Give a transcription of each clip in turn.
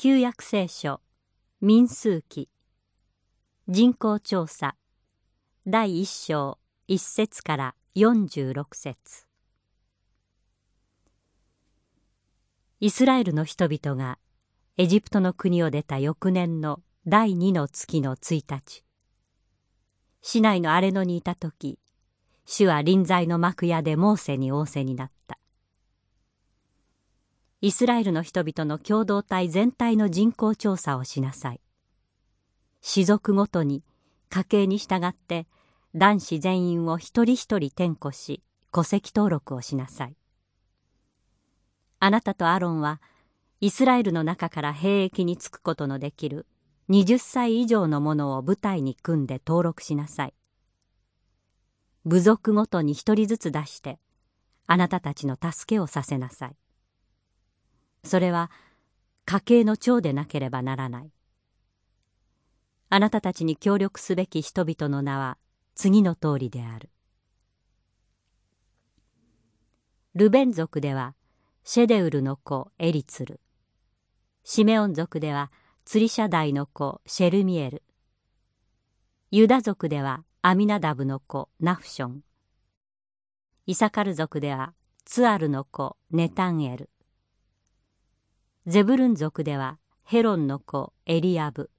旧約聖書民数記。人口調査第一章一節から四十六節。イスラエルの人々がエジプトの国を出た翌年の第二の月の1日市内の荒れ野にいた時主は臨在の幕屋でモーセに仰せになった。イスラエルの人々の共同体全体の人口調査をしなさい。氏族ごとに家計に従って男子全員を一人一人点呼し戸籍登録をしなさい。あなたとアロンはイスラエルの中から兵役に就くことのできる20歳以上の者を部隊に組んで登録しなさい。部族ごとに一人ずつ出してあなたたちの助けをさせなさい。それは家計の長でなければならない。あなたたちに協力すべき人々の名は次の通りである。ルベン族ではシェデウルの子エリツル。シメオン族ではツリシャダイの子シェルミエル。ユダ族ではアミナダブの子ナフション。イサカル族ではツアルの子ネタンエル。ゼブルン族ではヘロンの子エリアブ。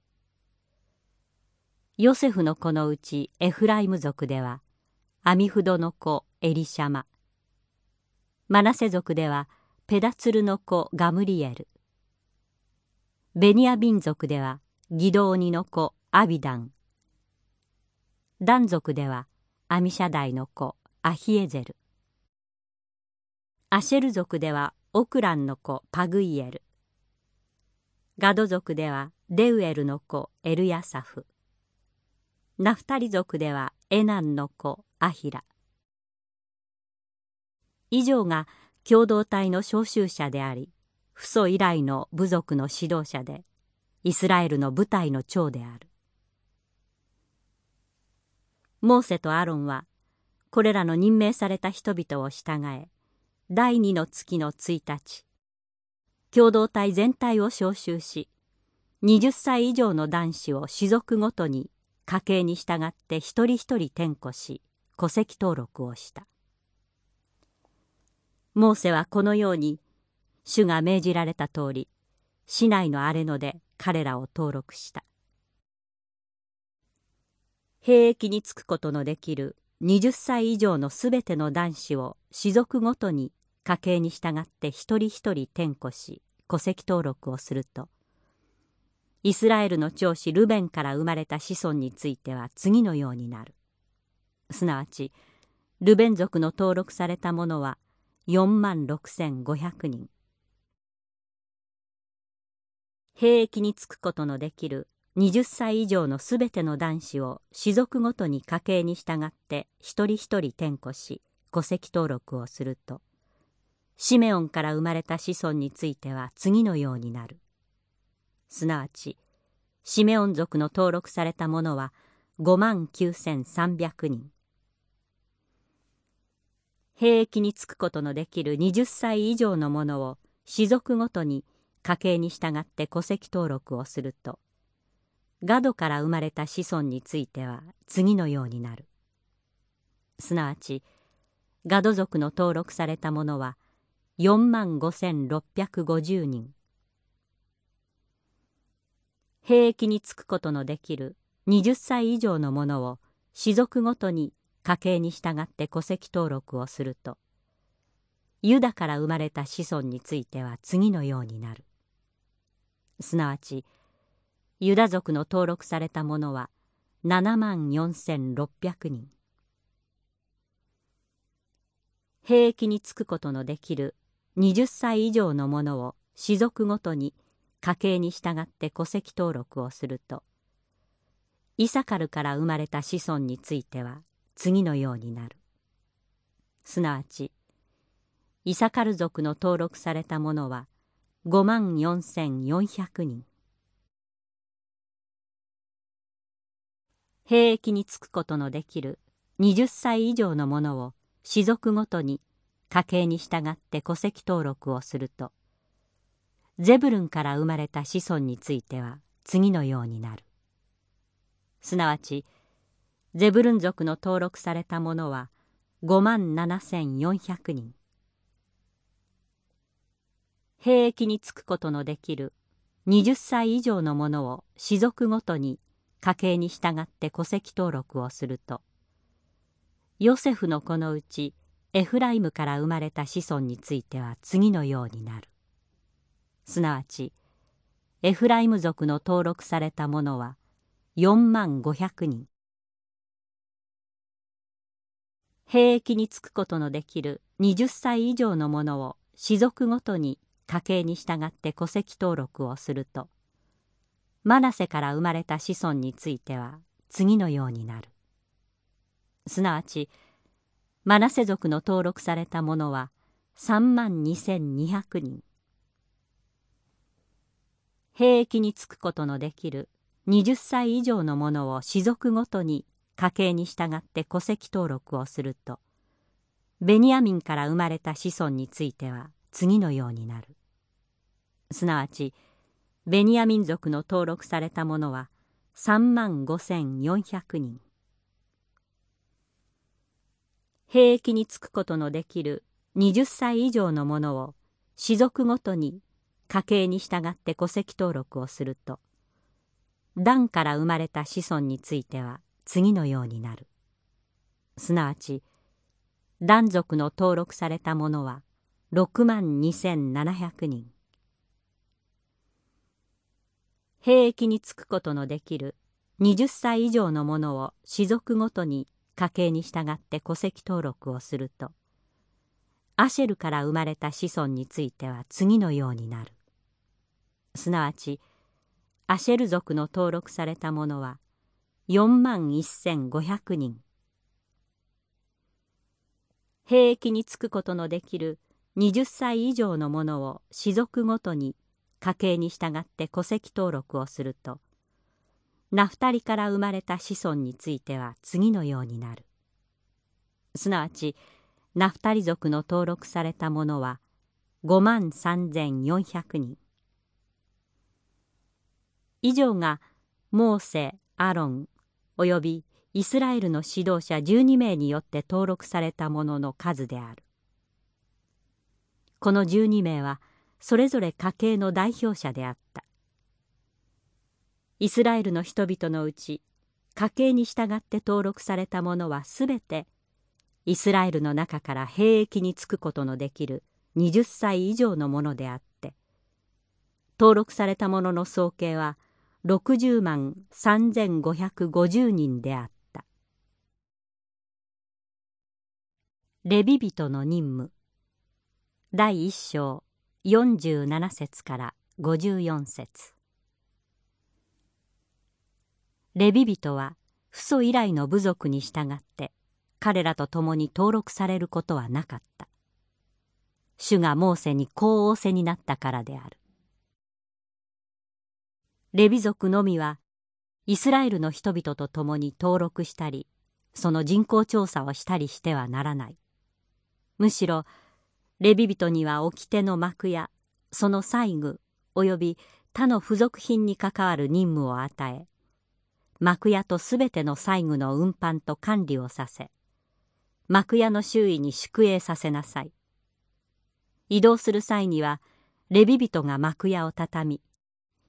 ヨセフの子のうちエフライム族ではアミフドの子エリシャマ。マナセ族ではペダツルの子ガムリエル。ベニヤビン族ではギドーニの子アビダン。ダン族ではアミシャダイの子アヒエゼル。アシェル族ではオクランの子パグイエル。ガド族ではデウエルの子エルヤサフ。ナフタリ族ではエナンの子アヒラ。以上が共同体の召集者であり父祖以来の部族の指導者でイスラエルの部隊の長である。モーセとアロンはこれらの任命された人々を従え第二の月の1日共同体全体を招集し20歳以上の男子を種族ごとに家計に従って一人一人転呼し戸籍登録をした。モーセはこのように主が命じられた通り市内の荒れ野で彼らを登録した。兵役に就くことのできる20歳以上のすべての男子を種族ごとに家計に従って一人一人転呼し戸籍登録をすると。イスラエルの長子ルベンから生まれた子孫については次のようになる。すなわちルベン族の登録された者は4万6500人。兵役に就くことのできる20歳以上のすべての男子を士族ごとに家計に従って一人一人転呼し戸籍登録をすると。シメオンから生まれた子孫については次のようになる。すなわちシメオン族の登録された者は5万9300人。兵役に就くことのできる20歳以上の者を士族ごとに家計に従って戸籍登録をするとガドから生まれた子孫については次のようになる。すなわちガド族の登録された者は4万5650人。兵役に就くことのできる20歳以上の者を士族ごとに家計に従って戸籍登録をするとユダから生まれた子孫については次のようになる。すなわちユダ族の登録された者は7万4600人。兵役に就くことのできる20歳以上の者を士族ごとに家計に従って戸籍登録をするとイサカルから生まれた子孫については次のようになる。すなわちイサカル族の登録された者は5万4400人。兵役に就くことのできる20歳以上の者を士族ごとに家計に従って戸籍登録をするとゼブルンから生まれた子孫については次のようになる。すなわちゼブルン族の登録された者は5万7400人。兵役に就くことのできる20歳以上の者を士族ごとに家系に従って戸籍登録をするとヨセフの子のうちエフライムから生まれた子孫については次のようになる。すなわちエフライム族の登録された者は4万500人。兵役に就くことのできる20歳以上の者を士族ごとに家系に従って戸籍登録をするとマナセから生まれた子孫については次のようになる。すなわちマナセ族の登録された者は3万2200人。兵役に就くことのできる20歳以上の者を士族ごとに家系に従って戸籍登録をするとベニヤミンから生まれた子孫については次のようになる。すなわちベニヤ民族の登録された者は3万5400人。兵役に就くことのできる20歳以上の者を士族ごとに家系に従って戸籍登録をするとダンから生まれた子孫については次のようになる。すなわちダン族の登録された者は6万2700人。兵役に就くことのできる20歳以上の者を士族ごとに家系に従って戸籍登録をするとアシェルから生まれた子孫については次のようになる。すなわちアシェル族の登録された者は4万1500人。兵役に就くことのできる20歳以上の者を士族ごとに家系に従って戸籍登録をするとナフタリから生まれた子孫については次のようになる。すなわちナフタリ族の登録された者は5万3400人。以上がモーセアロンおよびイスラエルの指導者12名によって登録された者の数である。この12名はそれぞれ家系の代表者であった。イスラエルの人々のうち家系に従って登録された者はすべてイスラエルの中から兵役に就くことのできる20歳以上のものであって登録された者のの総計は60万3550人であった。レビ人の任務。第一章47節から54節。レビ人は父祖以来の部族に従って彼らと共に登録されることはなかった。主がモーセにこう仰せになったからである。レビ族のみはイスラエルの人々と共に登録したりその人口調査をしたりしてはならない。むしろレビ人には掟の幕やその細具および他の付属品に関わる任務を与え幕屋とすべての細具の運搬と管理をさせ幕屋の周囲に宿営させなさい。移動する際にはレビ人が幕屋を畳み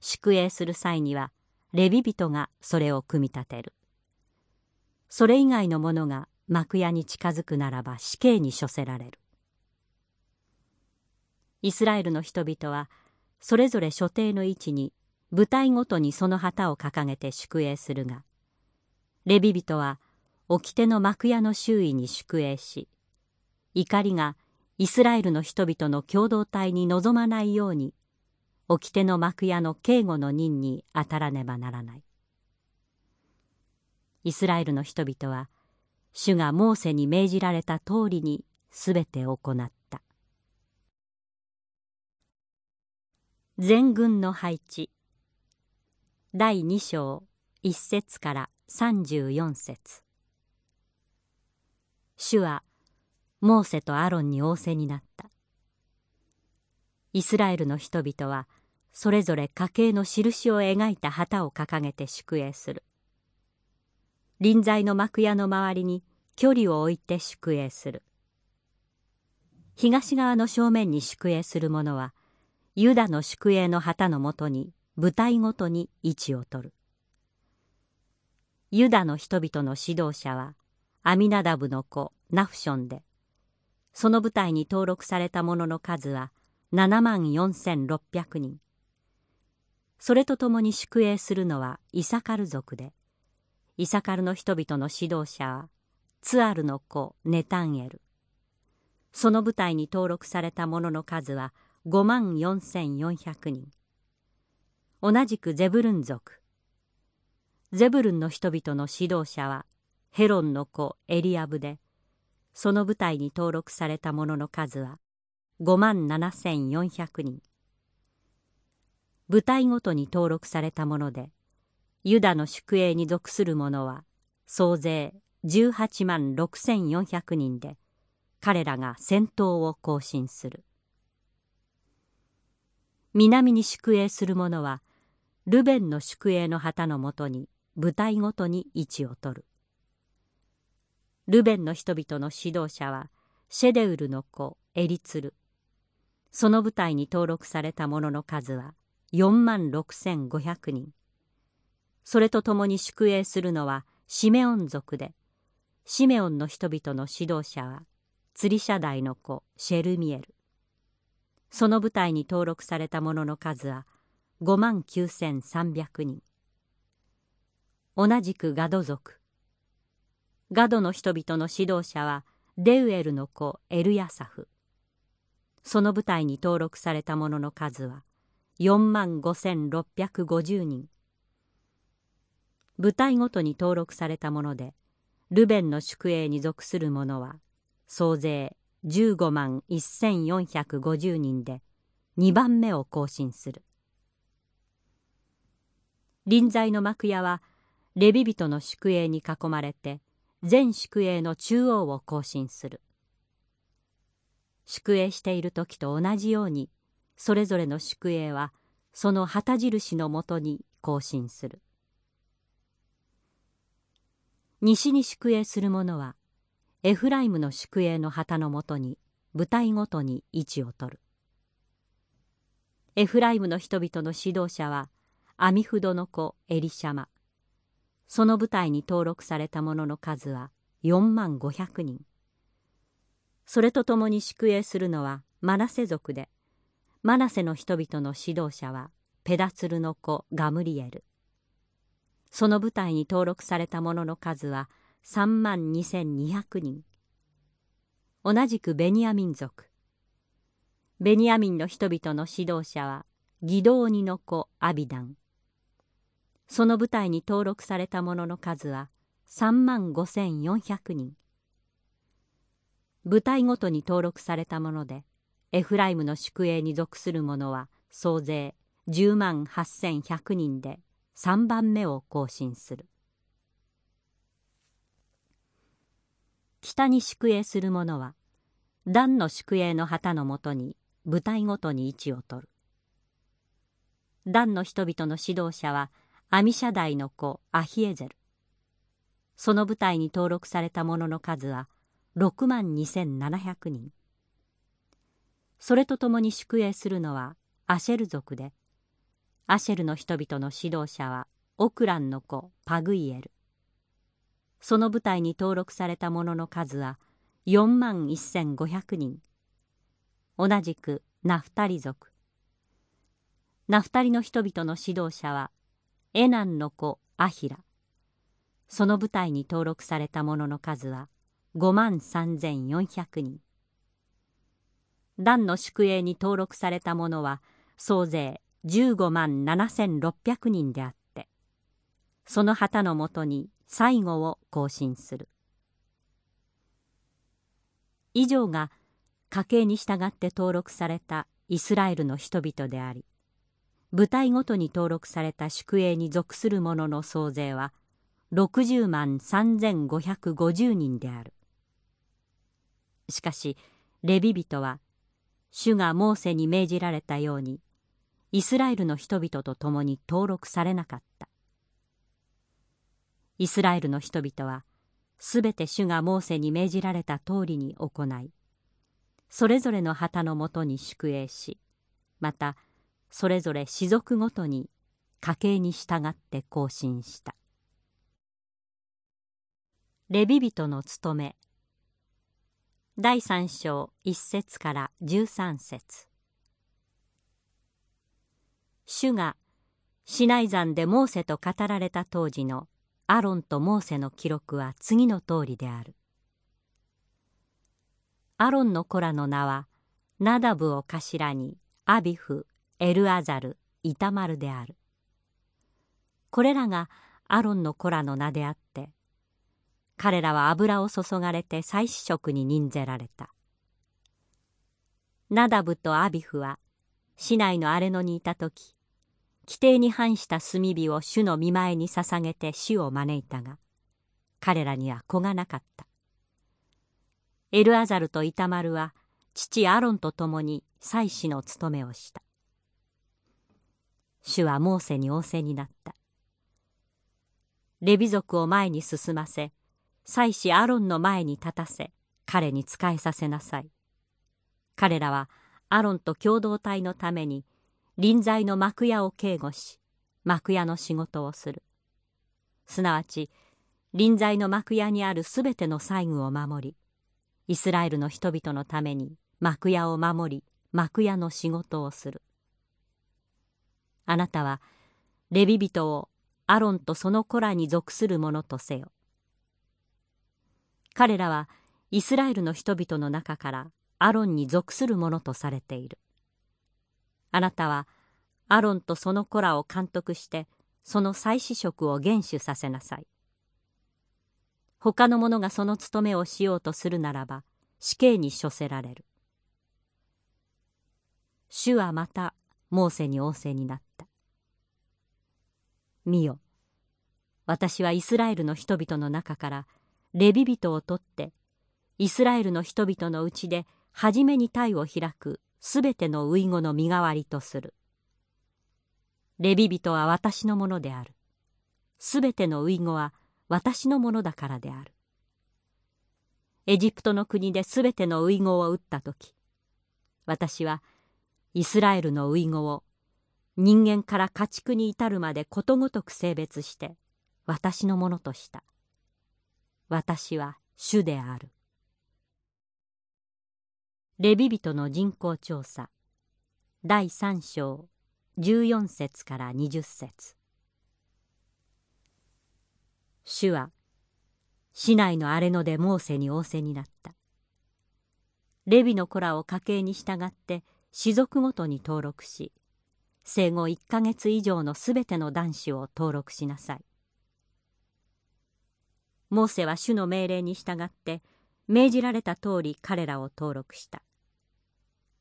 宿営する際にはレビ人がそれを組み立てる。それ以外の者が幕屋に近づくならば死刑に処せられる。イスラエルの人々はそれぞれ所定の位置に部隊ごとにその旗を掲げて宿営するがレビ人は掟の幕屋の周囲に宿営し怒りがイスラエルの人々の共同体に望まないように掟の幕屋の警護の任に当たらねばならない。イスラエルの人々は主がモーセに命じられた通りにすべて行った。全軍の配置。第2章1節から34節。主はモーセとアロンに仰せになった。イスラエルの人々はそれぞれ家系の印を描いた旗を掲げて宿営する。臨在の幕屋の周りに距離を置いて宿営する。東側の正面に宿営する者はユダの宿営の旗のもとに部隊ごとに位置を取る。ユダの人々の指導者はアミナダブの子ナフションでその部隊に登録された者の数は7万4600人。それとともに宿営するのはイサカル族でイサカルの人々の指導者はツアルの子ネタンエル。その部隊に登録された者の数は5万4400人。同じくゼブルン族。ゼブルンの人々の指導者はヘロンの子エリアブでその部隊に登録された者の数は5万7400人。部隊ごとに登録されたものでユダの宿営に属する者は総勢18万6400人で彼らが戦闘を行進する。南に宿営する者はルベンの宿営の旗のもとに部隊ごとに位置を取る。ルベンの人々の指導者はシェデウルの子エリツル。その部隊に登録された者の数は4万6500人。それとともに宿営するのはシメオン族でシメオンの人々の指導者は釣り社大の子シェルミエル。その部隊に登録された者の数は5万9300人。同じくガド族。ガドの人々の指導者はデウエルの子エルヤサフ。その部隊に登録された者の数は4万5650人。部隊ごとに登録されたものでルベンの宿営に属する者は総勢15万1450人で2番目を更新する。臨在の幕屋はレビ人の宿営に囲まれて全宿営の中央を更新する。宿営している時と同じようにそれぞれの宿営はその旗印のもとに更新する。西に宿営する者はエフライムの宿営の旗のもとに部隊ごとに位置を取る。エフライムの人々の指導者はアミフドの子エリシャマ。その部隊に登録された者の数は4万500人。それとともに宿営するのはマナセ族でマナセの人々の指導者はペダツルの子ガムリエル。その部隊に登録された者の数は3万2200人。同じくベニヤミン族。ベニヤミンの人々の指導者はギドーニの子アビダン。その部隊に登録された者の数は3万5400人。部隊ごとに登録されたものでエフライムの宿営に属する者は総勢10万8100人で3番目を更新する。北に宿営する者は段の宿営の旗のもとに部隊ごとに位置を取る。段の人々の指導者はアミシャダイの子アヒエゼル。その部隊に登録された者の数は6万2700人。それとともに宿営するのはアシェル族でアシェルの人々の指導者はオクランの子パグイエル。その部隊に登録された者の数は4万1500人。同じくナフタリ族。ナフタリの人々の指導者はエナンの子アヒラ。その部隊に登録された者の数は5万3400人。団の宿営に登録された者は総勢15万7600人であってその旗のもとに最後を更新する。以上が家系に従って登録されたイスラエルの人々であり部隊ごとに登録された宿営に属する者の総勢は60万3550人である。しかしレビ人は主がモーセに命じられたようにイスラエルの人々と共に登録されなかった。イスラエルの人々はすべて主がモーセに命じられた通りに行いそれぞれの旗のもとに宿営しまたそれぞれ士族ごとに家計に従って行進した。レビ人の務め。第三章一節から十三節。主がシナイ山でモーセと語られた当時のアロンとモーセの記録は次の通りである。アロンの子らの名はナダブを頭にアビフエルアザルイタマルである。これらがアロンの子らの名であって彼らは油を注がれて祭祀職に任ぜられた。ナダブとアビフは市内の荒れ野にいた時規定に反した炭火を主の見舞いに捧げて死を招いたが彼らには子がなかった。エルアザルとイタマルは父アロンと共に祭司の務めをした。主はモーセに仰せになった。レビ族を前に進ませ祭司アロンの前に立たせ彼に仕えさせなさい。彼らはアロンと共同体のために臨在の幕屋を警護し幕屋の仕事をする。すなわち臨在の幕屋にあるすべての細具を守りイスラエルの人々のために幕屋を守り幕屋の仕事をする。あなたはレビ人をアロンとその子らに属する者とせよ。彼らはイスラエルの人々の中からアロンに属する者とされている。あなたはアロンとその子らを監督してその祭祀職を厳守させなさい。他の者がその務めをしようとするならば死刑に処せられる。主はまたモーセに仰せになった。見よ。私はイスラエルの人々の中からレビ人を取ってイスラエルの人々のうちで初めに体を開くすべての遺語の身代わりとする。レビ人は私のものである。すべての遺語は私のものだからである。エジプトの国ですべての遺語を打った時私はイスラエルの遺語を人間から家畜に至るまでことごとく性別して私のものとした。私は主である。レビ人の人口調査。第3章14節から20節。主は市内の荒れ野でモーセに仰せになった。レビの子らを家系に従って士族ごとに登録し生後1ヶ月以上のすべての男子を登録しなさい。モーセは主の命令に従って命じられた通り彼らを登録した。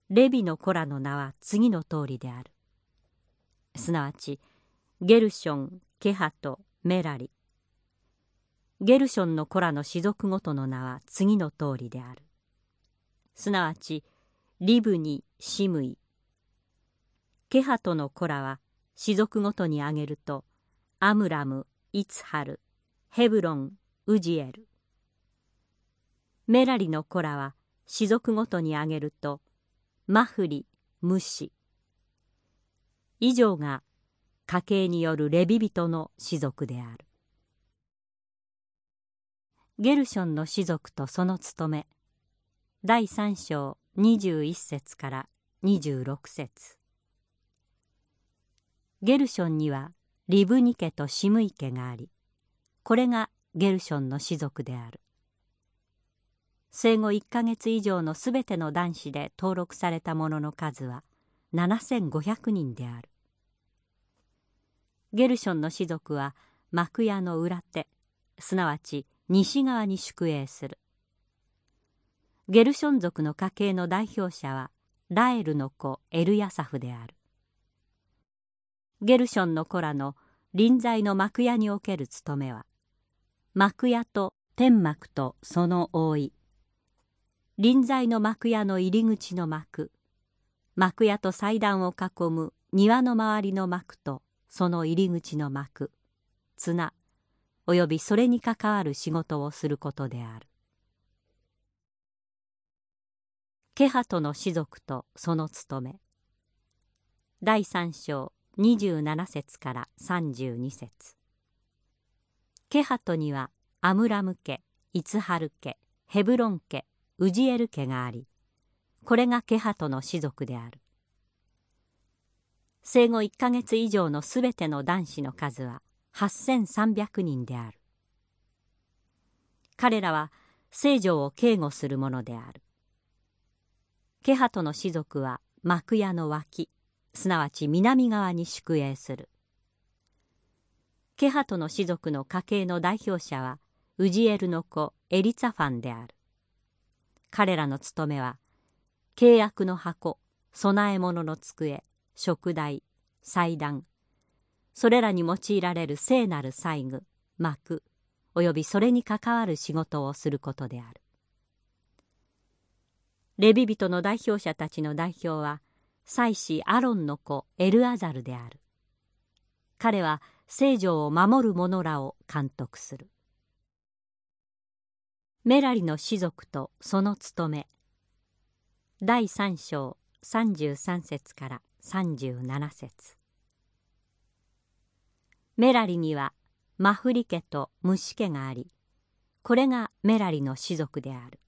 レビの子らの名は次の通りである。すなわちゲルション、ケハト、メラリ。ゲルションの子らの士族ごとの名は次の通りである。すなわちリブニ、シムイ、ケハトの子らは士族ごとに挙げるとアムラム、イツハル、ヘブロン、ウジエル。メラリの子らは士族ごとに挙げるとマフリ、ムシ。以上が家系によるレビ人の士族である。ゲルションの士族とその務め第3章21節から26節ゲルションにはリブニ家とシムイ家がありこれがゲルションの氏族である。生後1ヶ月以上のすべての男子で登録された者の数は7500人である。ゲルションの氏族は幕屋の裏手すなわち西側に宿営する。ゲルション族の家系の代表者はラエルの子エルヤサフである。ゲルションの子らの臨在の幕屋における務めは幕屋と天幕とその覆い臨在の幕屋の入り口の幕幕屋と祭壇を囲む庭の周りの幕とその入り口の幕綱およびそれに関わる仕事をすることである。ケハトの士族とその務め。第三章27節から32節。ケハトにはアムラム家イツハル家ヘブロン家ウジエル家がありこれがケハトの士族である。生後1ヶ月以上のすべての男子の数は8300人である。彼らは聖女を警護する者である。ケハトの士族は幕屋の脇すなわち南側に宿営する。ケハトの士族の家系の代表者はウジエルの子エリツァファンである。彼らの務めは契約の箱供え物の机食台祭壇。それらに用いられる聖なる祭具幕およびそれに関わる仕事をすることである。レビ人の代表者たちの代表は祭司アロンの子エルアザルである。彼は聖女を守る者らを監督する。メラリの士族とその務め。第3章33節から37節。メラリにはマフリ家とムシ家がありこれがメラリの士族である。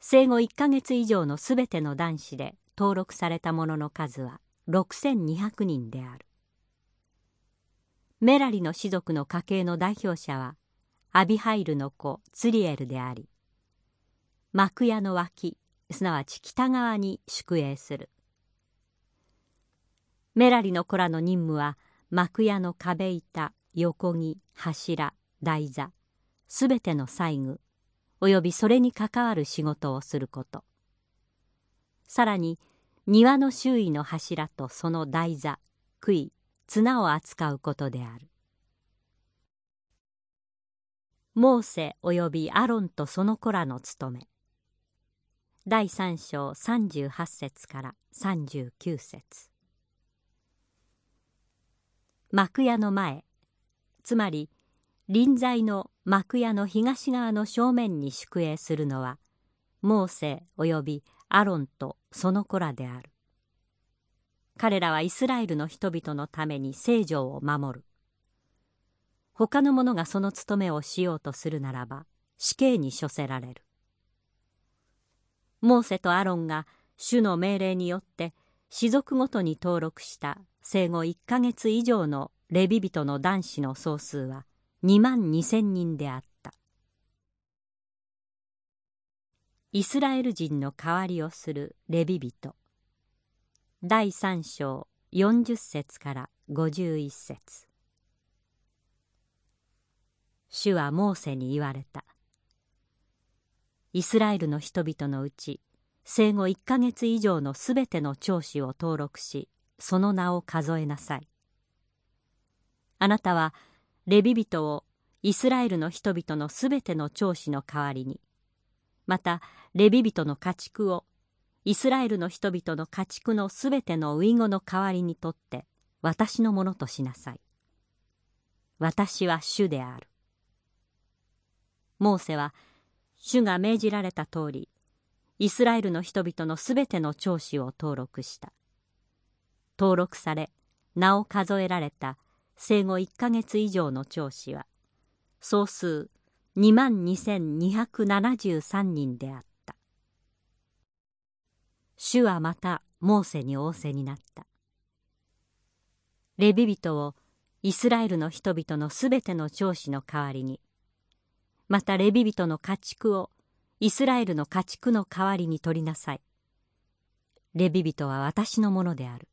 生後1ヶ月以上のすべての男子で登録された者の数は6200人である。メラリの士族の家系の代表者はアビハイルの子ツリエルであり幕屋の脇すなわち北側に宿営する。メラリの子らの任務は幕屋の壁板横木柱台座すべての細具およびそれに関わる仕事をすること。さらに庭の周囲の柱とその台座杭綱を扱うことである。モーセおよびアロンとその子らの務め。第3章38節から39節。幕屋の前つまり臨在の幕屋の東側の正面に宿営するのはモーセおよびアロンとその子らである。彼らはイスラエルの人々のために聖女を守る。他の者がその務めをしようとするならば死刑に処せられる。モーセとアロンが主の命令によって士族ごとに登録した生後1ヶ月以上のレビ人の男子の総数は2万2千人であった。イスラエル人の代わりをするレビ人。第3章40節から51節。主はモーセに言われた。イスラエルの人々のうち生後1ヶ月以上のすべての長子を登録しその名を数えなさい。あなたはレビ人をイスラエルの人々のすべての長子の代わりに。またレビ人の家畜をイスラエルの人々の家畜のすべての遺語の代わりにとって私のものとしなさい。私は主である。モーセは主が命じられた通りイスラエルの人々のすべての長子を登録した。登録され名を数えられた生後1ヶ月以上の長子は総数2万2273人であった主はまたモーセに仰せになったレビ人をイスラエルの人々のすべての長子の代わりにまたレビ人の家畜をイスラエルの家畜の代わりに取りなさい。レビ人は私のものである。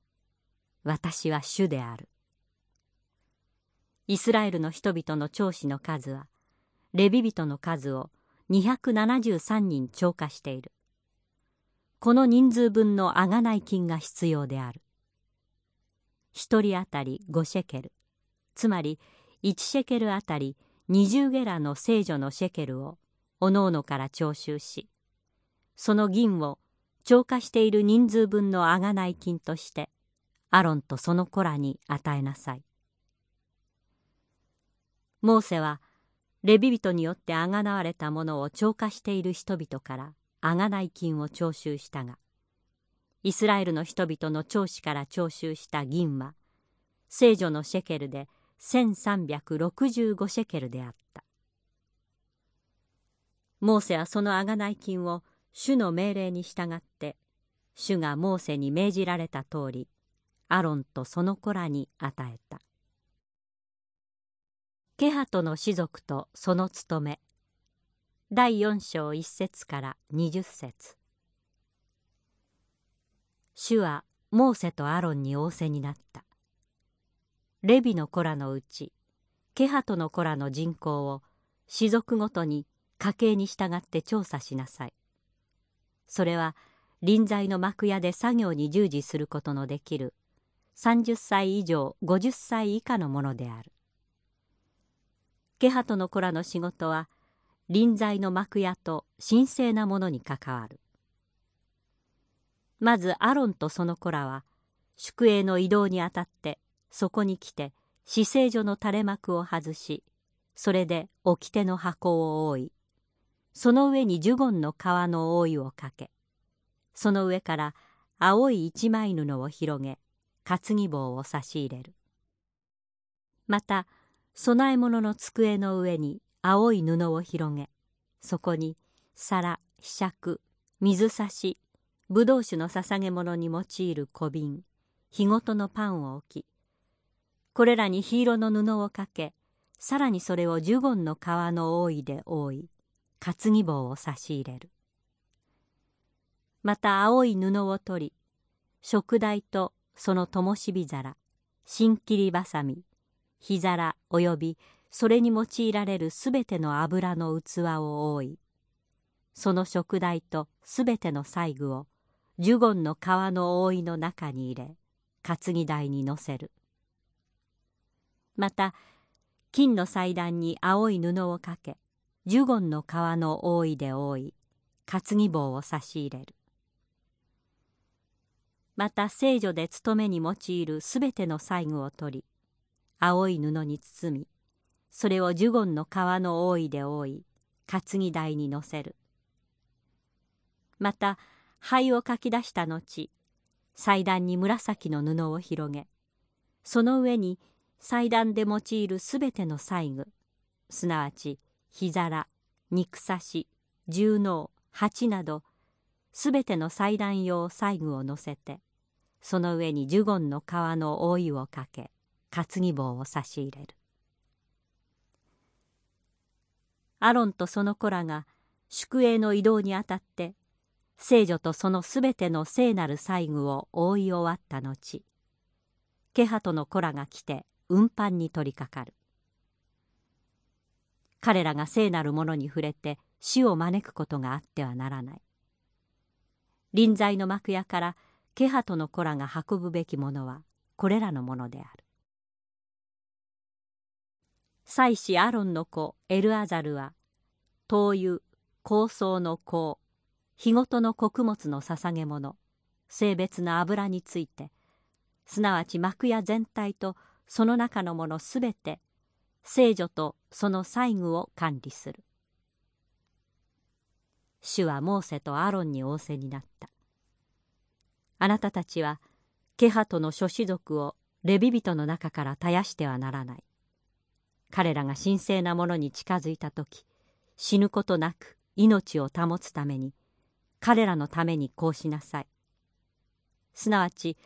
私は主である。イスラエルの人々の長子の数は、レビ人の数を273人超過している。この人数分の贖い金が必要である。一人当たり5シェケル、つまり1シェケル当たり20ゲラの聖女のシェケルをおのおのから徴収しその銀を超過している人数分の贖い金としてアロンとその子らに与えなさい。モーセはレビ人によってあがなわれたものを超過している人々からあがない金を徴収したがイスラエルの人々の長子から徴収した銀は聖女のシェケルで1365シェケルであった。モーセはそのあがない金を主の命令に従って主がモーセに命じられた通りアロンとその子らに与えた。ケハトの士族とその務め。第4章1節から20節。主はモーセとアロンに仰せになった。レビの子らのうちケハトの子らの人口を士族ごとに家計に従って調査しなさい。それは臨在の幕屋で作業に従事することのできる30歳以上50歳以下のものである。ケハトの子らの仕事は臨在の幕屋と神聖なものに関わる。まずアロンとその子らは宿営の移動にあたってそこに来て死聖所の垂れ幕を外しそれで掟の箱を覆いその上にジュゴンの皮の覆いをかけその上から青い一枚布を広げ担ぎ棒を差し入れる。また供え物の机の上に青い布を広げそこに皿ひしゃく水差しぶどう酒の捧げ物に用いる小瓶日ごとのパンを置きこれらに火色の布をかけさらにそれをジュゴンの皮の覆いで覆い担ぎ棒を差し入れる。また青い布を取り食台とその灯火皿新切りばさみ火皿およびそれに用いられるすべての油の器を覆いその食台とすべての細具をジュゴンの皮の覆いの中に入れ担ぎ台に乗せる。また金の祭壇に青い布をかけジュゴンの皮の覆いで覆い担ぎ棒を差し入れる。また聖女で務めに用いるすべての細具を取り青い布に包みそれをジュゴンの皮の覆いで覆い担ぎ台に乗せる。また灰をかき出した後祭壇に紫の布を広げその上に祭壇で用いるすべての細具すなわち火皿肉刺し重能鉢などすべての祭壇用細具を乗せてその上にジュゴンの皮の覆いをかけ担ぎ棒を差し入れる。アロンとその子らが宿営の移動にあたって聖女とそのすべての聖なる細具を覆い終わった後ケハトの子らが来て運搬に取りかかる。彼らが聖なるものに触れて死を招くことがあってはならない。臨在の幕屋からケハトの子らが運ぶべきものはこれらのものである。祭司アロンの子エルアザルは灯油香草の香日ごとの穀物の捧げ物性別の油についてすなわち幕屋全体とその中のものすべて聖女とその細具を管理する。主はモーセとアロンに仰せになった。あなたたちはケハトの諸子族をレビ人の中から絶やしてはならない。彼らが神聖なものに近づいた時死ぬことなく命を保つために彼らのためにこうしなさい。すなわち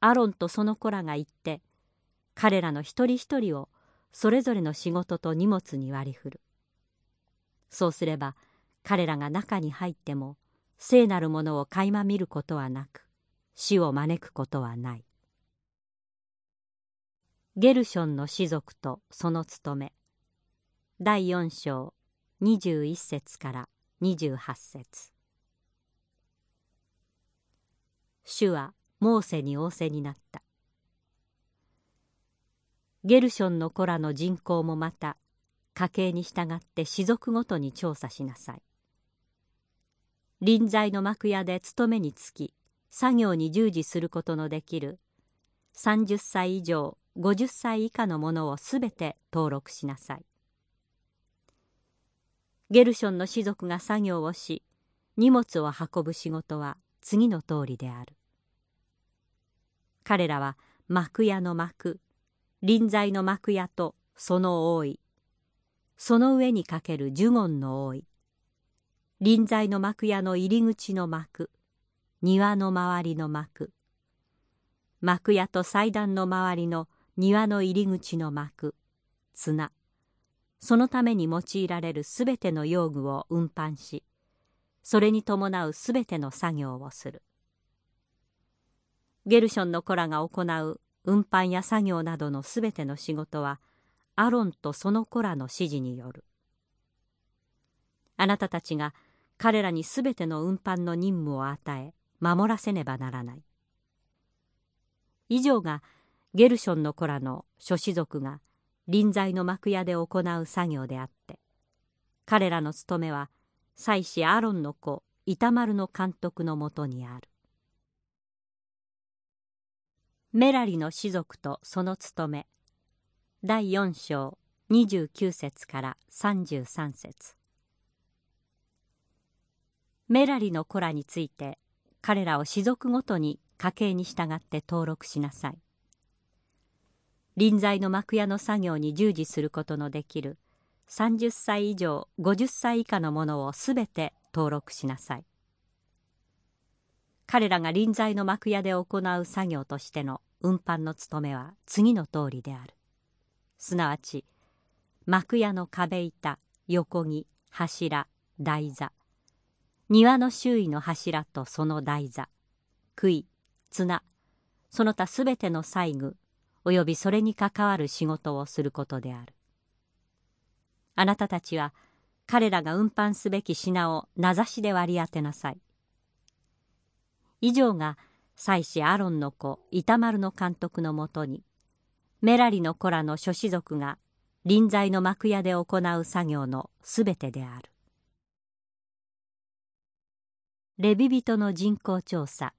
アロンとその子らが行って彼らの一人一人をそれぞれの仕事と荷物に割り振る。そうすれば彼らが中に入っても聖なるものを垣間見ることはなく死を招くことはない。ゲルションの士族とその務め。第4章21節から28節。主はモーセに仰せになった。ゲルションの子らの人口もまた家計に従って士族ごとに調査しなさい。臨在の幕屋で勤めにつき作業に従事することのできる30歳以上50歳以下のものをすべて登録しなさい。ゲルションの士族が作業をし荷物を運ぶ仕事は次の通りである。彼らは幕屋の幕臨在の幕屋とその覆い。その上にかける呪言の覆い。臨在の幕屋の入り口の幕庭の周りの幕。幕屋と祭壇の周りの庭の入り口の幕綱。そのために用いられるすべての用具を運搬しそれに伴うすべての作業をする。ゲルションの子らが行う運搬や作業などのすべての仕事はアロンとその子らの指示による。あなたたちが彼らにすべての運搬の任務を与え守らせねばならない。以上がゲルションの子らの諸子族が臨在の幕屋で行う作業であって彼らの務めは祭司アロンの子イタマルの監督のもとにある。メラリの士族とその務め第4章29節から33節。メラリの子らについて彼らを士族ごとに家計に従って登録しなさい。臨在の幕屋の作業に従事することのできる30歳以上50歳以下のものをすべて登録しなさい。彼らが臨在の幕屋で行う作業としての運搬の務めは次の通りである。すなわち幕屋の壁板横木柱台座庭の周囲の柱とその台座杭綱その他すべての細具およびそれに関わる仕事をすることである。あなたたちは彼らが運搬すべき品を名指しで割り当てなさい。以上が祭司アロンの子イタマルの監督のもとにメラリの子らの諸子族が臨在の幕屋で行う作業のすべてである。レビ人の人口調査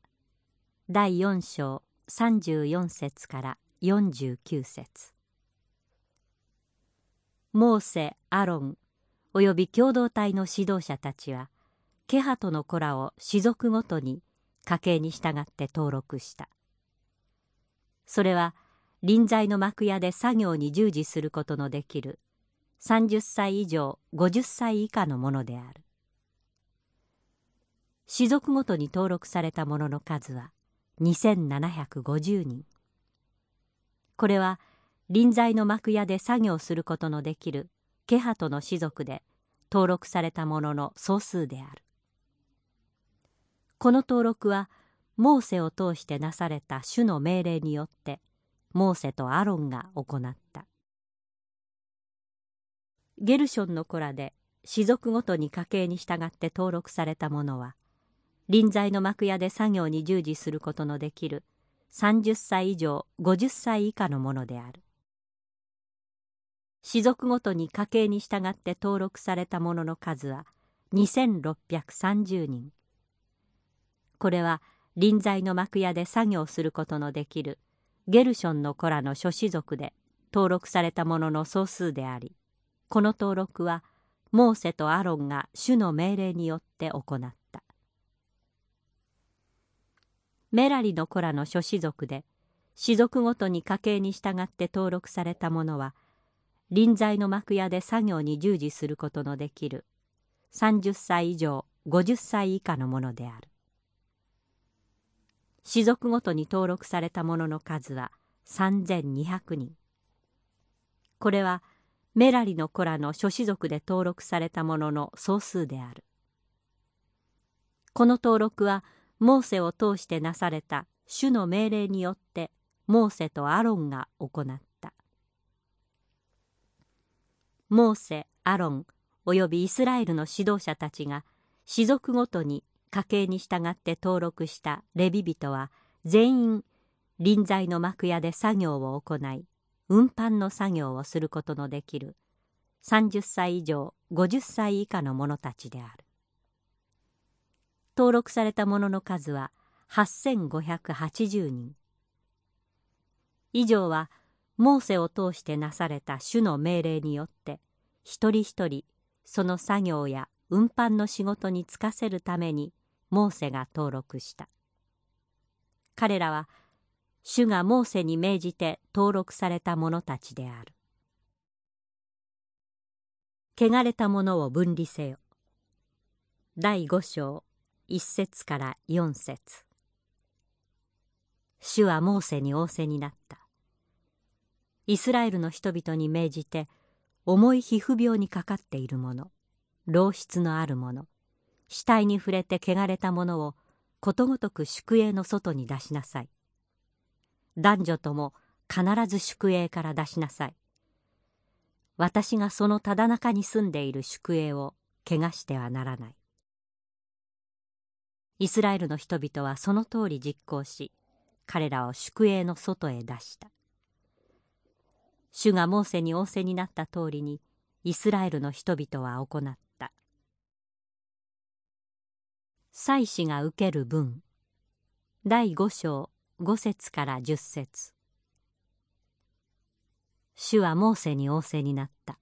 第4章34節から49節。モーセアロンおよび共同体の指導者たちはケハトの子らを士族ごとに家計に従って登録した。それは臨在の幕屋で作業に従事することのできる30歳以上50歳以下のものである。士族ごとに登録された者の数は2750人。これは臨在の幕屋で作業することのできるケハトの士族で登録されたものの総数である。この登録はモーセを通してなされた主の命令によってモーセとアロンが行った。ゲルションの子らで士族ごとに家系に従って登録されたものは臨在の幕屋で作業に従事することのできる30歳以上50歳以下のものである。士族ごとに家計に従って登録されたものの数は2630人これは臨在の幕屋で作業することのできるゲルションの子らの諸子族で登録されたものの総数でありこの登録はモーセとアロンが主の命令によって行ったメラリの子らの諸子族で士族ごとに家計に従って登録されたものは臨在の幕屋で作業に従事することのできる。30歳以上50歳以下のものである。士族ごとに登録されたものの数は3200人。これはメラリの子らの諸子族で登録されたものの総数である。この登録はモーセを通してなされた主の命令によってモーセとアロンが行った。モーセアロンおよびイスラエルの指導者たちが士族ごとに家系に従って登録したレビ人は全員臨在の幕屋で作業を行い運搬の作業をすることのできる。30歳以上50歳以下の者たちである。登録された者の数は8580人。以上はモーセを通してなされた主の命令によって一人一人その作業や運搬の仕事に就かせるためにモーセが登録した。彼らは主がモーセに命じて登録された者たちである。汚れたものを分離せよ。第五章。一節から四節。主はモーセに仰せになった。イスラエルの人々に命じて重い皮膚病にかかっている者老質のある者死体に触れて汚れた者をことごとく宿営の外に出しなさい。男女とも必ず宿営から出しなさい。私がそのただ中に住んでいる宿営を汚してはならない。イスラエルの人々はその通り実行し彼らを宿営の外へ出した。主がモーセに仰せになった通りにイスラエルの人々は行った。祭司が受ける分第五章五節から十節。主はモーセに仰せになった。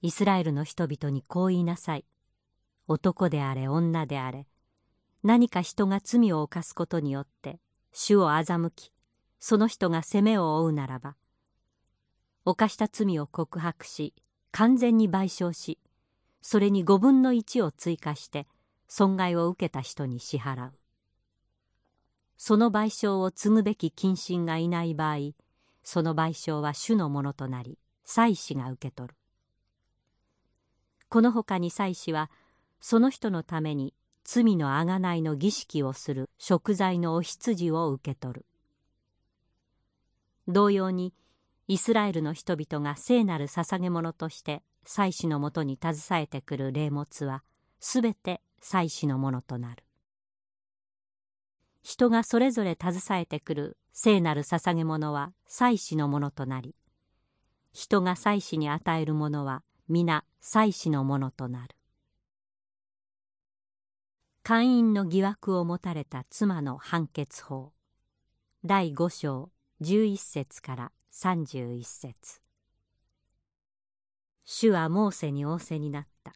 イスラエルの人々にこう言いなさい。男であれ女であれ。何か人が罪を犯すことによって主を欺きその人が責めを負うならば犯した罪を告白し完全に賠償しそれに5分の1を追加して損害を受けた人に支払う。その賠償を継ぐべき近親がいない場合その賠償は主のものとなり祭司が受け取る。このほかに祭司はその人のために罪の贖いの儀式をする食材のお羊を受け取る。同様にイスラエルの人々が聖なる捧げ物として祭司のもとに携えてくる霊物はすべて祭司のものとなる。人がそれぞれ携えてくる聖なる捧げ物は祭司のものとなり人が祭司に与えるものは皆祭司のものとなる。会員の疑惑を持たれた妻の判決法。第5章11節から31節。主はモーセに仰せになった。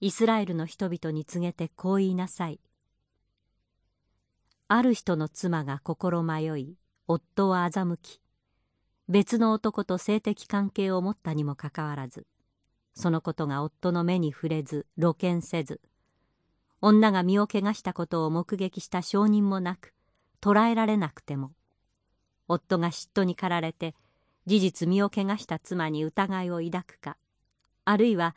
イスラエルの人々に告げてこう言いなさい。ある人の妻が心迷い夫を欺き別の男と性的関係を持ったにもかかわらずそのことが夫の目に触れず露見せず女が身を汚したことを目撃した証人もなく捕らえられなくても夫が嫉妬に駆られて事実身を汚した妻に疑いを抱くかあるいは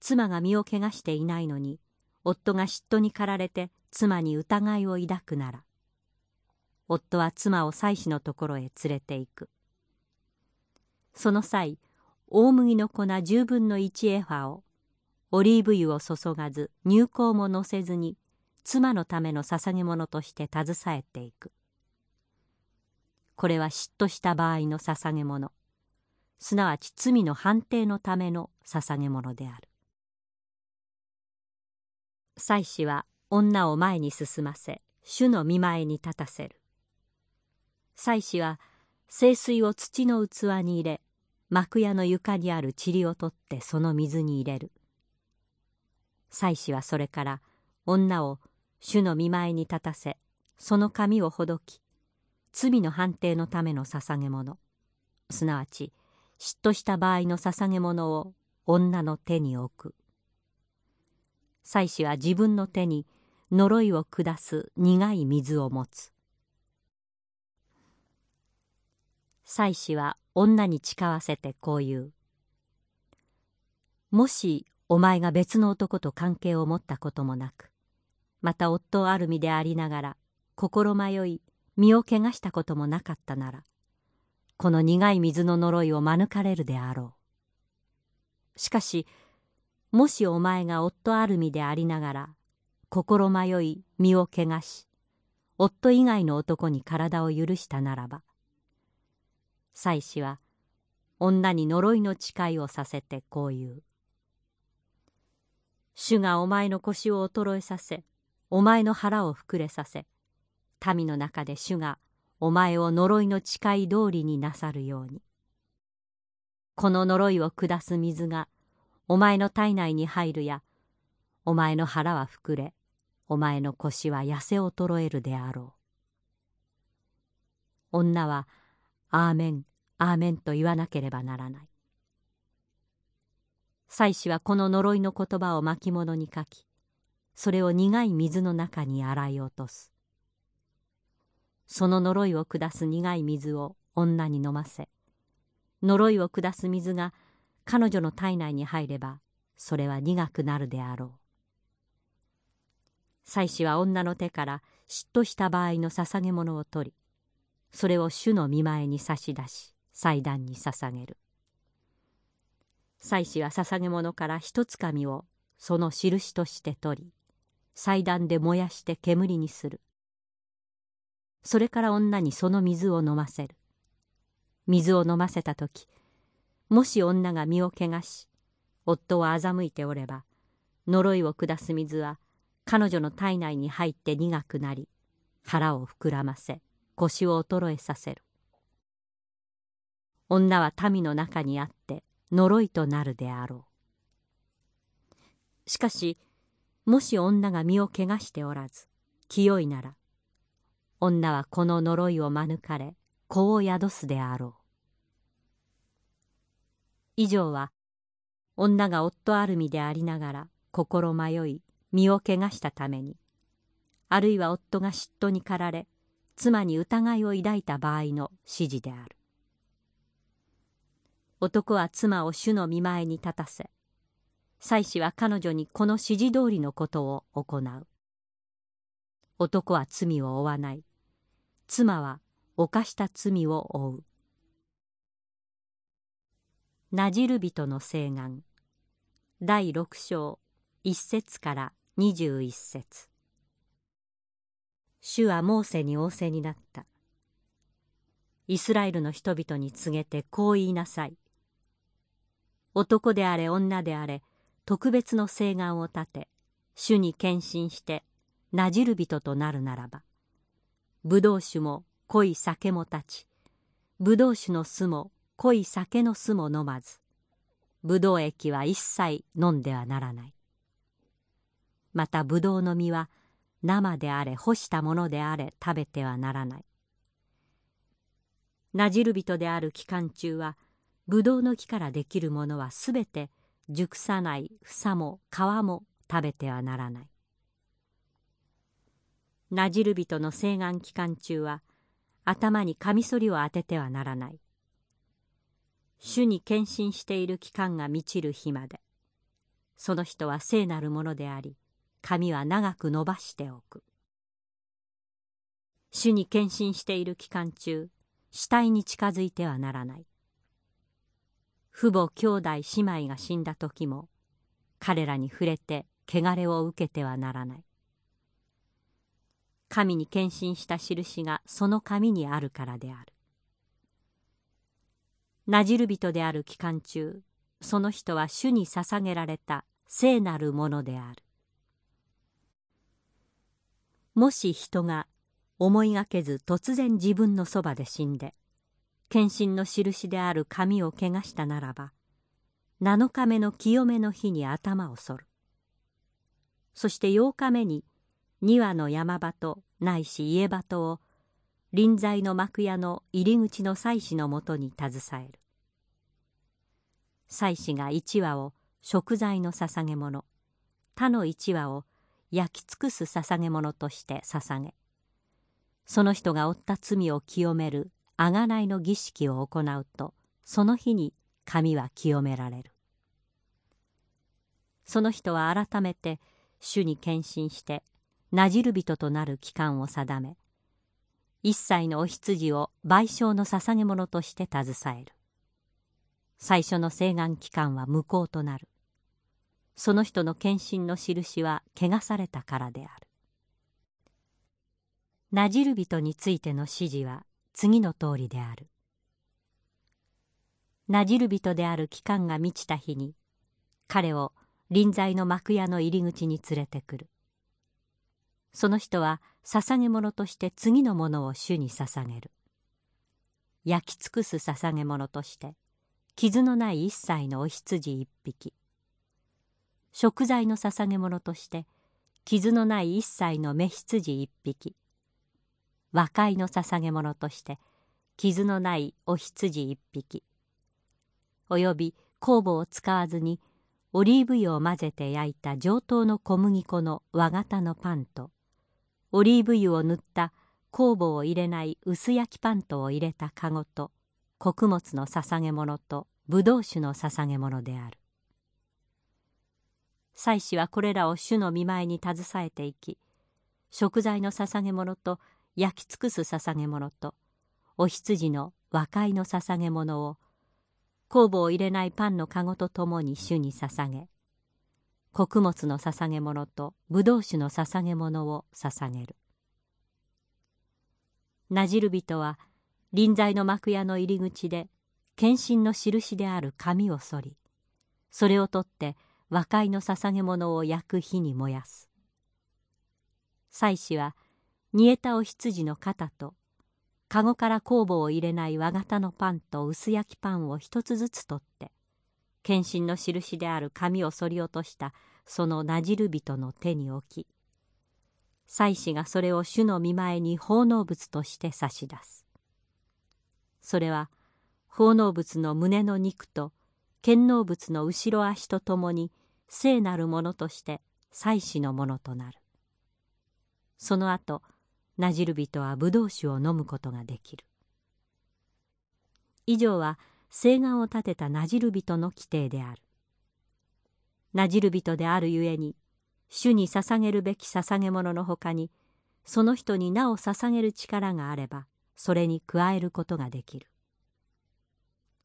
妻が身を汚していないのに夫が嫉妬に駆られて妻に疑いを抱くなら夫は妻を妻子のところへ連れて行く。その際大麦の粉10分の1エファをオリーブ油を注がず乳香ものせずに妻のための捧げ物として携えていく。これは嫉妬した場合の捧げ物。すなわち罪の判定のための捧げ物である。祭司は女を前に進ませ主の見前に立たせる。祭司は聖水を土の器に入れ幕屋の床にある塵を取ってその水に入れる。祭司はそれから女を主の見舞いに立たせその髪をほどき罪の判定のための捧げ物。すなわち嫉妬した場合の捧げ物を女の手に置く。祭司は自分の手に呪いを下す苦い水を持つ。妻子は女に誓わせてこう言う「もしお前が別の男と関係を持ったこともなくまた夫ある身でありながら心迷い身を汚したこともなかったならこの苦い水の呪いを免れるであろう。しかしもしお前が夫ある身でありながら心迷い身を汚し夫以外の男に体を許したならば妻子は女に呪いの誓いをさせてこう言う。主がお前の腰を衰えさせ、お前の腹を膨れさせ、民の中で主がお前を呪いの誓い通りになさるように。この呪いを下す水がお前の体内に入るやお前の腹は膨れお前の腰は痩せ衰えるであろう。女は「アーメンアーメン」と言わなければならない。妻子はこの呪いの言葉を巻物に書きそれを苦い水の中に洗い落とす。その呪いを下す苦い水を女に飲ませ呪いを下す水が彼女の体内に入ればそれは苦くなるであろう。妻子は女の手から嫉妬した場合の捧げ物を取りそれを主の見前に差し出し祭壇に捧げる。祭司は捧げ物から一つかみをその印として取り祭壇で燃やして煙にする。それから女にその水を飲ませる。水を飲ませた時もし女が身を汚し夫を欺いておれば呪いを下す水は彼女の体内に入って苦くなり腹を膨らませ腰を衰えさせる。女は民の中にあって呪いとなるであろう。しかしもし女が身を汚しておらず清いなら女はこの呪いを免れ子を宿すであろう。以上は女が夫ある身でありながら心迷い身を汚したためにあるいは夫が嫉妬に駆られ妻に疑いを抱いた場合の指示である。男は妻を主の見前に立たせ妻子は彼女にこの指示通りのことを行う。男は罪を負わない。妻は犯した罪を負う。なじる人の請願。第六章一節から二十一節。主はモーセに仰せになった。イスラエルの人々に告げてこう言いなさい。男であれ女であれ特別の請願を立て主に献身してなじる人となるならば。ブドウ酒も濃い酒も立ちブドウ酒の酢も濃い酒の酢も飲まずブドウ液は一切飲んではならない。またブドウの実は生であれ干したものであれ食べてはならない。なじる人である期間中はブドウの木からできるものはすべて熟さない房も皮も食べてはならない。なじる人の請願期間中は頭にカミソリを当ててはならない。主に献身している期間が満ちる日までその人は聖なるものであり髪は長く伸ばしておく。主に献身している期間中死体に近づいてはならない。父母兄弟姉妹が死んだ時も彼らに触れて汚れを受けてはならない。神に献身した印がその紙にあるからである。なじる人である期間中その人は主に捧げられた聖なるものである。もし人が思いがけず突然自分のそばで死んで献身の印である髪を汚したならば7日目の清めの日に頭を剃る。そして8日目に庭の山鳩ないし家鳩を臨在の幕屋の入り口の祭司のもとに携える。祭司が一羽を食材の捧げ物他の一羽を焼き尽くす捧げ物として捧げその人が負った罪を清める贖いの儀式を行うとその日に神は清められる。その人は改めて主に献身してなじる人となる期間を定め一切のお羊を賠償の捧げ物として携える。最初の請願期間は無効となる。その人の献身の印は汚されたからである。なじる人についての指示は次の通りである。なじる人である期間が満ちた日に彼を臨在の幕屋の入り口に連れてくる。その人は捧げ物として次のものを主に捧げる。焼き尽くす捧げ物として傷のない一切のお羊一匹。食材の捧げ物として傷のない一切の雌羊一匹。和解の捧げ物として傷のないお羊一匹。および酵母を使わずにオリーブ油を混ぜて焼いた上等の小麦粉の和型のパンとオリーブ油を塗った酵母を入れない薄焼きパンとを入れた籠と穀物の捧げ物とブドウ酒の捧げ物である。祭司はこれらを主の見舞いに携えていき食材の捧げ物と焼き尽くす捧げ物とお羊の和解の捧げ物を酵母を入れないパンの籠とともに主に捧げ穀物の捧げ物とブドウ酒の捧げ物を捧げる。なじる人は臨在の幕屋の入り口で献身の印である紙を剃りそれを取って和解の捧げ物を焼く火に燃やす。祭司は煮えたお羊の肩と籠から酵母を入れない和型のパンと薄焼きパンを一つずつ取って献身の印である紙を剃り落としたそのなじる人の手に置き祭司がそれを主の見前に奉納物として差し出す。それは奉納物の胸の肉と献納物の後ろ足とともに聖なるものとして祭司のものとなる。その後なじる人はブドウ酒を飲むことができる。以上は誓願を立てたなじる人の規定である。なじる人であるゆえに主に捧げるべき捧げ物のほかにその人に名を捧げる力があればそれに加えることができる。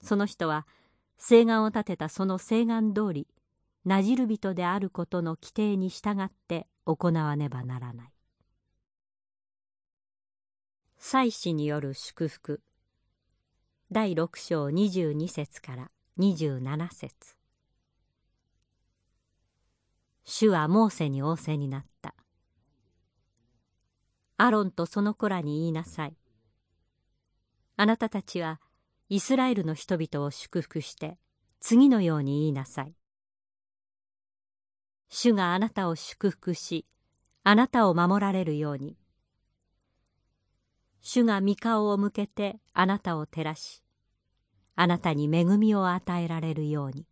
その人は誓願を立てたその誓願通りなじる人であることの規定に従って行わねばならない。祭司による祝福。第六章二十二節から二十七節。主はモーセに仰せになった。アロンとその子らに言いなさい。あなたたちはイスラエルの人々を祝福して次のように言いなさい。主があなたを祝福しあなたを守られるように。主が御顔を向けてあなたを照らしあなたに恵みを与えられるように。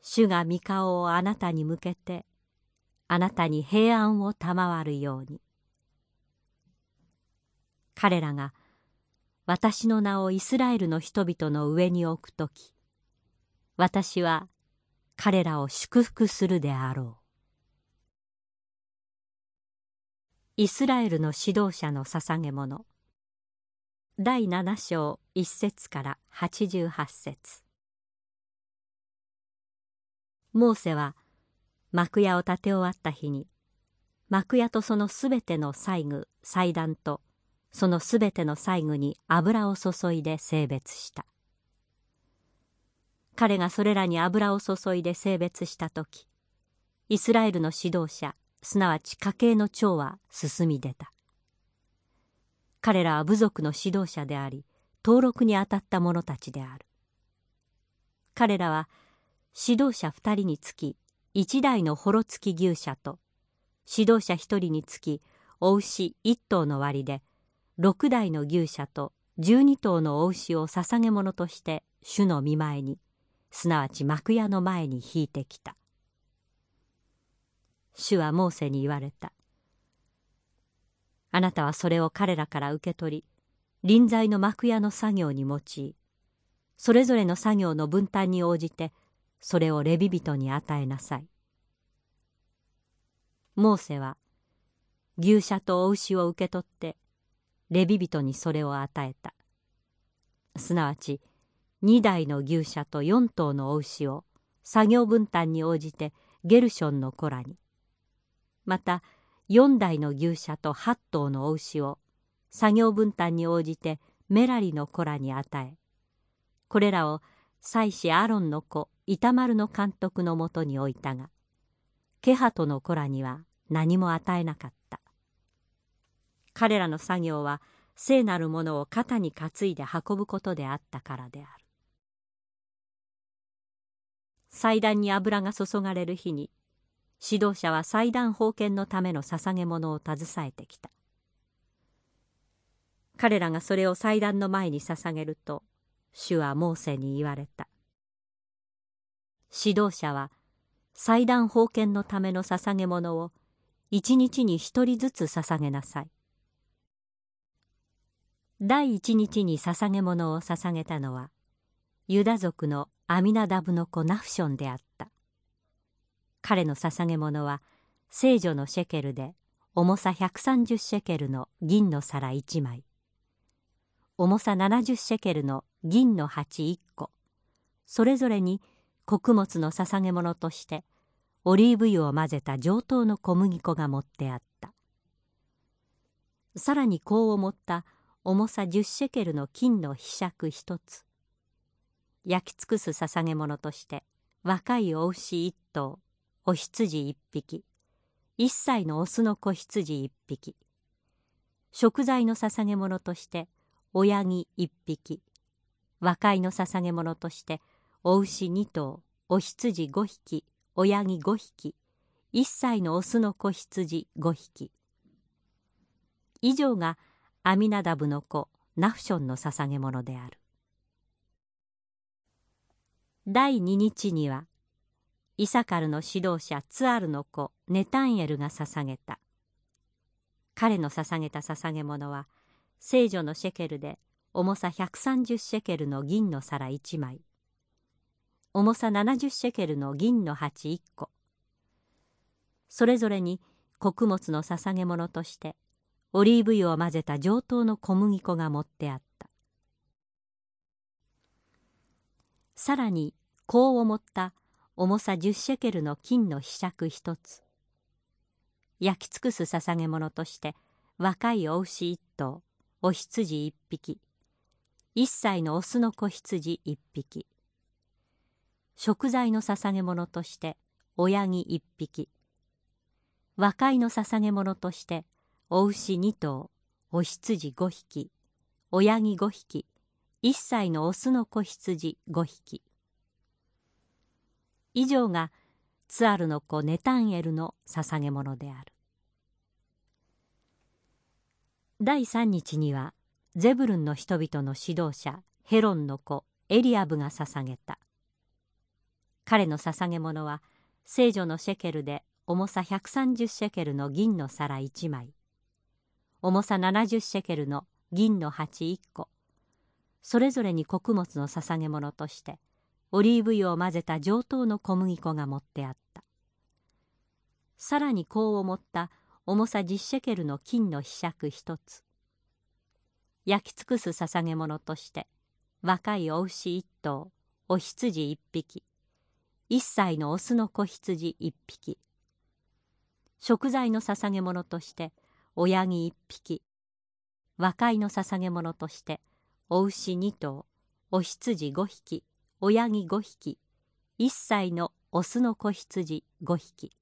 主が御顔をあなたに向けてあなたに平安を賜るように。彼らが私の名をイスラエルの人々の上に置くとき私は彼らを祝福するであろう。イスラエルの指導者の捧げ物。第7章1節から88節。モーセは幕屋を建て終わった日に幕屋とそのすべての細具祭壇とそのすべての細具に油を注いで性別した。彼がそれらに油を注いで性別した時イスラエルの指導者すなわち家系の長は進み出た。彼らは部族の指導者であり登録に当たった者たちである。彼らは指導者2人につき1台の幌付き牛舎と指導者1人につきお牛1頭の割で6台の牛舎と12頭のお牛を捧げ物として主の見前にすなわち幕屋の前に引いてきた。主はモーセに言われた。あなたはそれを彼らから受け取り、臨在の幕屋の作業に用い、それぞれの作業の分担に応じて、それをレビ人に与えなさい。モーセは、牛舎とお牛を受け取って、レビ人にそれを与えた。すなわち、2台の牛舎と4頭のお牛を作業分担に応じてゲルションの子らにまた4台の牛舎と8頭のお牛を作業分担に応じてメラリの子らに与えこれらを祭司アロンの子イタマルの監督のもとに置いたがケハトの子らには何も与えなかった。彼らの作業は聖なるものを肩に担いで運ぶことであったからである。祭壇に油が注がれる日に指導者は祭壇封建のための捧げ物を携えてきた。彼らがそれを祭壇の前に捧げると主はモーセに言われた。指導者は祭壇封建のための捧げ物を一日に一人ずつ捧げなさい。第一日に捧げ物を捧げたのはユダ族のアミナダブの子ナフションであった。彼の捧げ物は聖女のシェケルで重さ130シェケルの銀の皿1枚。重さ70シェケルの銀の鉢1個。それぞれに穀物の捧げ物としてオリーブ油を混ぜた上等の小麦粉が持ってあった。さらに香を持った重さ10シェケルの金のひしゃく一つ。焼き尽くす捧げ物として若いお牛一頭。お羊一匹。一歳のオスの子羊一匹。食材の捧げ物として親木一匹。和解の捧げ物としてお牛二頭。お羊五匹。親木五匹。一歳のオスの子羊五匹。以上がアミナダブの子ナフションの捧げ物である。第二日にはイサカルの指導者ツアルの子ネタンエルが捧げた。彼の捧げた捧げ物は聖女のシェケルで重さ130シェケルの銀の皿1枚。重さ70シェケルの銀の鉢1個。それぞれに穀物の捧げ物としてオリーブ油を混ぜた上等の小麦粉が持ってあった。さらに香を持った重さ10シェケルの金のひしゃく一つ。焼き尽くす捧げ物として若いお牛一頭お羊一匹。一歳のオスの子羊一匹。食材の捧げ物として親木一匹。和解の捧げ物としてお牛二頭お羊五匹。親木五匹。一歳のオスの子羊五匹。以上がツアルの子ネタンエルの捧げ物である。第三日にはゼブルンの人々の指導者ヘロンの子エリアブが捧げた。彼の捧げ物は聖女のシェケルで重さ130シェケルの銀の皿1枚。重さ70シェケルの銀の鉢1個。それぞれに穀物の捧げ物としてオリーブ油を混ぜた上等の小麦粉が持ってあった。さらに香を持った重さ10シェケルの金のひしゃく一つ。焼き尽くす捧げ物として若いお牛一頭お羊一匹一歳のオスの子羊一匹。食材の捧げ物として親木一匹。若いの捧げ物としてお牛二頭お羊五匹。親木五匹。一歳のオスの子羊五匹。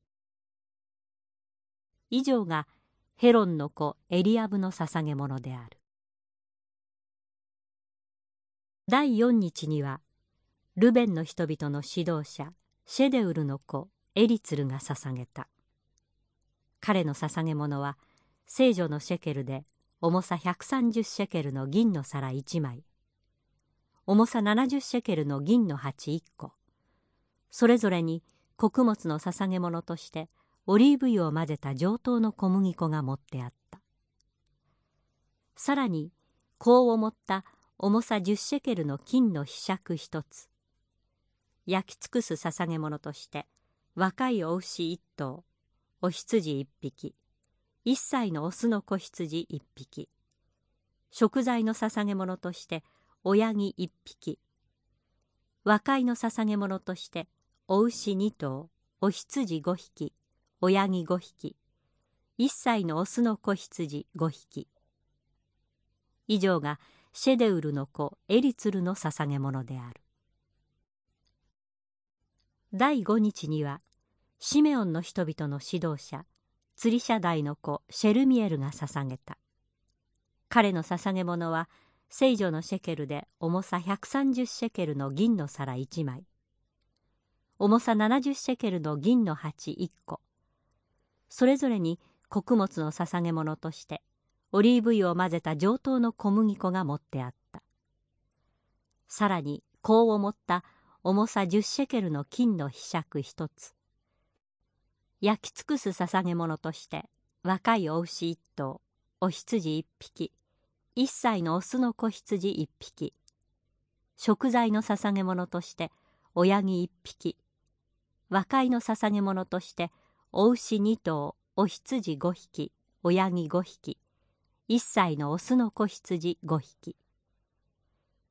以上がヘロンの子エリアブの捧げ物である。第四日にはルベンの人々の指導者シェデウルの子エリツルが捧げた。彼の捧げ物は聖女のシェケルで重さ130シェケルの銀の皿1枚。重さ70シェケルの銀の鉢1個。それぞれに穀物の捧げ物としてオリーブ油を混ぜた上等の小麦粉が持ってあった。さらに香を持った重さ10シェケルの金のひしゃく一つ。焼き尽くす捧げ物として若いお牛一頭お羊一匹一歳のオスの子羊一匹。食材の捧げ物として親木一匹。和解の捧げ物としてお牛二頭お羊五匹親木五匹。一歳のオスの子羊五匹。以上がシェデウルの子エリツルの捧げ物である。第五日にはシメオンの人々の指導者釣り社代の子シェルミエルが捧げた。彼の捧げ物は聖女のシェケルで重さ130シェケルの銀の皿1枚。重さ70シェケルの銀の鉢1個。それぞれに穀物の捧げ物としてオリーブ油を混ぜた上等の小麦粉が持ってあった。さらに香を持った重さ10シェケルの金のひしゃく一つ。焼き尽くす捧げ物として若いお牛一頭お羊一匹一歳のオスの子羊一匹。食材の捧げ物として親木一匹。和解の捧げ物としてお牛二頭お羊五匹。親木五匹。一歳のオスの子羊五匹。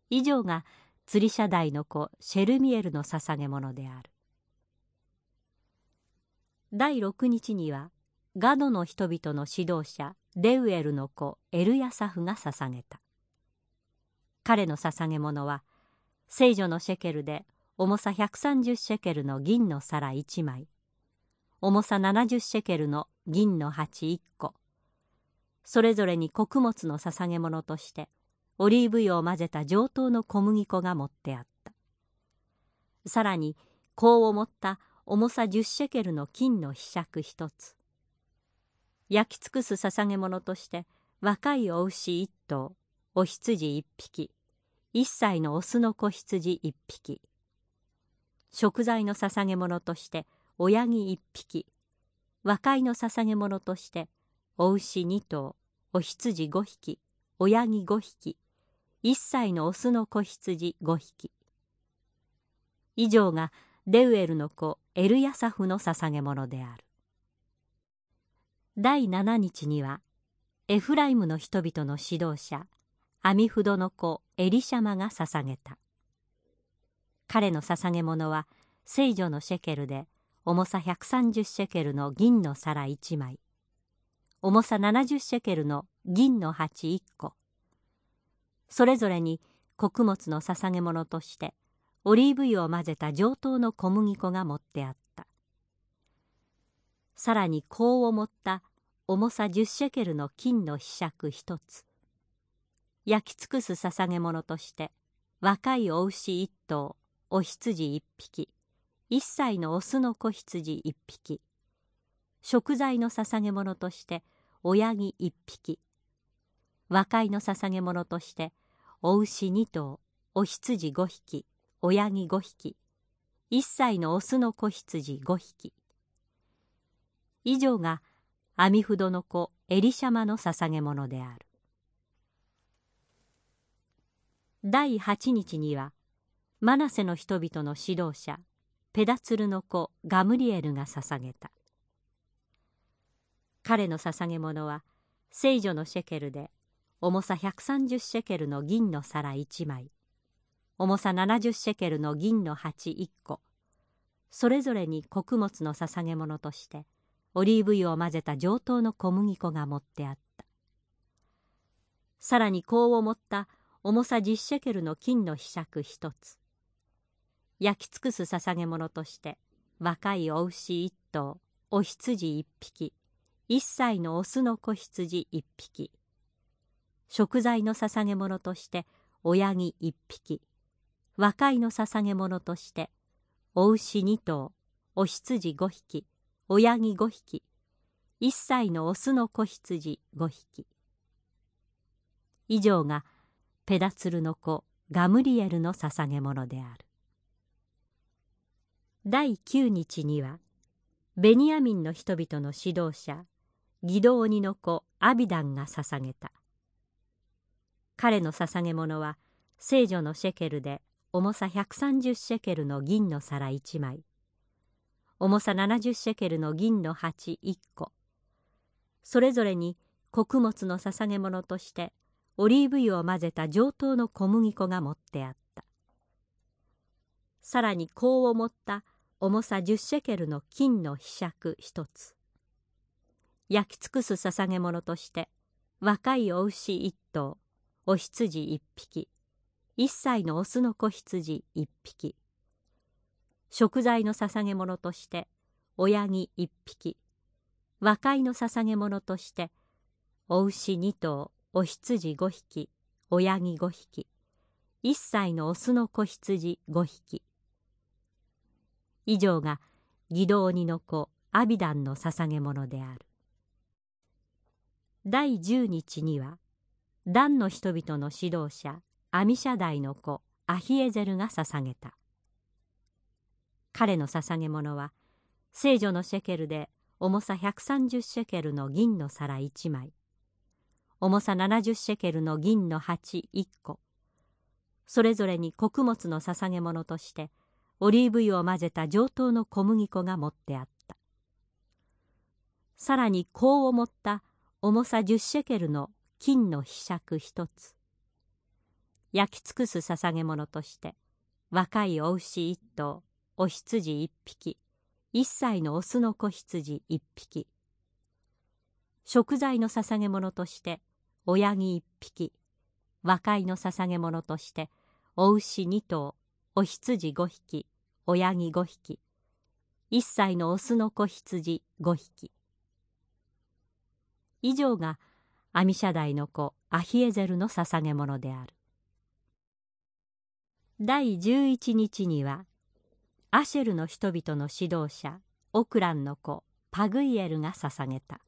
以上が釣り社代の子シェルミエルの捧げ物である。第六日にはガドの人々の指導者デウエルの子エルヤサフが捧げた。彼の捧げ物は聖女のシェケルで重さ130シェケルの銀の皿1枚。重さ70シェケルの銀の鉢1個。それぞれに穀物の捧げ物としてオリーブ油を混ぜた上等の小麦粉が持ってあった。さらに香を持った重さ10シェケルの金の柄杓一つ。焼き尽くす捧げ物として若いお牛一頭お羊一匹一歳のオスの子羊一匹食材の捧げ物として親木一匹和解の捧げ物としてお牛二頭お羊五匹親木五匹一歳のオスの子羊五匹。以上がデウエルの子エルヤサフの捧げ物である。第七日にはエフライムの人々の指導者アミフドの子エリシャマが捧げた。彼の捧げ物は聖女のシェケルで重さ130シェケルの銀の皿1枚。重さ70シェケルの銀の鉢1個。それぞれに穀物の捧げ物としてオリーブ油を混ぜた上等の小麦粉が持ってあった。さらに香を持った重さ10シェケルの金の柄杓一つ。焼き尽くす捧げ物として若いお牛一頭お羊一匹一歳のオスの子羊一匹食材の捧げ物として親木一匹和解の捧げ物としてお牛二頭お羊五匹親木五匹一歳のオスの子羊五匹。以上がアミフドの子エリシャマの捧げ物である。第八日にはマナセの人々の指導者ペダツルの子ガムリエルが捧げた。彼の捧げ物は聖女のシェケルで重さ130シェケルの銀の皿1枚重さ70シェケルの銀の鉢1個それぞれに穀物の捧げ物としてオリーブ油を混ぜた上等の小麦粉が持ってあった。さらに香を持った重さ10シェケルの金の柄杓一つ。焼き尽くす捧げ物として若いお牛一頭お羊一匹一歳のオスの子羊一匹食材の捧げ物として親木一匹和解の捧げ物としてお牛二頭お羊五匹親木五匹。一歳のオスの子羊五匹。以上がペダツルの子ガムリエルの捧げ物である。第九日にはベニヤミンの人々の指導者ギドオニの子アビダンが捧げた。彼の捧げ物は聖女のシェケルで重さ130シェケルの銀の皿1枚。重さ70シェケルの銀の鉢1個。それぞれに穀物の捧げ物としてオリーブ油を混ぜた上等の小麦粉が持ってあった。さらに香を持った重さ10シェケルの金の柄杓一つ。焼き尽くす捧げ物として若いお牛一頭お羊一匹一歳のオスの子羊一匹。食材の捧げ物として親木一匹。和解の捧げ物としてお牛2頭お羊5匹。親木5匹。1歳のオスの子羊5匹。以上が義堂鬼の子アビダンの捧げ物である。第10日にはダンの人々の指導者アミシャダイの子アヒエゼルが捧げた。彼の捧げ物は聖女のシェケルで重さ130シェケルの銀の皿1枚。重さ70シェケルの銀の鉢1個。それぞれに穀物の捧げ物としてオリーブ油を混ぜた上等の小麦粉が持ってあった。さらに香を持った重さ10シェケルの金の柄杓一つ。焼き尽くす捧げ物として若いお牛一頭お羊一匹。一歳のオスの子羊一匹。食材の捧げ物として親木一匹。和解の捧げ物としてお牛二頭お羊五匹。親木五匹。一歳のオスの子羊五匹。以上がアミシャダイの子アヒエゼルの捧げ物である。第11日にはアシェルの人々の指導者オクランの子パグイエルが捧げた。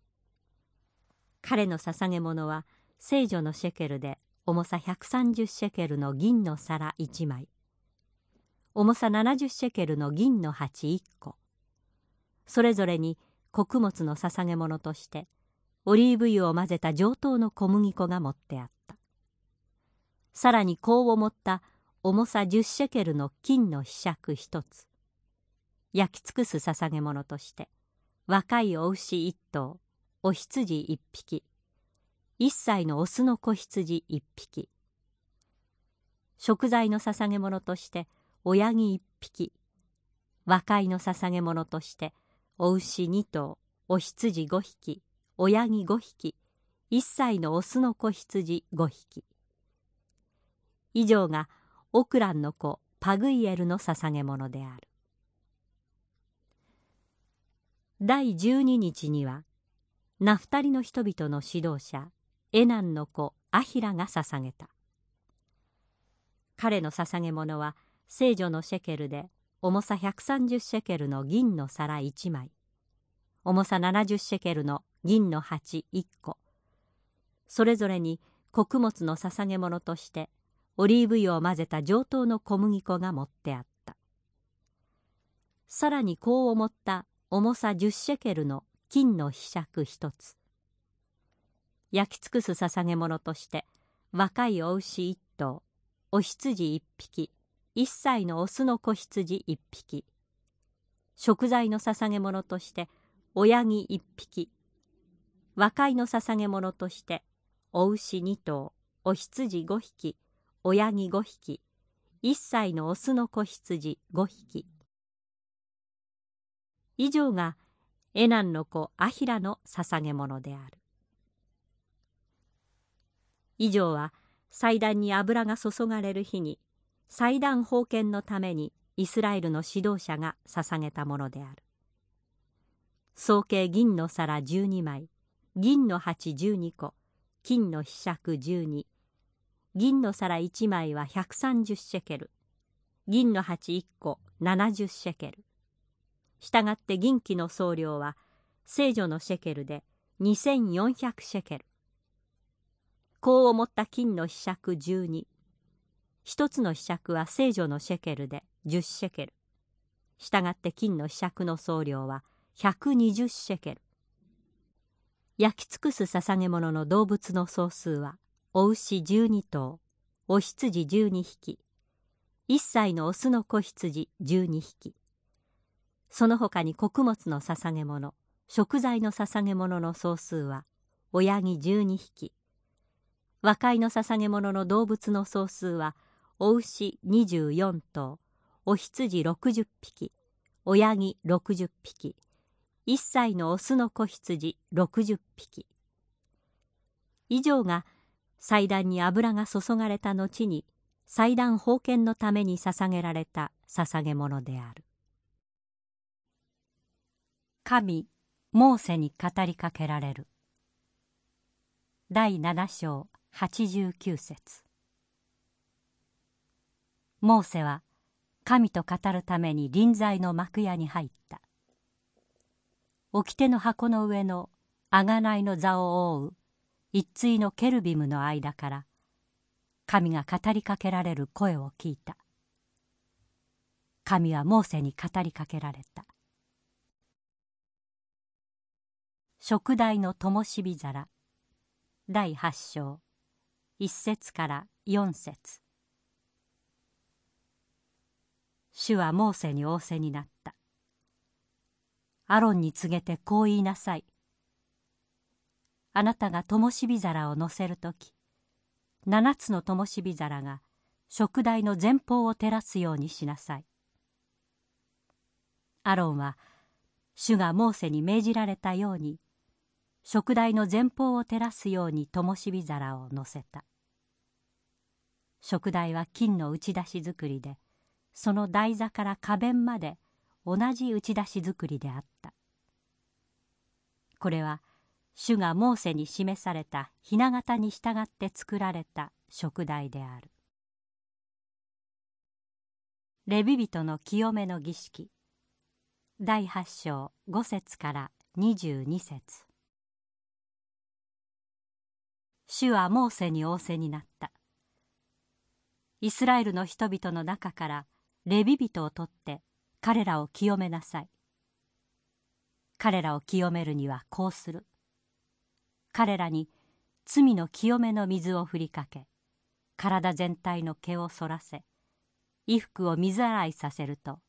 彼の捧げ物は聖女のシェケルで重さ130シェケルの銀の皿1枚。重さ70シェケルの銀の鉢1個。それぞれに穀物の捧げ物としてオリーブ油を混ぜた上等の小麦粉が持ってあった。さらに香を持った重さ10シェケルの金の柄杓一つ。焼き尽くす捧げ物として若いお牛一頭お羊一匹一歳のオスの子羊一匹食材の捧げ物として親木一匹和解の捧げ物としてお牛二頭お羊五匹親木五匹一歳のオスの子羊五匹。以上がオクランの子パグイエルの捧げ物である。第十二日にはナフタリの人々の指導者エナンの子アヒラが捧げた。彼の捧げ物は聖女のシェケルで重さ130シェケルの銀の皿1枚。重さ70シェケルの銀の鉢1個。それぞれに穀物の捧げ物としてオリーブ油を混ぜた上等の小麦粉が持ってあった。さらに香を持った重さ10シェケルの金の柄杓一つ。焼き尽くす捧げ物として若いお牛一頭お羊一匹一歳のオスの子羊一匹。食材の捧げ物として親木一匹。和解の捧げ物としてお牛二頭お羊五匹親木五匹。一歳のオスの子羊五匹。以上がエナンの子アヒラの捧げ物である。以上は祭壇に油が注がれる日に祭壇封建のためにイスラエルの指導者が捧げたものである。総計銀の皿12枚銀の鉢12個金の柄杓12銀の皿1枚は130シェケル銀の鉢1個70シェケル。したがって銀器の総量は聖女のシェケルで2400シェケル。香を持った金の柄杓12一つの柄杓は聖女のシェケルで10シェケル。したがって金の柄杓の総量は120シェケル。焼き尽くす捧げ物の動物の総数はお牛12頭。お羊12匹。1歳のオスの子羊12匹。その他に穀物の捧げ物食材の捧げ物の総数は親木12匹。和解の捧げ物の動物の総数はお牛24頭お羊60匹親木60匹。1歳のオスの子羊60匹。以上が祭壇に油が注がれた後に祭壇封建のために捧げられた捧げ物である。神モーセに語りかけられる。第7章89節。モーセは神と語るために臨在の幕屋に入った。掟の箱の上の贖いの座を覆う一対のケルビムの間から神が語りかけられる声を聞いた。神はモーセに語りかけられた。食台の灯火皿。第八章。一節から四節。主はモーセに仰せになった。アロンに告げてこう言いなさい。あなたが灯火皿を乗せる時七つの灯火皿が食台の前方を照らすようにしなさい。アロンは主がモーセに命じられたように食台の前方を照らすように灯火皿を乗せた。食台は金の打ち出し作りでその台座から花弁まで同じ打ち出し作りであった。これは主がモーセに示された雛形に従って作られた食台である。レビ人の清めの儀式。第8章5節から22節。主はモーセに仰せになった。イスラエルの人々の中からレビ人を取って彼らを清めなさい。彼らを清めるにはこうする。彼らに罪の清めの水を振りかけ体全体の毛をそらせ衣服を水洗いさせると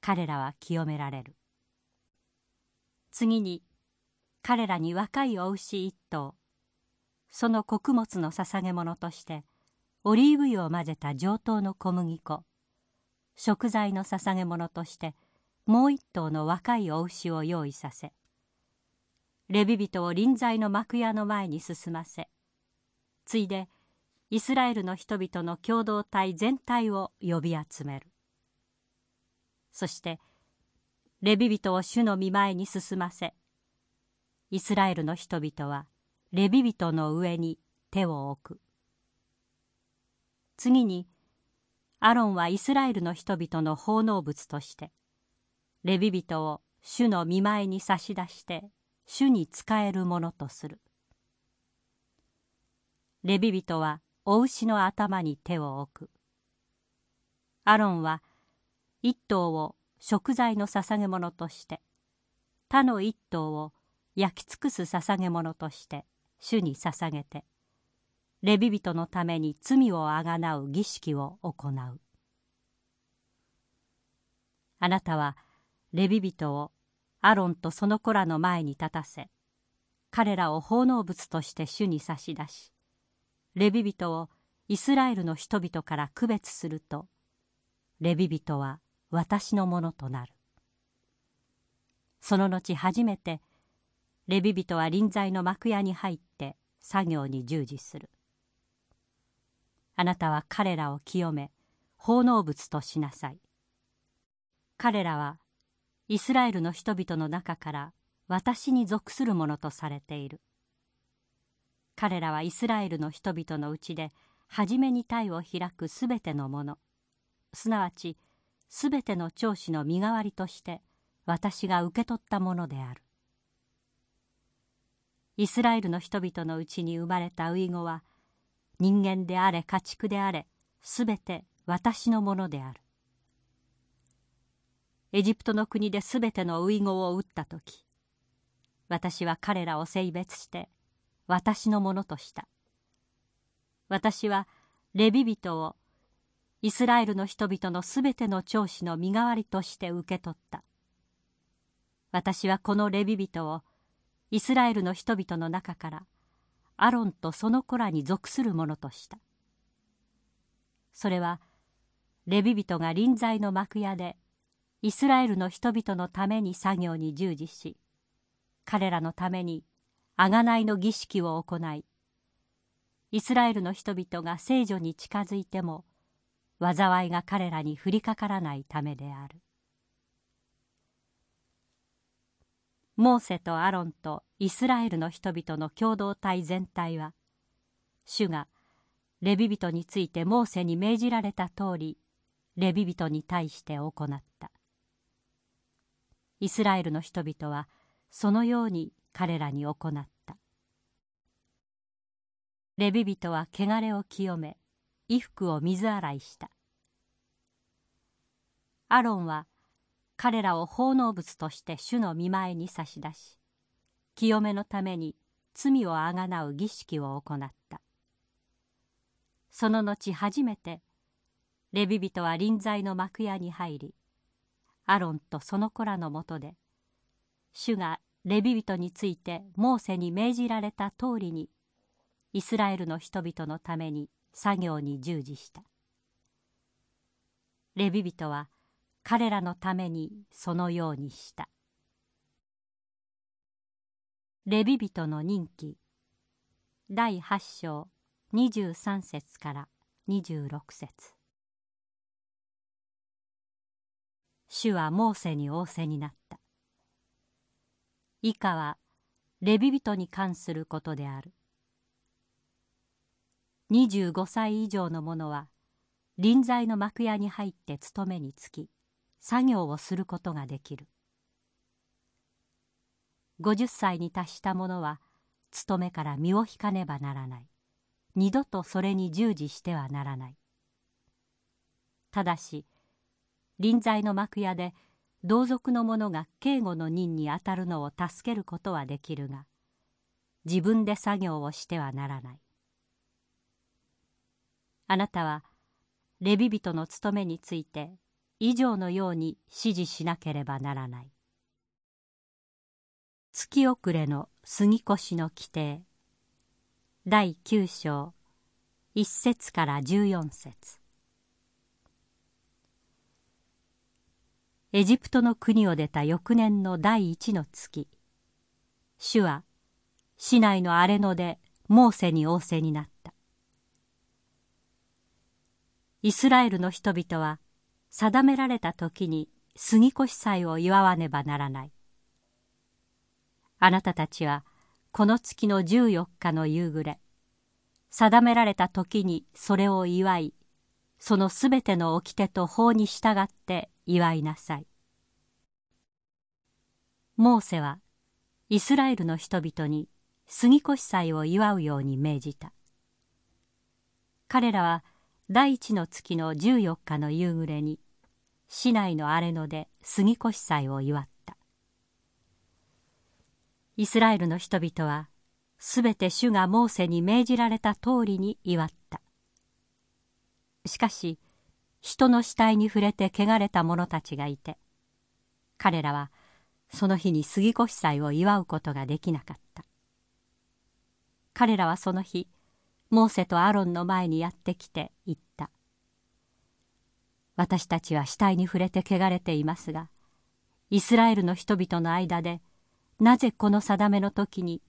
彼らは清められる。次に彼らに若いお牛一頭その穀物の捧げ物としてオリーブ油を混ぜた上等の小麦粉食材の捧げ物としてもう一頭の若いお牛を用意させレビ人を臨在の幕屋の前に進ませついでイスラエルの人々の共同体全体を呼び集める。そしてレビ人を主の見前に進ませイスラエルの人々はレビ人の上に手を置く。次にアロンはイスラエルの人々の奉納物としてレビ人を主の見前に差し出して主に仕えるものとする。レビ人はお牛の頭に手を置く。アロンは一頭を食材の捧げ物として他の一頭を焼き尽くす捧げ物として主に捧げてレビ人のために罪をあがなう儀式を行う。あなたはレビ人をアロンとその子らの前に立たせ彼らを奉納物として主に差し出しレビ人をイスラエルの人々から区別するとレビ人は私のものとなる。その後初めてレビ人は臨在の幕屋に入って作業に従事する。あなたは彼らを清め奉納物としなさい。彼らはイスラエルの人々の中から私に属するものとされている。彼らはイスラエルの人々のうちで初めに体を開くすべてのもの。すなわちすべての長子の身代わりとして私が受け取ったものである。イスラエルの人々のうちに生まれた遺語は人間であれ家畜であれすべて私のものである。エジプトの国ですべての遺語を打った時私は彼らを性別して私のものとした。私はレビ人をイスラエルの人々のすべての長子の身代わりとして受け取った。私はこのレビ人をイスラエルの人々の中からアロンとその子らに属するものとした。それはレビ人が臨在の幕屋でイスラエルの人々のために作業に従事し彼らのために贖いの儀式を行いイスラエルの人々が聖女に近づいても災いが彼らに降りかからないためである。モーセとアロンとイスラエルの人々の共同体全体は主がレビ人についてモーセに命じられた通りレビ人に対して行った。イスラエルの人々はそのように彼らに行った。レビ人は汚れを清め衣服を水洗いした。アロンは彼らを奉納物として主の見前に差し出し清めのために罪をあがなう儀式を行った。その後初めてレビ人は臨在の幕屋に入りアロンとその子らのもとで主がレビ人についてモーセに命じられた通りにイスラエルの人々のために作業に従事した。レビ人は彼らのためにそのようにした。レビ人の任期第8章。23節から。26節。主はモーセに仰せになった。以下は。レビ人に関することである。25歳以上の者は。臨在の幕屋に入って勤めにつき。作業をすることができる。50歳に達した者は勤めから身を引かねばならない。二度とそれに従事してはならない。ただし臨在の幕屋で同族の者が警護の任にあたるのを助けることはできるが自分で作業をしてはならない。あなたはレビ人の務めについて以上のように指示しなければならない。月遅れの杉越の規定。第9章。1節から14節。エジプトの国を出た翌年の第一の月。主は市内の荒れ野でモーセに仰せになった。イスラエルの人々は定められた時に杉越祭を祝わねばならないあなたたちはこの月の14日の夕暮れ定められた時にそれを祝いそのすべての掟と法に従って祝いなさい。モーセはイスラエルの人々に杉越祭を祝うように命じた。彼らは第一の月の14日の夕暮れに市内の荒れ野で杉越祭を祝った。イスラエルの人々はすべて主がモーセに命じられた通りに祝った。しかし人の死体に触れて汚れた者たちがいて彼らはその日に杉越祭を祝うことができなかった彼らはその日モーセとアロンの前にやってきて言った「私たちは死体に触れて汚れていますがイスラエルの人々の間でなぜこの定めの時に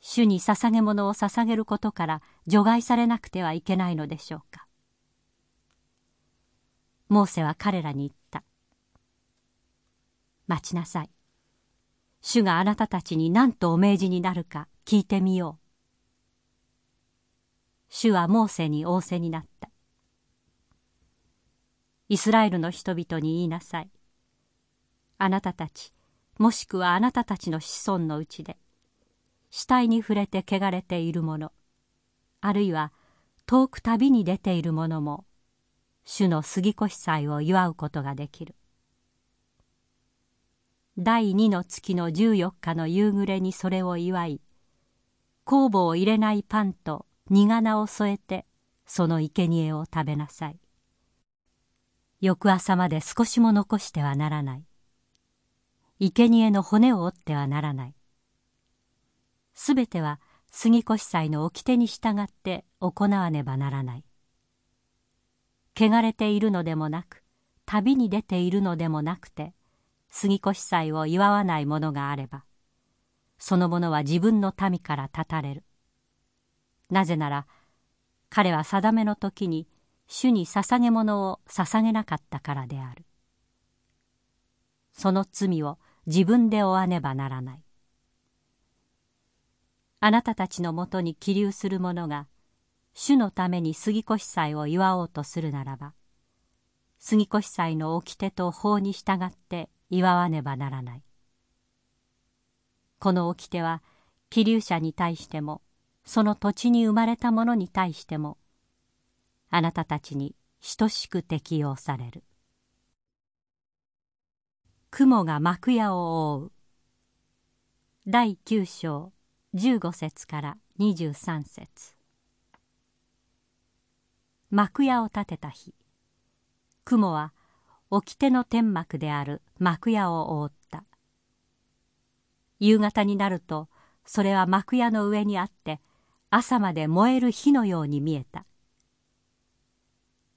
主に捧げ物を捧げることから除外されなくてはいけないのでしょうか」モーセは彼らに言った「待ちなさい。主があなたたちに何とお命じになるか聞いてみよう」主はモーセに仰せになった。イスラエルの人々に言いなさい。あなたたちもしくはあなたたちの子孫のうちで死体に触れて汚れている者あるいは遠く旅に出ている者も主の杉越祭を祝うことができる。第二の月の14日の夕暮れにそれを祝い酵母を入れないパンと苦菜を添えてその生贄を食べなさい。翌朝まで少しも残してはならない。生贄の骨を折ってはならない。すべては杉越祭の掟に従って行わねばならない。汚れているのでもなく旅に出ているのでもなくて杉越祭を祝わない者があればその者は自分の民から断たれる。なぜなら彼は定めの時に主に捧げ物を捧げなかったからであるその罪を自分で負わねばならないあなたたちのもとに起立する者が主のために杉越祭を祝おうとするならば杉越祭の掟と法に従って祝わねばならない。この掟は気流者に対してもその土地に生まれた者に対してもあなたたちに等しく適用される。雲が幕屋を覆う。第9章15節から23節。幕屋を建てた日雲は掟の天幕である幕屋を覆った。夕方になるとそれは幕屋の上にあって朝まで燃える火のように見えた。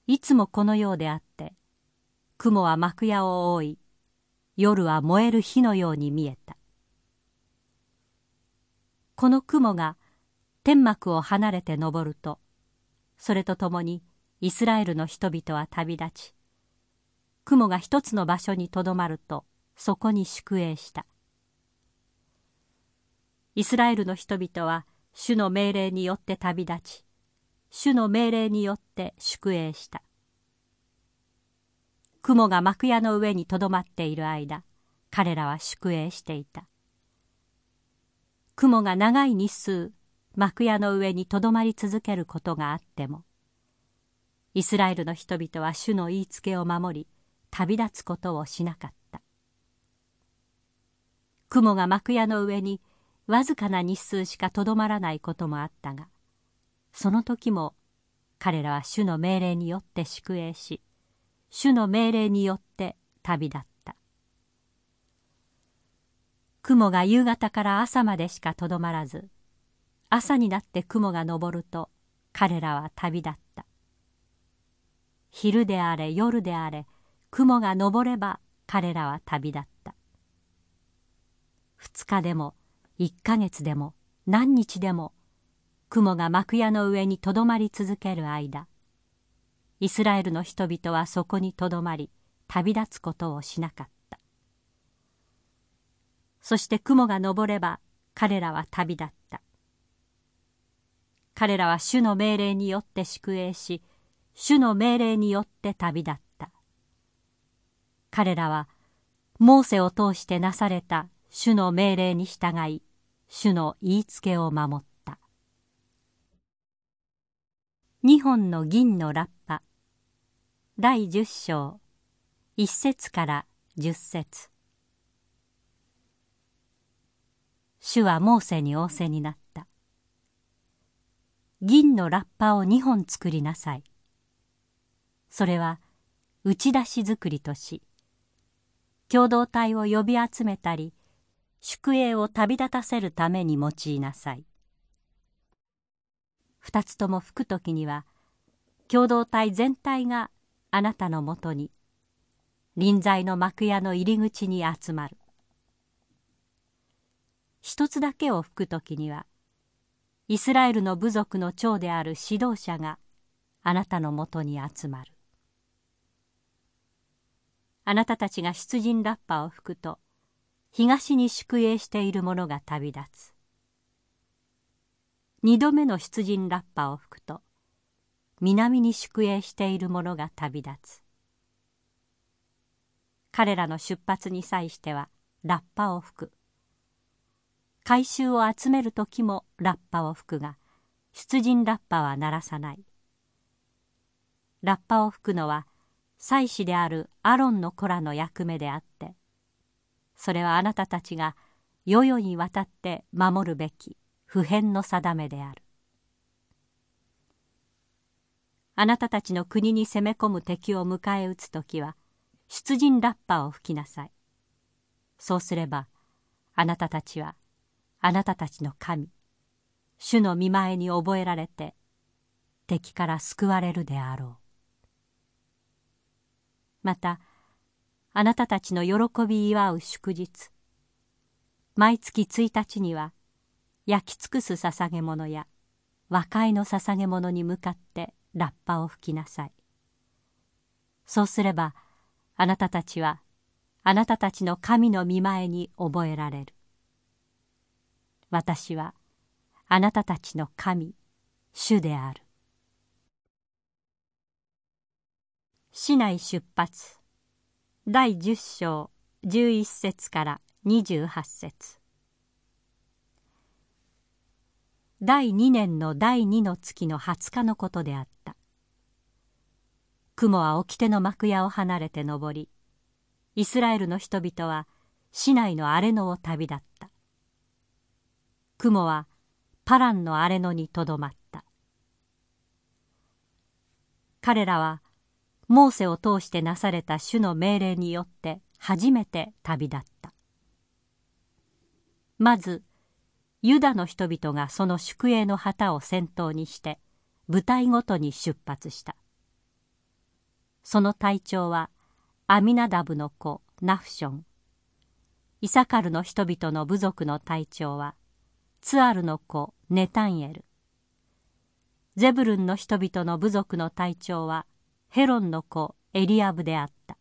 いつもこのようであって雲は幕屋を覆い夜は燃える火のように見えた。この雲が天幕を離れて登るとそれとともにイスラエルの人々は旅立ち雲が一つの場所にとどまるとそこに宿営した。イスラエルの人々は主の命令によって旅立ち主の命令によって宿営した。雲が幕屋の上にとどまっている間彼らは宿営していた。雲が長い日数幕屋の上にとどまり続けることがあってもイスラエルの人々は主の言いつけを守り旅立つことをしなかった。雲が幕屋の上にわずかな日数しかとどまらないこともあったがその時も彼らは主の命令によって宿営し主の命令によって旅立った。雲が夕方から朝までしかとどまらず朝になって雲が昇ると彼らは旅立った。昼であれ夜であれ雲が昇れば彼らは旅立った。二日でも一ヶ月でも何日でも雲が幕屋の上にとどまり続ける間イスラエルの人々はそこにとどまり旅立つことをしなかった。そして雲が昇れば彼らは旅立った。彼らは主の命令によって宿営し主の命令によって旅立った。彼らはモーセを通してなされた主の命令に従い主の言いつけを守った二本の銀のラッパ第十章一節から十節主はモーセに仰せになった。銀のラッパを二本作りなさい。それは打ち出し作りとし、共同体を呼び集めたり、宿営を旅立たせるために用いなさい。二つとも吹く時には、共同体全体があなたのもとに、臨在の幕屋の入り口に集まる。一つだけを吹く時にはイスラエルの部族の長である指導者があなたのもとに集まるあなたたちが出陣ラッパを吹くと東に宿営している者が旅立つ。二度目の出陣ラッパを吹くと南に宿営している者が旅立つ。彼らの出発に際してはラッパを吹く。回収を集める時もラッパを吹くが出陣ラッパは鳴らさない。ラッパを吹くのは祭司であるアロンの子らの役目であってそれはあなたたちが世々にわたって守るべき普遍の定めである。あなたたちの国に攻め込む敵を迎え撃つ時は出陣ラッパを吹きなさい。そうすればあなたたちはあなたたちの神主の見前に覚えられて敵から救われるであろう。またあなたたちの喜び祝う祝日。毎月1日には焼き尽くす捧げ物や和解の捧げ物に向かってラッパを吹きなさい。そうすればあなたたちはあなたたちの神の見前に覚えられる。私はあなたたちの神主である。市内出発。第10章11節から28節。第2年の第2の月の20日のことであった。雲は掟の幕屋を離れて登りイスラエルの人々は市内の荒れ野を旅立った。雲はパランの荒れ野にとどまった。彼らはモーセを通してなされた主の命令によって初めて旅立った。まずユダの人々がその宿営の旗を先頭にして部隊ごとに出発した。その隊長はアミナダブの子ナフション。イサカルの人々の部族の隊長はツアルの子ネタンエル。ゼブルンの人々の部族の隊長はヘロンの子エリアブであった。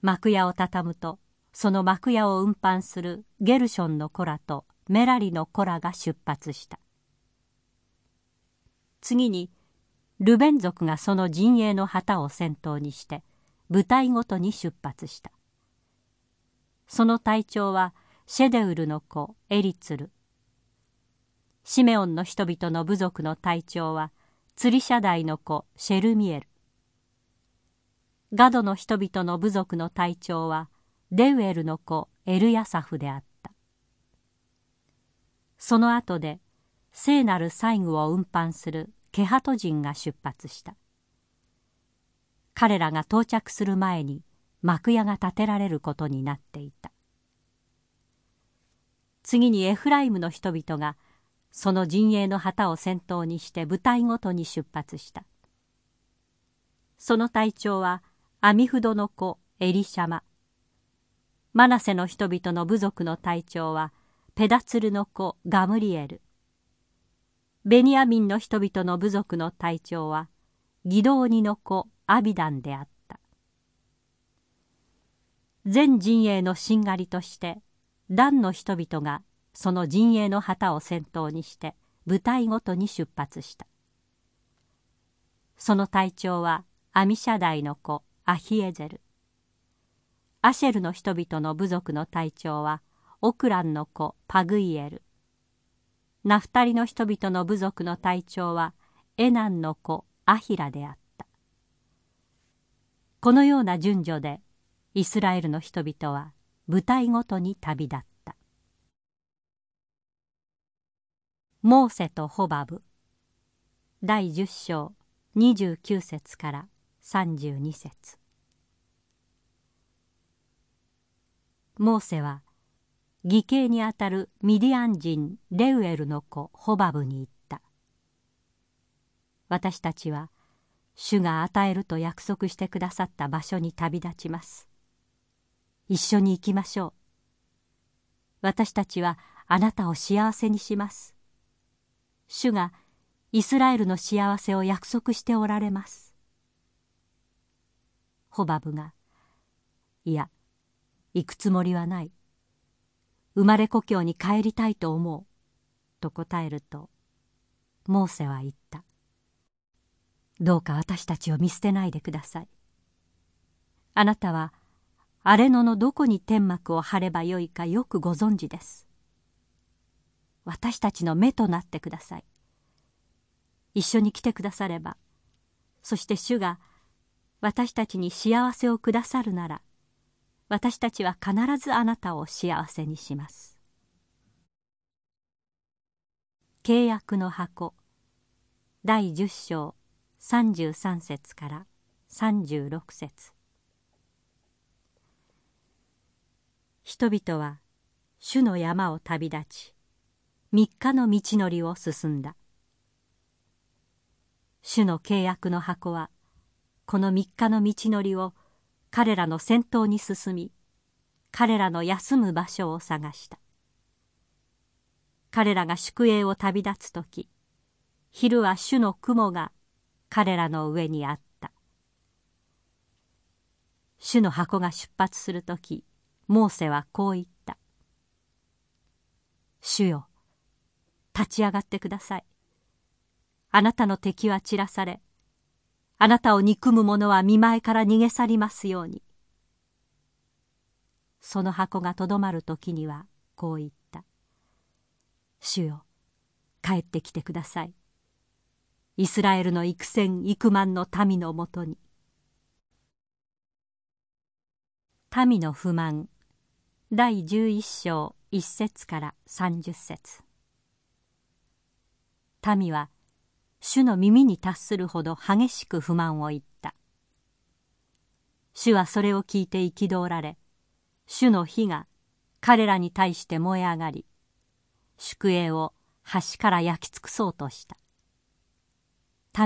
幕屋を畳むとその幕屋を運搬するゲルションの子らとメラリの子らが出発した。次にルベン族がその陣営の旗を先頭にして部隊ごとに出発した。その隊長はシェデウルの子エリツル。シメオンの人々の部族の隊長は釣りシャダイの子シェルミエル。ガドの人々の部族の隊長はデウエルの子エルヤサフであった。その後で聖なる細具を運搬するケハト人が出発した。彼らが到着する前に幕屋が建てられることになっていた。次にエフライムの人々がその陣営の旗を先頭にして部隊ごとに出発した。その隊長はアミフドの子エリシャマ。マナセの人々の部族の隊長はペダツルの子ガムリエル。ベニヤミンの人々の部族の隊長はギドーニの子アビダンであった。全陣営のしんがりとしてダンの人々がその陣営の旗を先頭にして部隊ごとに出発した。その隊長はアミシャダイの子アヒエゼル。アシェルの人々の部族の隊長はオクランの子パグイエル。ナフタリの人々の部族の隊長はエナンの子アヒラであった。このような順序でイスラエルの人々は部隊ごとに旅立った。モーセとホバブ。第10章29節から32節。モーセは義兄にあたるミディアン人レウエルの子ホバブに言った。私たちは主が与えると約束してくださった場所に旅立ちます。一緒に行きましょう。私たちはあなたを幸せにします。主がイスラエルの幸せを約束しておられます。ホバブがいや行くつもりはない。生まれ故郷に帰りたいと思うと答えるとモーセは言った。どうか私たちを見捨てないでください。あなたは荒れ野のどこに天幕を張ればよいかよくご存知です。私たちの目となってください。一緒に来てくだされば、そして主が私たちに幸せをくださるなら、私たちは必ずあなたを幸せにします。契約の箱第10章33節から36節人々は主の山を旅立ち三日の道のりを進んだ。主の契約の箱はこの三日の道のりを彼らの先頭に進み彼らの休む場所を探した。彼らが宿営を旅立つ時昼は主の雲が彼らの上にあった。主の箱が出発する時モーセはこう言った「主よ立ち上がってください。あなたの敵は散らされあなたを憎む者は見舞いから逃げ去りますように。その箱がとどまる時にはこう言った「主よ帰ってきてください。イスラエルの幾千幾万の民のもとに」民の不満第11章1節から30節。民は主の耳に達するほど激しく不満を言った。主はそれを聞いて憤られ主の火が彼らに対して燃え上がり宿営を端から焼き尽くそうとした。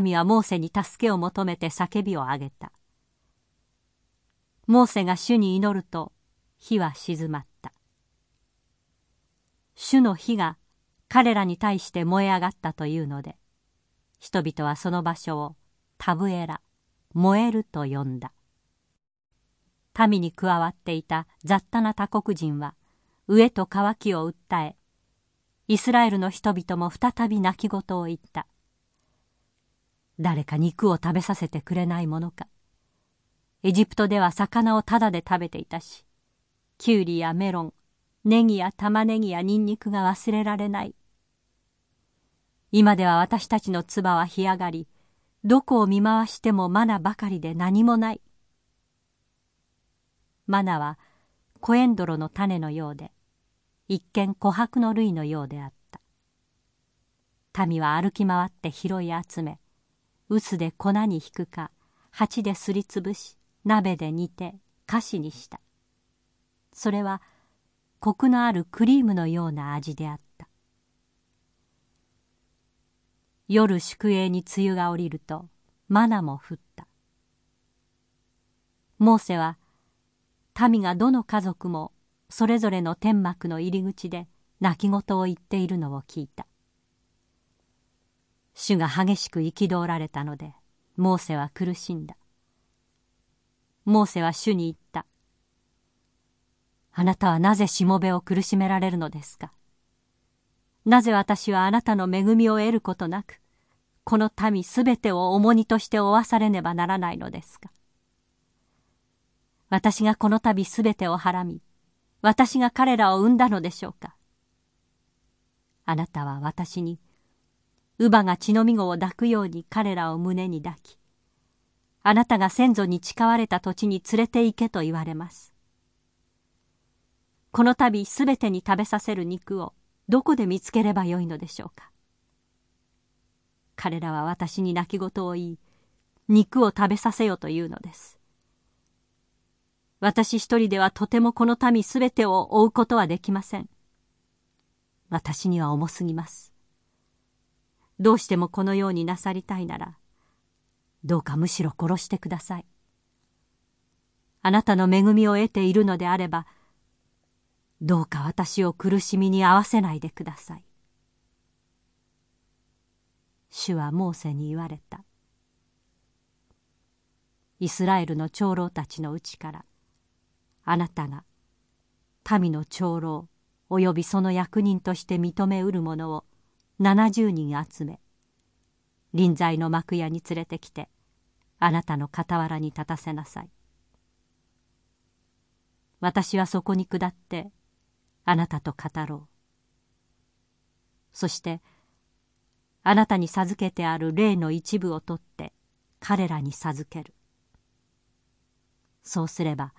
民はモーセに助けを求めて叫びを上げた。モーセが主に祈ると火は静まった。主の火が彼らに対して燃え上がったというので人々はその場所をタブエラ燃えると呼んだ。民に加わっていた雑多な他国人は飢えと渇きを訴えイスラエルの人々も再び泣き言を言った。誰か肉を食べさせてくれないものか。エジプトでは魚をタダで食べていたしきゅうりやメロンネギや玉ねぎやニンニクが忘れられない。今では私たちの唾は干上がりどこを見回してもマナばかりで何もない。マナはコエンドロの種のようで一見琥珀の類のようであった。民は歩き回って拾い集め臼で粉にひくか鉢ですりつぶし鍋で煮て菓子にした。それはコクのあるクリームのような味であった。夜宿営に梅雨が降りるとマナも降った。モーセは民がどの家族もそれぞれの天幕の入り口で泣き言を言っているのを聞いた。主が激しく憤られたのでモーセは苦しんだ。モーセは主に言った。あなたはなぜしもべを苦しめられるのですか？なぜ私はあなたの恵みを得ることなくこの民すべてを重荷として負わされねばならないのですか？私がこの度すべてをはらみ、私が彼らを産んだのでしょうか？あなたは私に、乳母が血のみ子を抱くように彼らを胸に抱き、あなたが先祖に誓われた土地に連れて行けと言われます。この度すべてに食べさせる肉をどこで見つければよいのでしょうか？彼らは私に泣き言を言い、肉を食べさせよというのです。私一人ではとてもこの民すべてを追うことはできません。私には重すぎます。どうしてもこのようになさりたいなら、どうかむしろ殺してください。あなたの恵みを得ているのであれば、どうか私を苦しみに合わせないでください。主はモーセに言われた。イスラエルの長老たちのうちから、あなたが民の長老およびその役人として認めうる者を70人集め臨在の幕屋に連れてきてあなたの傍らに立たせなさい私はそこに下ってあなたと語ろう。そしてあなたに授けてある霊の一部を取って彼らに授ける。そうすれば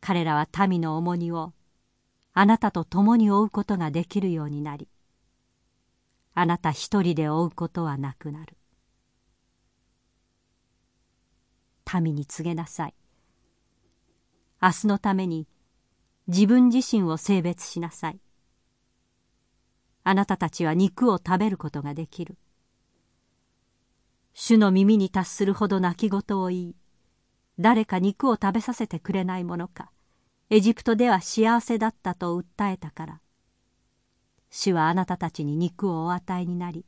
彼らは民の重荷をあなたと共に負うことができるようになりあなた一人で負うことはなくなる。民に告げなさい。明日のために自分自身を性別しなさい。あなたたちは肉を食べることができる。主の耳に達するほど泣き言を言い誰か肉を食べさせてくれないものかエジプトでは幸せだったと訴えたから。主はあなたたちに肉をお与えになり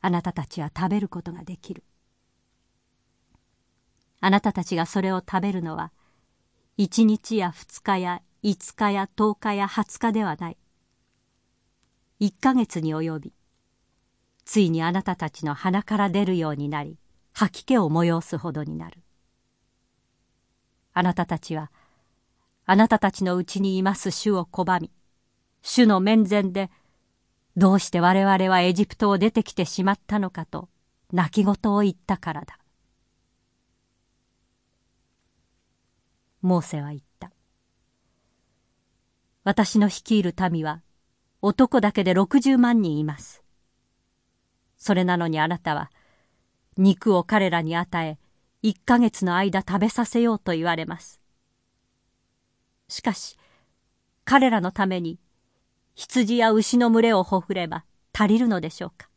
あなたたちは食べることができる。あなたたちがそれを食べるのは一日や二日や五日や十日や二十日ではない。1ヶ月に及びついにあなたたちの鼻から出るようになり吐き気を催すほどになる。あなたたちはあなたたちのうちにいます主を拒み主の面前でどうして我々はエジプトを出てきてしまったのかと泣き言を言ったからだ。モーセは言った。私の率いる民は男だけで60万人います。それなのにあなたは肉を彼らに与え1ヶ月の間食べさせようと言われます。しかし彼らのために羊や牛の群れをほふれば足りるのでしょうか。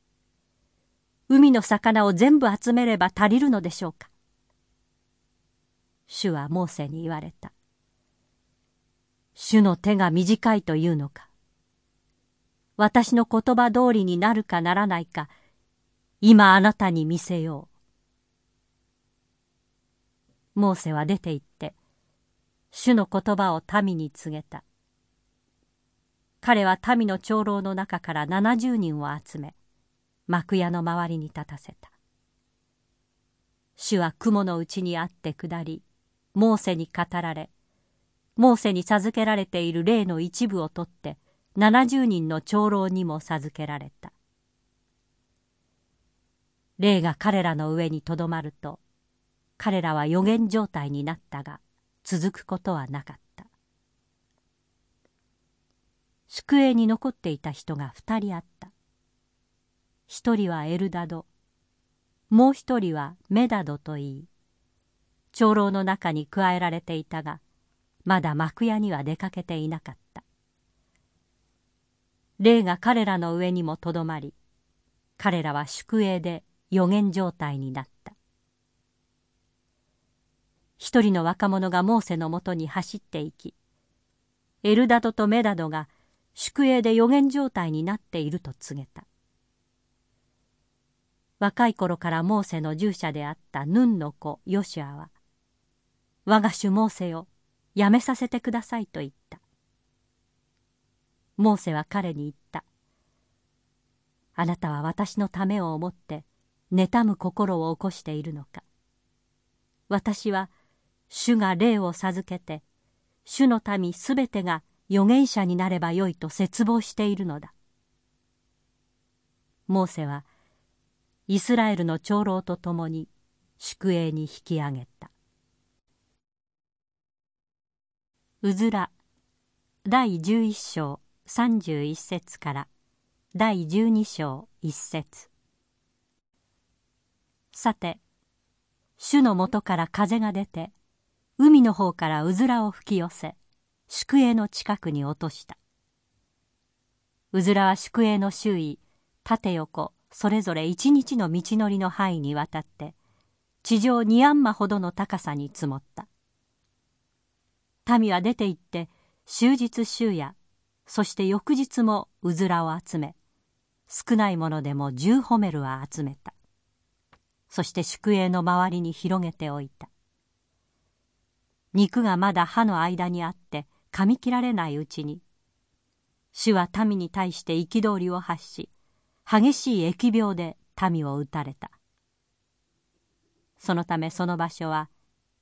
海の魚を全部集めれば足りるのでしょうか。主はモーセに言われた。主の手が短いというのか。私の言葉通りになるかならないか。今あなたに見せよう。モーセは出て行って主の言葉を民に告げた。彼は民の長老の中から70人を集め幕屋の周りに立たせた。主は雲のうちにあって下りモーセに語られモーセに授けられている霊の一部を取って70人の長老にも授けられた。霊が彼らの上にとどまると彼らは予言状態になったが続くことはなかった。宿営に残っていた人が二人あった。一人はエルダドもう一人はメダドといい長老の中に加えられていたがまだ幕屋には出かけていなかった。霊が彼らの上にもとどまり彼らは宿営で予言状態になった。一人の若者がモーセのもとに走っていきエルダドとメダドが宿営で予言状態になっていると告げた。若い頃からモーセの従者であったヌンの子ヨシュアは「我が主モーセをやめさせてください」と言った。モーセは彼に言った「あなたは私のためを思って妬む心を起こしているのか。私は主が霊を授けて主の民すべてが預言者になればよいと絶望しているのだ。モーセはイスラエルの長老と共に宿営に引き上げた。うずら。第11章31節から。第12章1節さて主のもとから風が出て海の方からうずらを吹き寄せ宿営の近くに落とした。うずらは宿営の周囲縦横それぞれ一日の道のりの範囲にわたって地上2アンマほどの高さに積もった。民は出て行って終日終夜そして翌日もうずらを集め少ないものでも10ホメルは集めた。そして宿営の周りに広げておいた。肉がまだ歯の間にあって噛み切られないうちに主は民に対して憤りを発し激しい疫病で民を撃たれた。そのためその場所は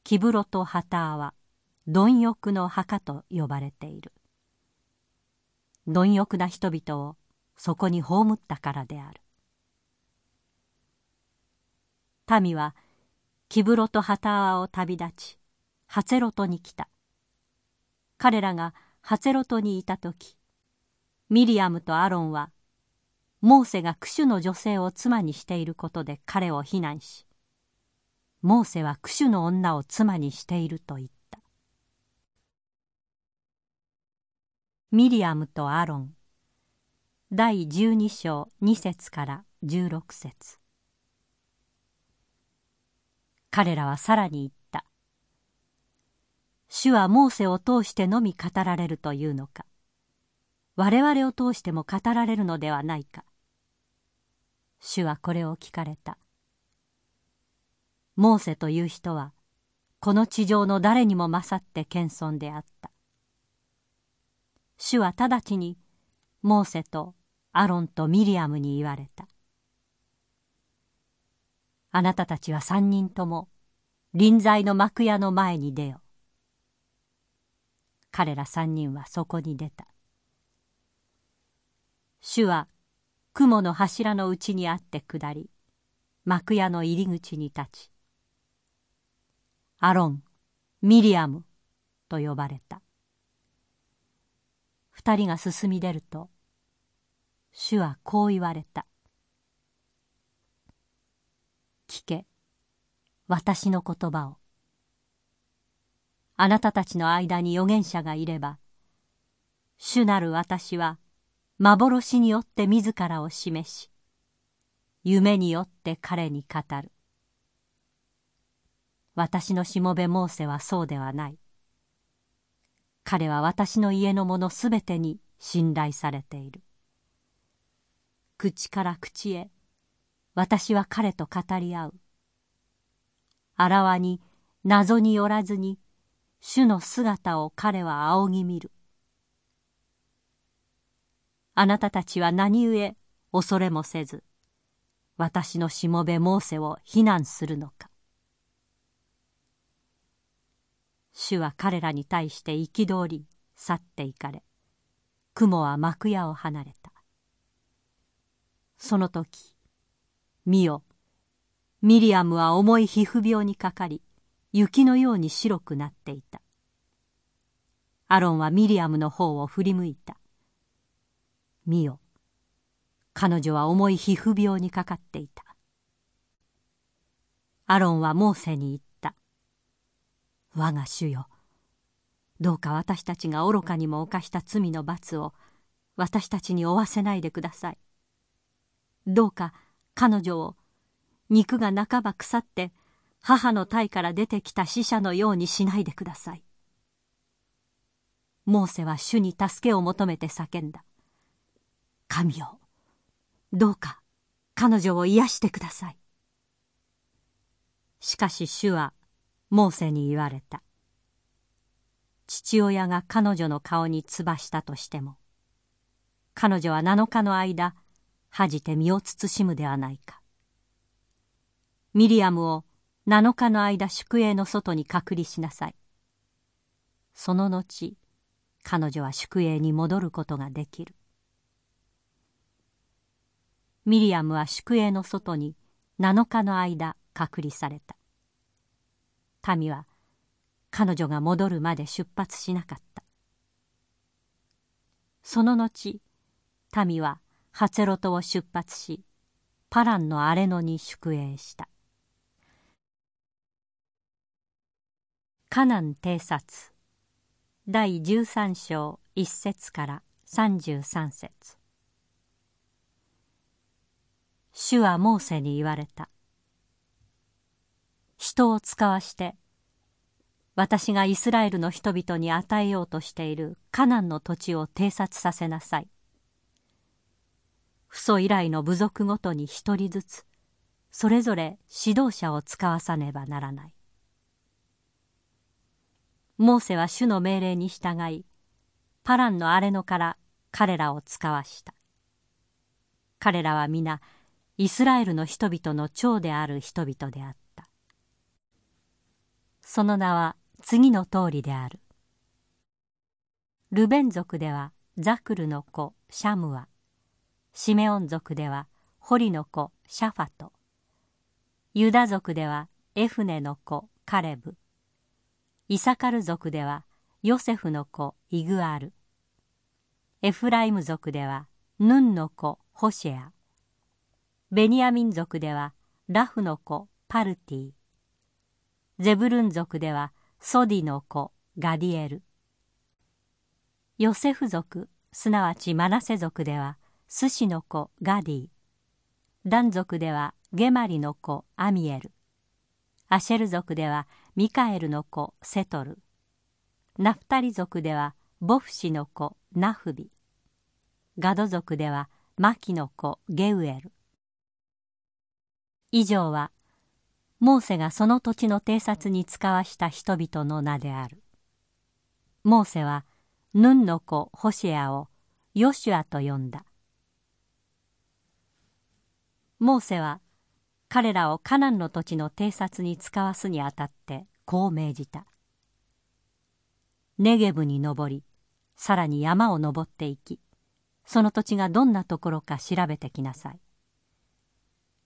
キブロとハターは貪欲の墓と呼ばれている。貪欲な人々をそこに葬ったからである。民はキブロとハターを旅立ちハツェロトに来た。彼らがハツェロトにいた時ミリアムとアロンはモーセがクシュの女性を妻にしていることで彼を非難しモーセはクシュの女を妻にしていると言った。ミリアムとアロン。第12章2節から16節。彼らはさらに言った。主はモーセを通してのみ語られるというのか。我々を通しても語られるのではないか。主はこれを聞かれた。モーセという人はこの地上の誰にも勝って謙遜であった。主は直ちにモーセとアロンとミリアムに言われた。あなたたちは三人とも臨在の幕屋の前に出よ。彼ら三人はそこに出た。主は雲の柱のうちにあって下り、幕屋の入り口に立ち、アロン、ミリアムと呼ばれた。二人が進み出ると、主はこう言われた。聞け、私の言葉を。あなたたちの間に預言者がいれば、主なる私は幻によって自らを示し、夢によって彼に語る。私のしもべモーセはそうではない。彼は私の家のものすべてに信頼されている。口から口へ私は彼と語り合う。あらわに謎によらずに主の姿を彼は仰ぎ見る。あなたたちは何故恐れもせず私のしもべモーセを非難するのか。主は彼らに対して憤り去っていかれ雲は幕屋を離れた。その時見よミリアムは重い皮膚病にかかり雪のように白くなっていた。アロンはミリアムの方を振り向いた。見よ彼女は重い皮膚病にかかっていた。アロンはモーセに言った「我が主よどうか私たちが愚かにも犯した罪の罰を私たちに負わせないでください」どうか彼女を肉が半ば腐って母の体から出てきた死者のようにしないでください。モーセは主に助けを求めて叫んだ。神よ、どうか彼女を癒してください。しかし主はモーセに言われた。父親が彼女の顔に唾したとしても、彼女は7日の間、恥じて身を慎むではないか。ミリアムを7日の間宿営の外に隔離しなさい。その後彼女は宿営に戻ることができる。ミリアムは宿営の外に7日の間隔離された。民は彼女が戻るまで出発しなかった。その後民はハツェロトを出発しパランの荒れ野に宿営した。カナン偵察。第13章1節から33節。主はモーセに言われた。人を使わして私がイスラエルの人々に与えようとしているカナンの土地を偵察させなさい。父祖以来の部族ごとに一人ずつそれぞれ指導者を使わさねばならない。モーセは主の命令に従いパランの荒れ野から彼らを使わした。彼らは皆イスラエルの人々の長である人々であった。その名は次の通りである。ルベン族ではザクルの子シャムアシメオン族ではホリの子シャファトユダ族ではエフネの子カレブ。イサカル族ではヨセフの子イグアル。エフライム族ではヌンの子ホシェア。ベニヤミン族ではラフの子パルティゼブルン族ではソディの子ガディエル。ヨセフ族すなわちマナセ族ではスシの子ガディ。ダン族ではゲマリの子アミエル。アシェル族ではミカエルの子セトル。ナフタリ族ではボフシの子ナフビ。ガド族ではマキの子ゲウエル。以上はモーセがその土地の偵察に使わした人々の名であるモーセはヌンの子ホシェアをヨシュアと呼んだモーセは彼らをカナンの土地の偵察に使わすにあたってこう命じた。ネゲブに登りさらに山を登っていきその土地がどんなところか調べてきなさい。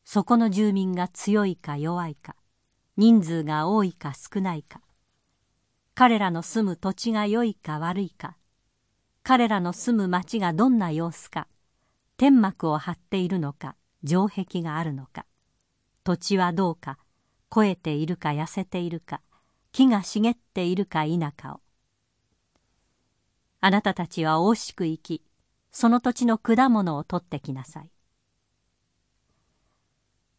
そこの住民が強いか弱いか人数が多いか少ないか彼らの住む土地が良いか悪いか彼らの住む町がどんな様子か天幕を張っているのか城壁があるのか土地はどうか肥えているか痩せているか木が茂っているか否かを。あなたたちは惜しく生きその土地の果物を取ってきなさい。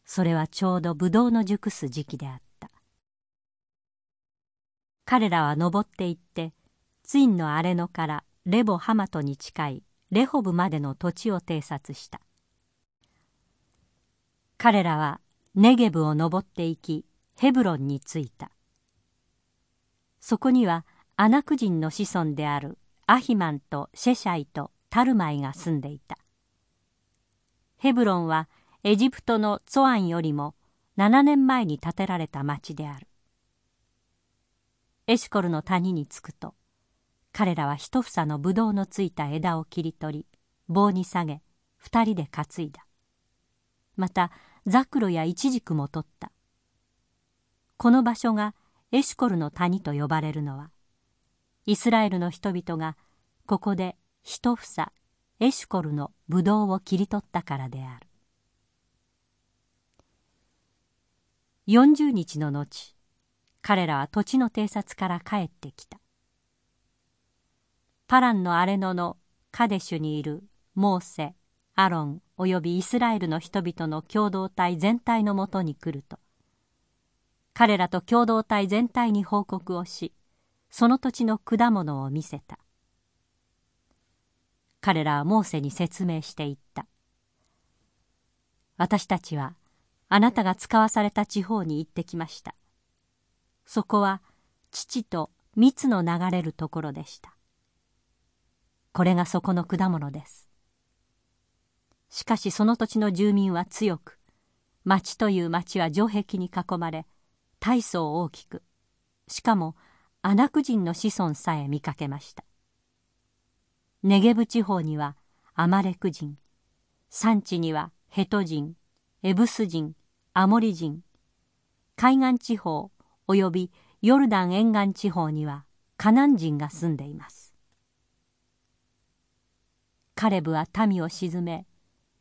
それはちょうどブドウの熟す時期であった。彼らは登って行ってツインの荒れ野からレボハマトに近いレホブまでの土地を偵察した。彼らはネゲブを登っていきヘブロンに着いた。そこにはアナク人の子孫であるアヒマンとシェシャイとタルマイが住んでいた。ヘブロンはエジプトのツォアンよりも7年前に建てられた町である。エシュコルの谷に着くと彼らは一房のブドウのついた枝を切り取り棒に下げ二人で担いだ。またザクロやイチジクも取った。この場所がエシュコルの谷と呼ばれるのはイスラエルの人々がここで一房エシュコルのブドウを切り取ったからである。40日の後彼らは土地の偵察から帰ってきた。パランの荒れ野のカデシュにいるモーセアロンおよびイスラエルの人々の共同体全体のもとに来ると。彼らと共同体全体に報告をしその土地の果物を見せた。彼らはモーセに説明していった。私たちはあなたが使わされた地方に行ってきました。そこは父と蜜の流れるところでした。これがそこの果物です。しかしその土地の住民は強く町という町は城壁に囲まれ大層大きくしかもアナク人の子孫さえ見かけました。ネゲブ地方にはアマレク人山地にはヘト人エブス人アモリ人海岸地方およびヨルダン沿岸地方にはカナン人が住んでいます。カレブは民を鎮め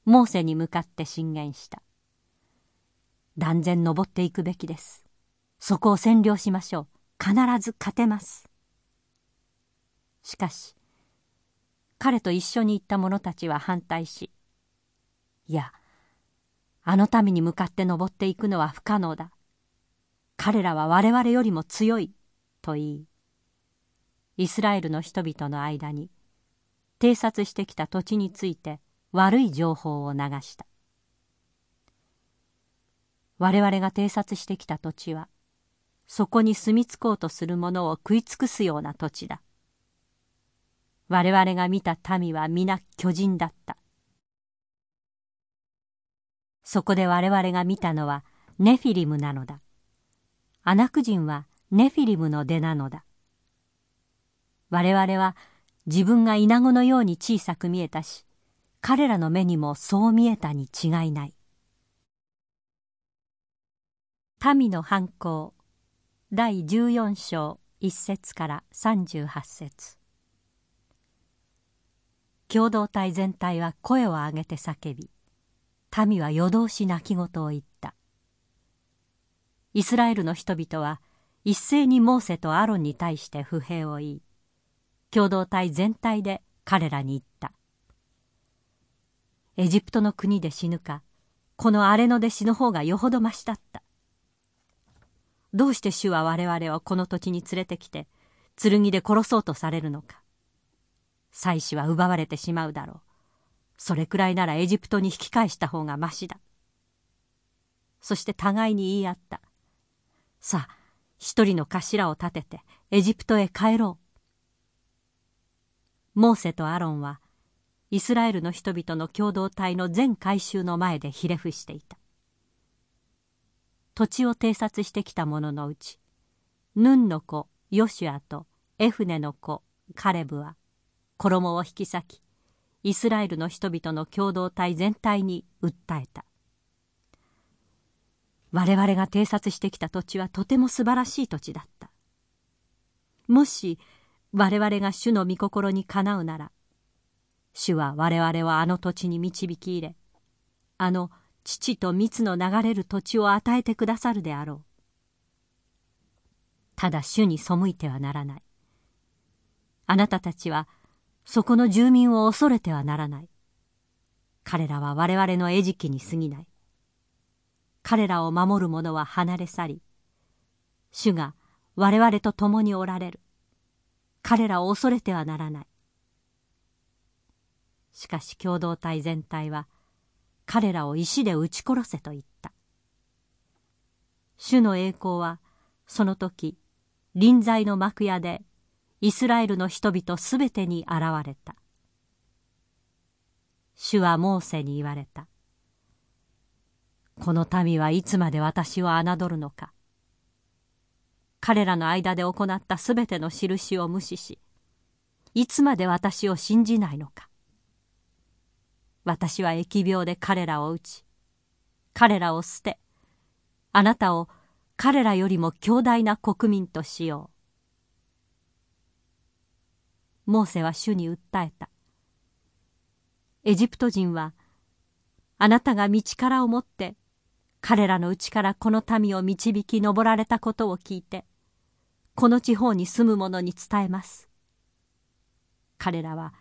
モーセに向かって進言した。断然登っていくべきです。そこを占領しましょう。必ず勝てます。しかし彼と一緒に行った者たちは反対しいやあの民に向かって登っていくのは不可能だ。彼らは我々よりも強いと言いイスラエルの人々の間に偵察してきた土地について悪い情報を流した。我々が偵察してきた土地はそこに住み着こうとする者を食い尽くすような土地だ。我々が見た民は皆巨人だった。そこで我々が見たのはネフィリムなのだ。アナク人はネフィリムの出なのだ。我々は自分がイナゴのように小さく見えたし彼らの目にもそう見えたに違いない。民の反抗第14章1節から38節。共同体全体は声を上げて叫び民は夜通し泣き言を言った。イスラエルの人々は一斉にモーセとアロンに対して不平を言い共同体全体で彼らに言った。エジプトの国で死ぬかこの荒れ野で死ぬ方がよほどましだった。どうして主は我々をこの土地に連れてきて剣で殺そうとされるのか。妻子は奪われてしまうだろう。それくらいならエジプトに引き返した方がましだ。そして互いに言い合った。さあ一人の頭を立ててエジプトへ帰ろう。モーセとアロンはイスラエルの人々の共同体の全改宗の前でひれ伏していた。土地を偵察してきた者のうちヌンの子ヨシュアとエフネの子カレブは衣を引き裂きイスラエルの人々の共同体全体に訴えた。我々が偵察してきた土地はとても素晴らしい土地だった。もし我々が主の御心にかなうなら主は我々をあの土地に導き入れあの父と蜜の流れる土地を与えてくださるであろう。ただ主に背いてはならない。あなたたちはそこの住民を恐れてはならない。彼らは我々の餌食に過ぎない。彼らを守る者は離れ去り主が我々と共におられる。彼らを恐れてはならない。しかし共同体全体は彼らを石で撃ち殺せと言った。主の栄光はその時臨在の幕屋でイスラエルの人々すべてに現れた。主はモーセに言われた。この民はいつまで私を侮るのか。彼らの間で行ったすべての印を無視しいつまで私を信じないのか。私は疫病で彼らを打ち彼らを捨てあなたを彼らよりも強大な国民としよう。モーセは主に訴えた。エジプト人はあなたが道からをもって彼らのうちからこの民を導き登られたことを聞いてこの地方に住む者に伝えます。彼らは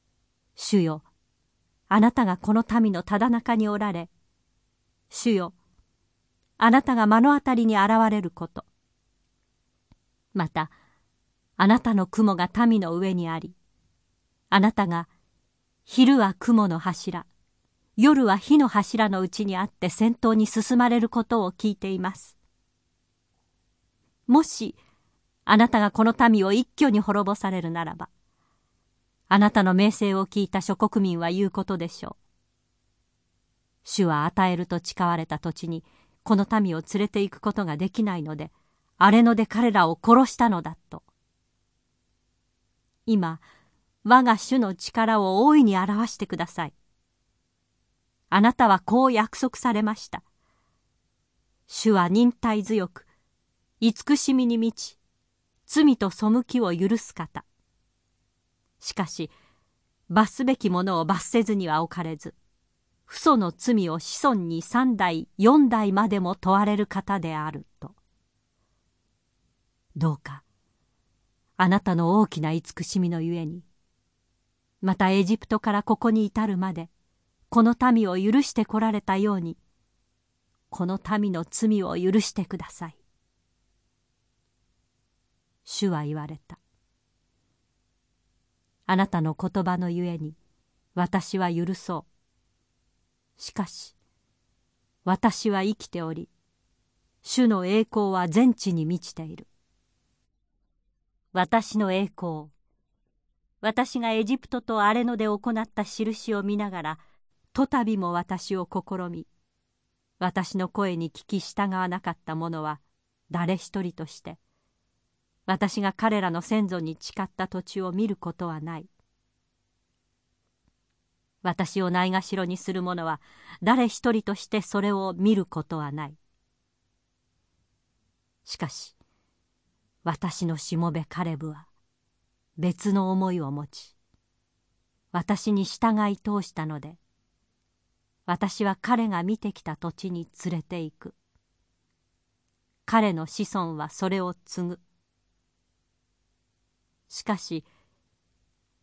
「主よあなたがこの民のただ中におられ主よあなたが目の当たりに現れること。またあなたの雲が民の上にありあなたが昼は雲の柱夜は火の柱のうちにあって先頭に進まれることを聞いていますもしあなたがこの民を一挙に滅ぼされるならばあなたの名声を聞いた諸国民は言うことでしょう。主は与えると誓われた土地にこの民を連れて行くことができないので荒れ野で彼らを殺したのだと。今我が主の力を大いに表してください。あなたはこう約束されました。主は忍耐強く慈しみに満ち罪と背きを許す方。しかし罰すべきものを罰せずには置かれず父祖の罪を子孫に三代四代までも問われる方であるとどうかあなたの大きな慈しみのゆえにまたエジプトからここに至るまでこの民を許してこられたようにこの民の罪を許してください。主は言われた。あなたの言葉のゆえに私は許そうしかし私は生きており主の栄光は全地に満ちている私の栄光。私がエジプトと荒れ野で行った印を見ながらとたびも私を試み私の声に聞き従わなかった者は誰一人として私が彼らの先祖に誓った土地を見ることはない。私をないがしろにする者は誰一人としてそれを見ることはない。しかし私のしもべカレブは別の思いを持ち私に従い通したので私は彼が見てきた土地に連れて行く。彼の子孫はそれを継ぐ。しかし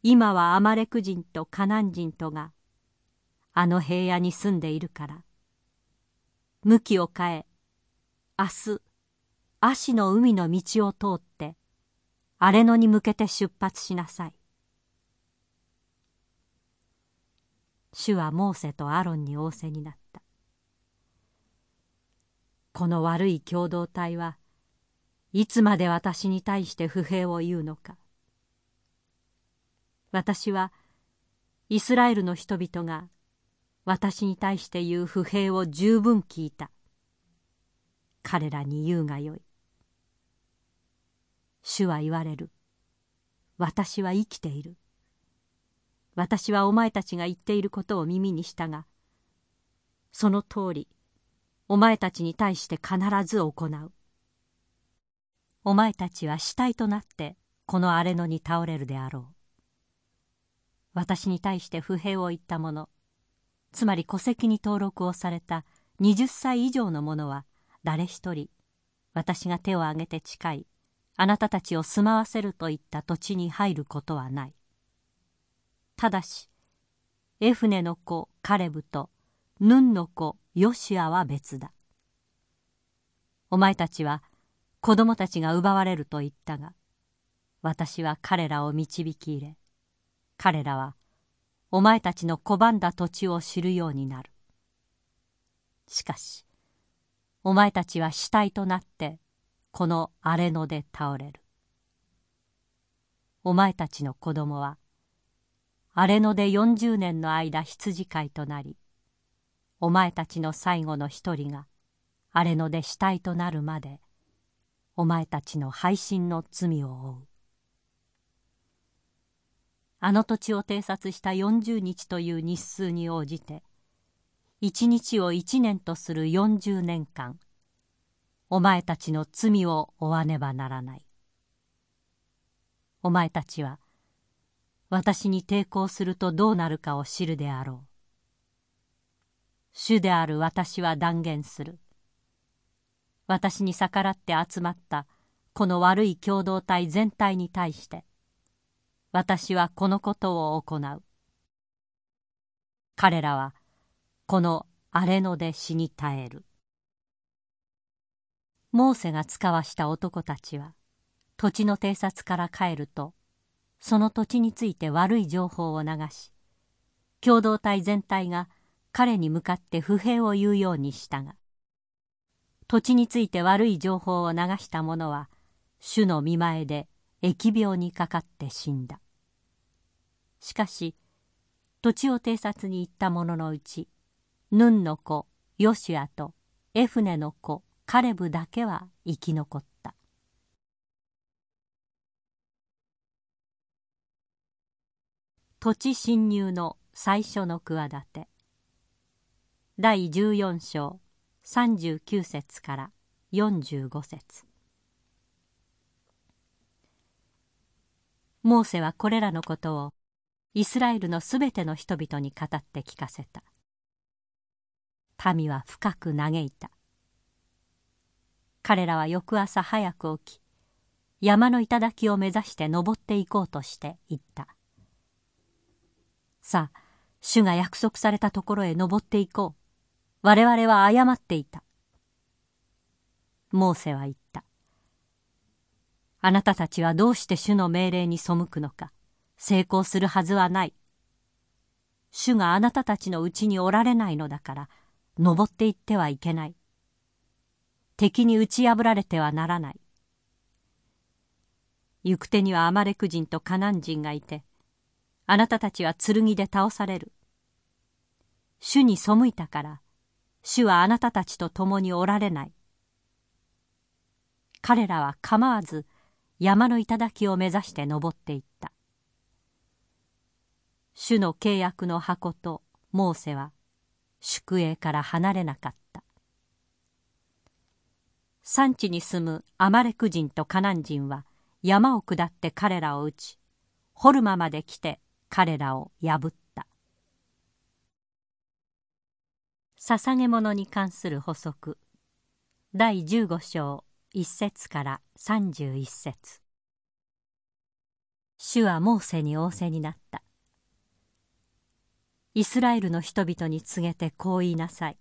今はアマレク人とカナン人とがあの平野に住んでいるから向きを変え明日足の海の道を通って荒野に向けて出発しなさい。主はモーセとアロンに仰せになった。この悪い共同体はいつまで私に対して不平を言うのか。私はイスラエルの人々が私に対して言う不平を十分聞いた。彼らに言うがよい。主は言われる。私は生きている。私はお前たちが言っていることを耳にしたがその通りお前たちに対して必ず行う。お前たちは死体となってこの荒れ野に倒れるであろう。私に対して不平を言った者つまり戸籍に登録をされた20歳以上の者は誰一人私が手を挙げて誓いあなたたちを住まわせるといった土地に入ることはない。ただしエフネの子カレブとヌンの子ヨシアは別だ。お前たちは子供たちが奪われると言ったが私は彼らを導き入れ彼らはお前たちの拒んだ土地を知るようになる。しかしお前たちは死体となってこの荒れ野で倒れる。お前たちの子供は荒れ野で40年の間羊飼いとなりお前たちの最後の一人が荒れ野で死体となるまでお前たちの背信の罪を負う。あの土地を偵察した40日という日数に応じて一日を一年とする40年間お前たちの罪を負わねばならない。お前たちは私に抵抗するとどうなるかを知るであろう。主である私は断言する。私に逆らって集まったこの悪い共同体全体に対して私はこのことを行う。彼らはこの荒れ野で死に絶える。モーセが使わした男たちは土地の偵察から帰るとその土地について悪い情報を流し共同体全体が彼に向かって不平を言うようにしたが土地について悪い情報を流した者は主の見前で疫病にかかって死んだ。しかし土地を偵察に行った者のうちヌンの子ヨシュアとエフネの子カレブだけは生き残った。土地侵入の最初の企て。第14章39節から45節。モーセはこれらのことをイスラエルのすべての人々に語って聞かせた。民は深く嘆いた。彼らは翌朝早く起き山の頂を目指して登っていこうとして言った。さあ主が約束されたところへ登っていこう。我々は誤っていた。モーセは言った。あなたたちはどうして主の命令に背くのか。成功するはずはない。主があなたたちのうちにおられないのだから登っていってはいけない。敵に打ち破られてはならない。行く手にはアマレク人とカナン人がいてあなたたちは剣で倒される。主に背いたから主はあなたたちと共におられない。彼らは構わず山の頂を目指して登っていった。主の契約の箱とモーセは宿営から離れなかった。山地に住むアマレク人とカナン人は山を下って彼らを撃ちホルマまで来て彼らを破った。捧げ物に関する補足。第15章1節から31節。主はモーセに仰せになった。イスラエルの人々に告げてこう言いなさい。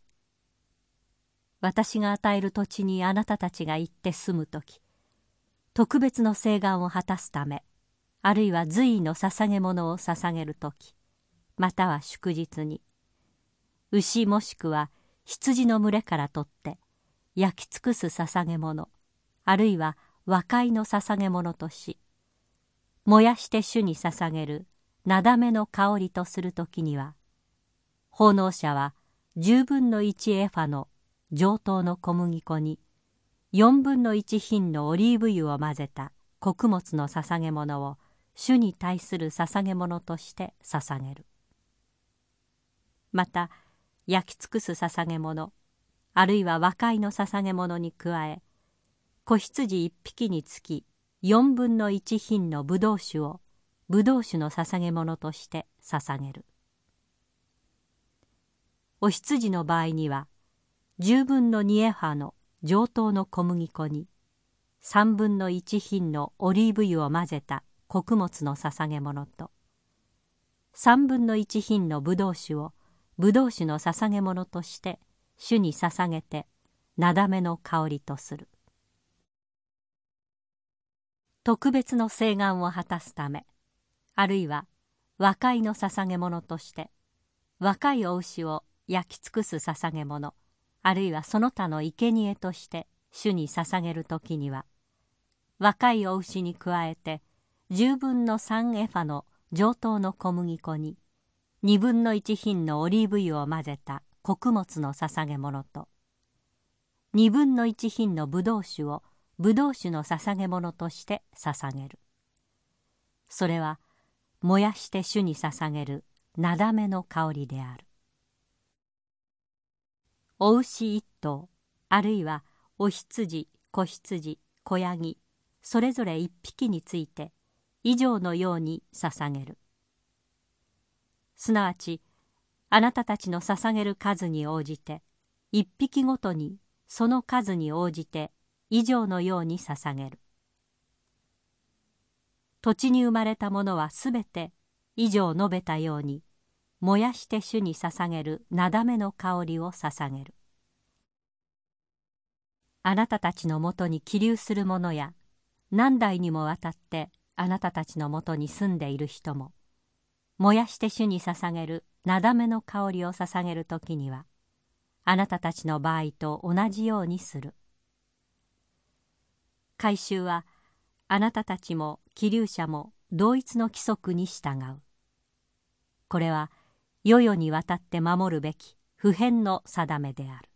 私が与える土地にあなたたちが行って住む時特別の請願を果たすためあるいは随意の捧げ物を捧げる時または祝日に牛もしくは羊の群れから取って焼き尽くす捧げ物あるいは和解の捧げ物とし燃やして主に捧げるなだめの香りとする時には奉納者は10分の1エファの上等の小麦粉に4分の1品のオリーブ油を混ぜた穀物の捧げ物を主に対する捧げ物として捧げる。また焼き尽くす捧げ物あるいは和解の捧げ物に加え子羊一匹につき4分の1品のブドウ酒をブドウ酒の捧げ物として捧げる。お羊の場合には10分の2エファの上等の小麦粉に3分の1品のオリーブ油を混ぜた穀物の捧げ物と3分の1品のブドウ酒をブドウ酒の捧げ物として主に捧げてなだめの香りとする。特別の請願を果たすためあるいは和解の捧げ物として若いお牛を焼き尽くす捧げ物あるいはその他の生贄として主に捧げる時には若いお牛に加えて10分の3エファの上等の小麦粉に2分の1品のオリーブ油を混ぜた穀物の捧げ物と2分の1品のブドウ酒をブドウ酒の捧げ物として捧げる。それは燃やして主に捧げるなだめの香りである。お牛一頭あるいはお羊子羊子ヤギそれぞれ一匹について以上のように捧げる。すなわちあなたたちの捧げる数に応じて一匹ごとにその数に応じて以上のように捧げる。土地に生まれたものはすべて以上述べたように燃やして主に捧げるなだめの香りを捧げる。あなたたちのもとに起立する者や何代にもわたってあなたたちのもとに住んでいる人も燃やして主に捧げるなだめの香りを捧げる時にはあなたたちの場合と同じようにする。改宗はあなたたちも気流者も同一の規則に従う。これは世々にわたって守るべき普遍の定めである。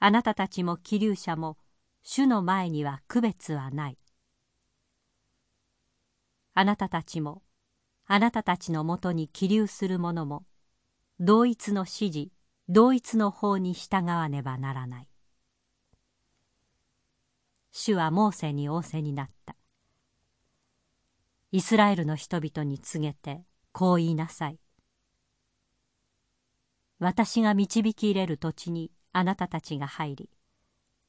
あなたたちも気流者も主の前には区別はない。あなたたちもあなたたちのもとに起立する者も同一の指示同一の法に従わねばならない。主はモーセに仰せになった。イスラエルの人々に告げてこう言いなさい。私が導き入れる土地にあなたたちが入り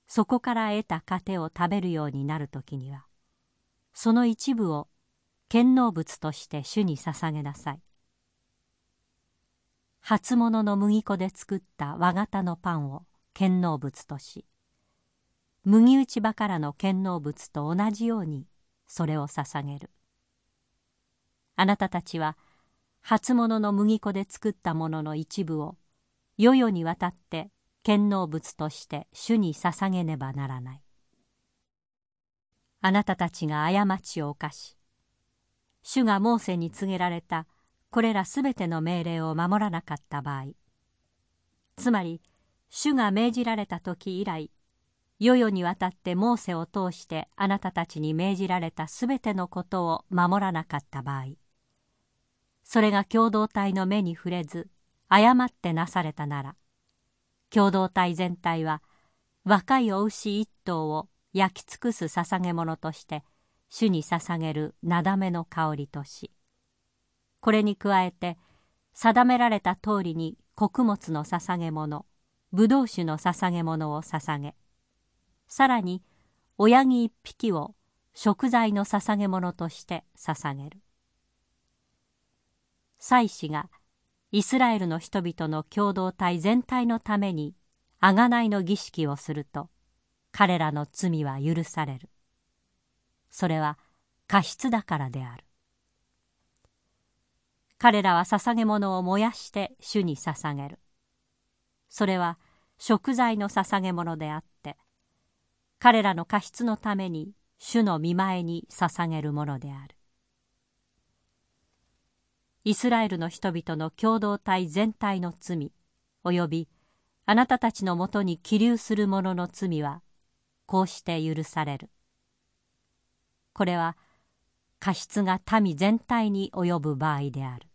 そこから得た糧を食べるようになる時にはその一部を献納物として主に捧げなさい。初物の麦粉で作った和型のパンを献納物とし麦打ち場からの献納物と同じようにそれを捧げる。あなたたちは初物の麦粉で作ったものの一部を世々にわたって献納物として主に捧げねばならない。あなたたちが過ちを犯し主がモーセに告げられたこれらすべての命令を守らなかった場合つまり主が命じられた時以来世々にわたってモーセを通してあなたたちに命じられたすべてのことを守らなかった場合それが共同体の目に触れず誤ってなされたなら共同体全体は若いお牛一頭を焼き尽くす捧げ物として主に捧げるなだめの香りとしこれに加えて定められた通りに穀物の捧げ物ブドウ酒の捧げ物を捧げさらに親木一匹を食材の捧げ物として捧げる。祭司がイスラエルの人々の共同体全体のために贖いの儀式をすると彼らの罪は許される。それは過失だからである。彼らは捧げ物を燃やして主に捧げる。それは食材の捧げ物であって彼らの過失のために主の見前に捧げるものである。イスラエルの人々の共同体全体の罪およびあなたたちのもとに起立する者の罪はこうして許される。これは過失が民全体に及ぶ場合である。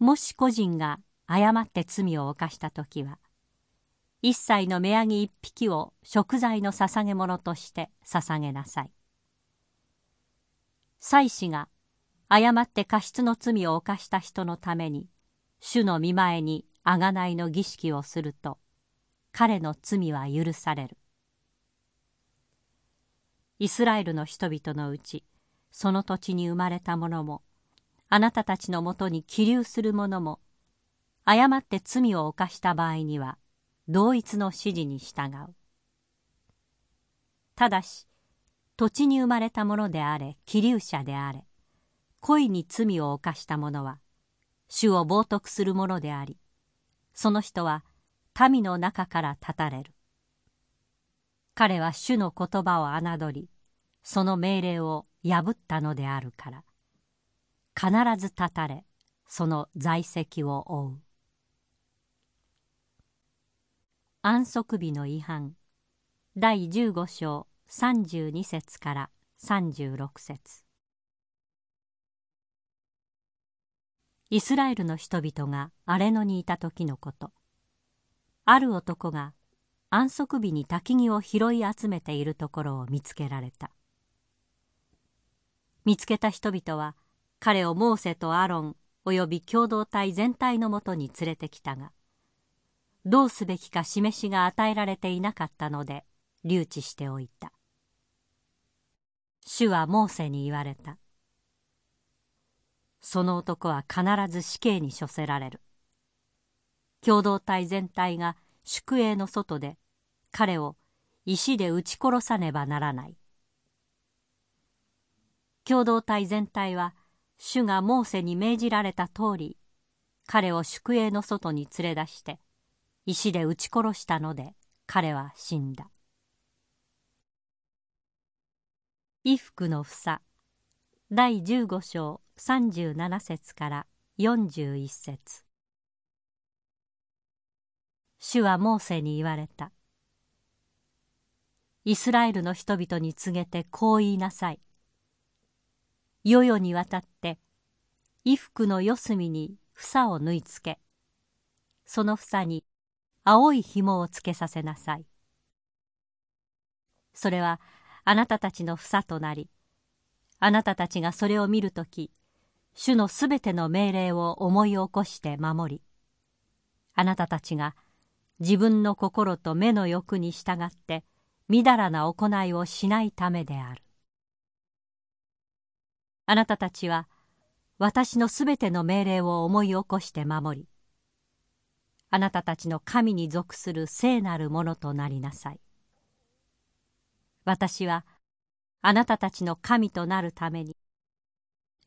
もし個人が誤って罪を犯した時は一切の目ヤギ一匹を食材の捧げ物として捧げなさい。祭司が誤って過失の罪を犯した人のために主の見前に贖いの儀式をすると彼の罪は許される。イスラエルの人々のうちその土地に生まれた者もあなたたちのもとに起立する者も誤って罪を犯した場合には同一の指示に従うただし土地に生まれた者であれ起立者であれ故意に罪を犯した者は主を冒涜する者でありその人は民の中から断たれる。彼は主の言葉を侮りその命令を破ったのであるから必ず断たれその在籍を負う。安息日の違反。第15章。32節から36節イスラエルの人々が荒れ野にいた時のこと。ある男が安息日に焚き木を拾い集めているところを見つけられた。見つけた人々は彼をモーセとアロンおよび共同体全体のもとに連れてきたがどうすべきか示しが与えられていなかったので留置しておいた。主はモーセに言われた。その男は必ず死刑に処せられる。共同体全体が宿営の外で彼を石で撃ち殺さねばならない。共同体全体は主がモーセに命じられた通り彼を宿営の外に連れ出して石で撃ち殺したので彼は死んだ。衣服の房。第15章37節から41節。主はモーセに言われた。イスラエルの人々に告げてこう言いなさい。世々にわたって衣服の四隅に房を縫い付けその房に青い紐をつけさせなさい。それはあなたたちの房となりあなたたちがそれを見るとき主のすべての命令を思い起こして守りあなたたちが自分の心と目の欲に従ってみだらな行いをしないためである。あなたたちは私のすべての命令を思い起こして守りあなたたちの神に属する聖なるものとなりなさい。私はあなたたちの神となるために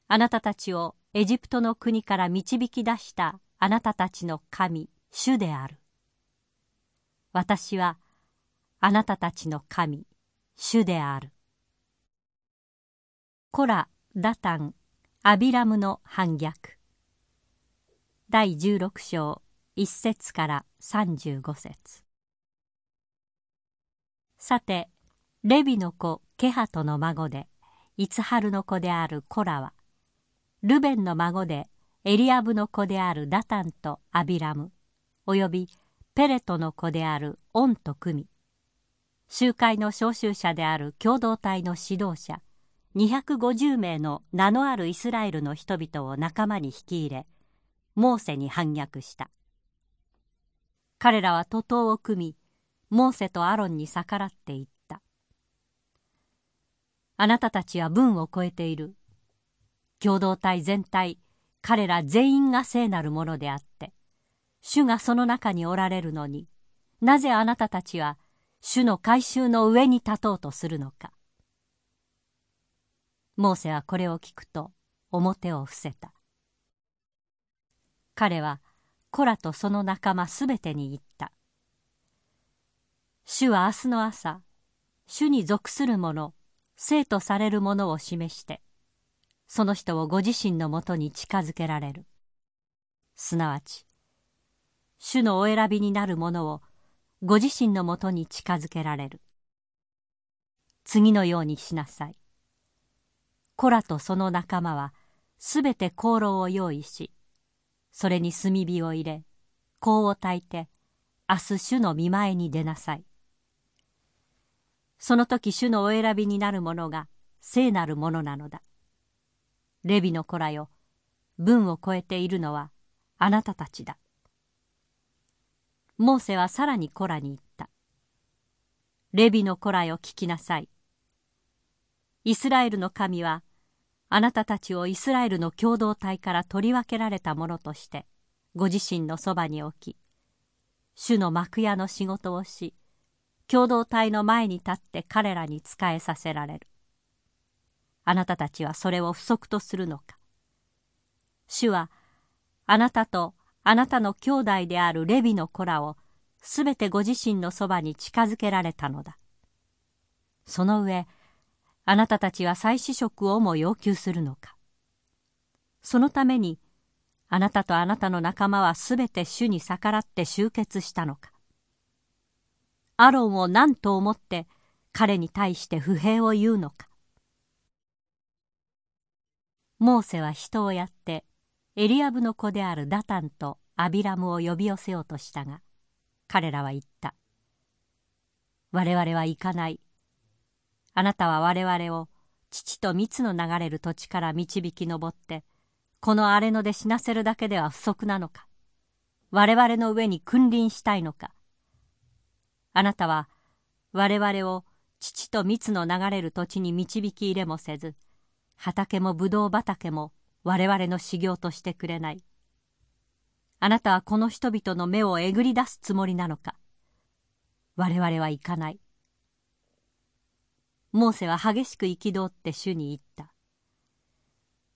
あなたたちをエジプトの国から導き出したあなたたちの神主である。私はあなたたちの神主である。コラダタンアビラムの反逆。第16章1節から35節。さてレビの子ケハトの孫でイツハルの子であるコラはルベンの孫でエリアブの子であるダタンとアビラムおよびペレトの子であるオンと組み集会の召集者である共同体の指導者250名の名のあるイスラエルの人々を仲間に引き入れモーセに反逆した。彼らは徒党を組みモーセとアロンに逆らっていた。あなたたちは文を超えている。共同体全体彼ら全員が聖なるものであって主がその中におられるのになぜあなたたちは主の改宗の上に立とうとするのか。モーセはこれを聞くと表を伏せた。彼はコラとその仲間すべてに言った。主は明日の朝主に属する者生とされる者を示してその人をご自身のもとに近づけられる。すなわち主のお選びになるものをご自身のもとに近づけられる。次のようにしなさい。コラとその仲間はすべて香炉を用意しそれに炭火を入れ香を焚いて明日主の見前に出なさい。その時主のお選びになるものが聖なるものなのだ。レビの子らよ文を超えているのはあなたたちだ。モーセはさらにコラに言った。レビの子らよ聞きなさい。イスラエルの神はあなたたちをイスラエルの共同体から取り分けられたものとしてご自身のそばに置き主の幕屋の仕事をし共同体の前に立って彼らに仕えさせられる。あなたたちはそれを不足とするのか。主はあなたとあなたの兄弟であるレビの子らをすべてご自身のそばに近づけられたのだ。その上あなたたちは再試食をも要求するのか。そのためにあなたとあなたの仲間はすべて主に逆らって集結したのか。アロンを何と思って彼に対して不平を言うのか。モーセは人をやってエリアブの子であるダタンとアビラムを呼び寄せようとしたが彼らは言った「我々は行かない。あなたは我々を父と蜜の流れる土地から導き上ってこの荒れ野で死なせるだけでは不足なのか。我々の上に君臨したいのか。あなたは我々を父と蜜の流れる土地に導き入れもせず畑もぶどう畑も我々の修行としてくれない。あなたはこの人々の目をえぐり出すつもりなのか。我々は行かない。モーセは激しく憤って主に言った。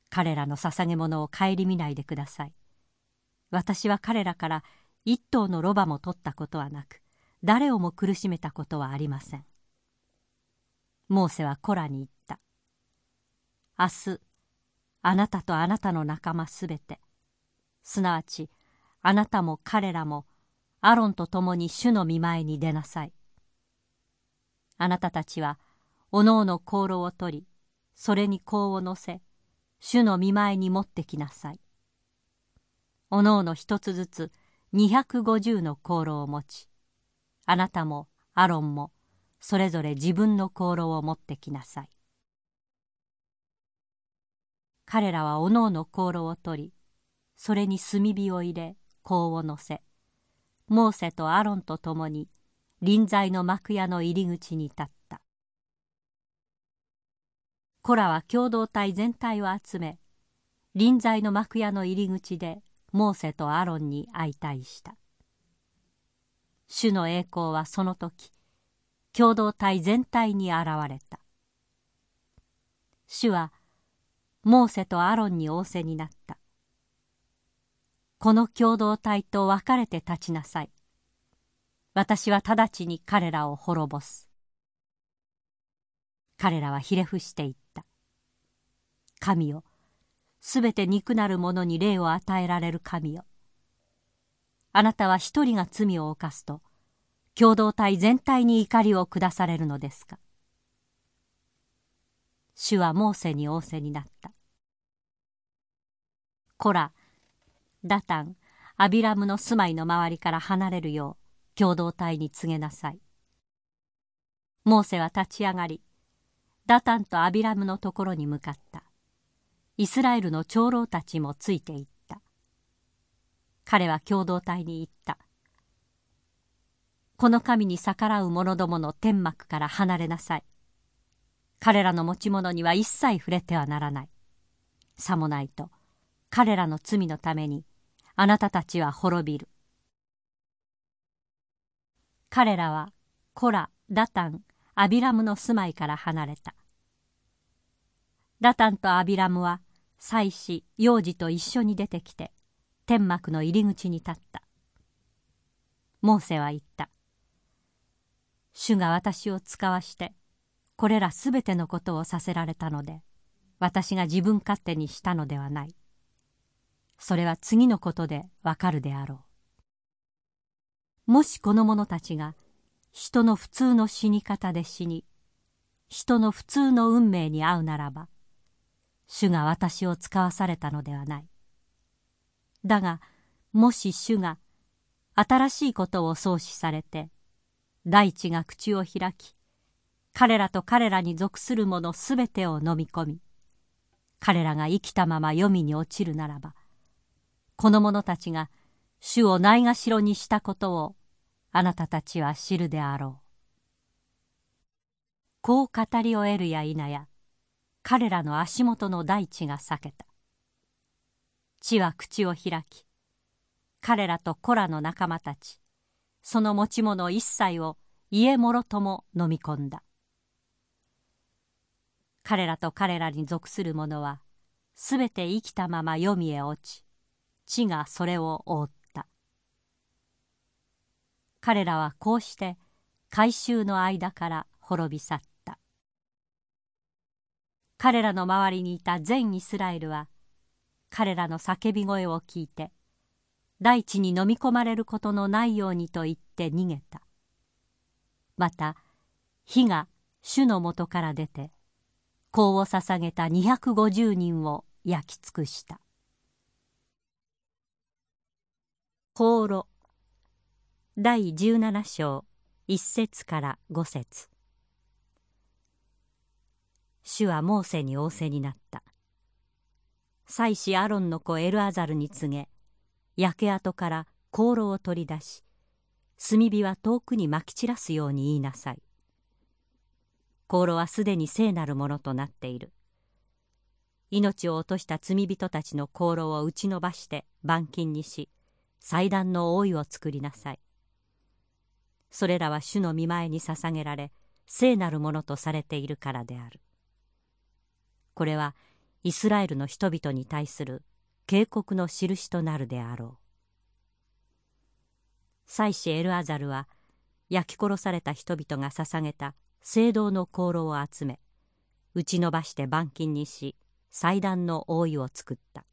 彼らの捧げ物を顧みないでください。私は彼らから一頭のロバも取ったことはなく、誰をも苦しめたことはありません。モーセはコラに言った。明日あなたとあなたの仲間すべてすなわちあなたも彼らもアロンと共に主の見前に出なさいあなたたちはおのおの香炉を取りそれに香を乗せ主の見前に持ってきなさいおのおの一つずつ250の香炉を持ちあなたもアロンもそれぞれ自分の香炉を持ってきなさい。彼らはおのおの香炉を取りそれに炭火を入れ香をのせモーセとアロンと共に臨在の幕屋の入り口に立った。コラは共同体全体を集め臨在の幕屋の入り口でモーセとアロンに相対した。主の栄光はその時共同体全体に現れた主はモーセとアロンに仰せになった。この共同体と別れて立ちなさい。私は直ちに彼らを滅ぼす。彼らはひれ伏していった。神よ、すべて肉なる者に霊を与えられる神よ。あなたは一人が罪を犯すと、共同体全体に怒りを下されるのですか？主はモーセに仰せになった。コラ、ダタン、アビラムの住まいの周りから離れるよう共同体に告げなさい。モーセは立ち上がり、ダタンとアビラムのところに向かった。イスラエルの長老たちもついていった。彼は共同体に言った。この神に逆らう者どもの天幕から離れなさい。彼らの持ち物には一切触れてはならない。さもないと、彼らの罪のためにあなたたちは滅びる。彼らはコラ、ダタン、アビラムの住まいから離れた。ダタンとアビラムは祭司、幼児と一緒に出てきて天幕の入り口に立った。モーセは言った。主が私を使わしてこれらすべてのことをさせられたので私が自分勝手にしたのではないそれは次のことでわかるであろうもしこの者たちが人の普通の死に方で死に人の普通の運命に遭うならば主が私を使わされたのではないだがもし主が新しいことを創始されて大地が口を開き彼らと彼らに属するものすべてを飲み込み彼らが生きたまま黄泉に落ちるならばこの者たちが主をないがしろにしたことをあなたたちは知るであろう。こう語り終えるや否や彼らの足元の大地が裂けた。地は口を開き彼らと子らの仲間たちその持ち物一切を家もろとも飲み込んだ。彼らと彼らに属する者はすべて生きたまま黄泉へ落ち地がそれを覆った彼らはこうして改宗の間から滅び去った彼らの周りにいた全イスラエルは彼らの叫び声を聞いて大地に飲み込まれることのないようにと言って逃げた。また火が主のもとから出て香を捧げた250人を焼き尽くした。香炉第17章1節から5節。主はモーセに仰せになった。祭司アロンの子エルアザルに告げ焼け跡から香炉を取り出し炭火は遠くにまき散らすように言いなさい。香炉はすでに聖なるものとなっている。命を落とした罪人たちの香炉を打ち伸ばして板金にし祭壇の覆いを作りなさい。それらは主の見前に捧げられ聖なるものとされているからである。これはイスラエルの人々に対する警告の印となるであろう。祭司エルアザルは焼き殺された人々が捧げた聖堂の香炉を集め打ち伸ばして板金にし祭壇の覆いを作った。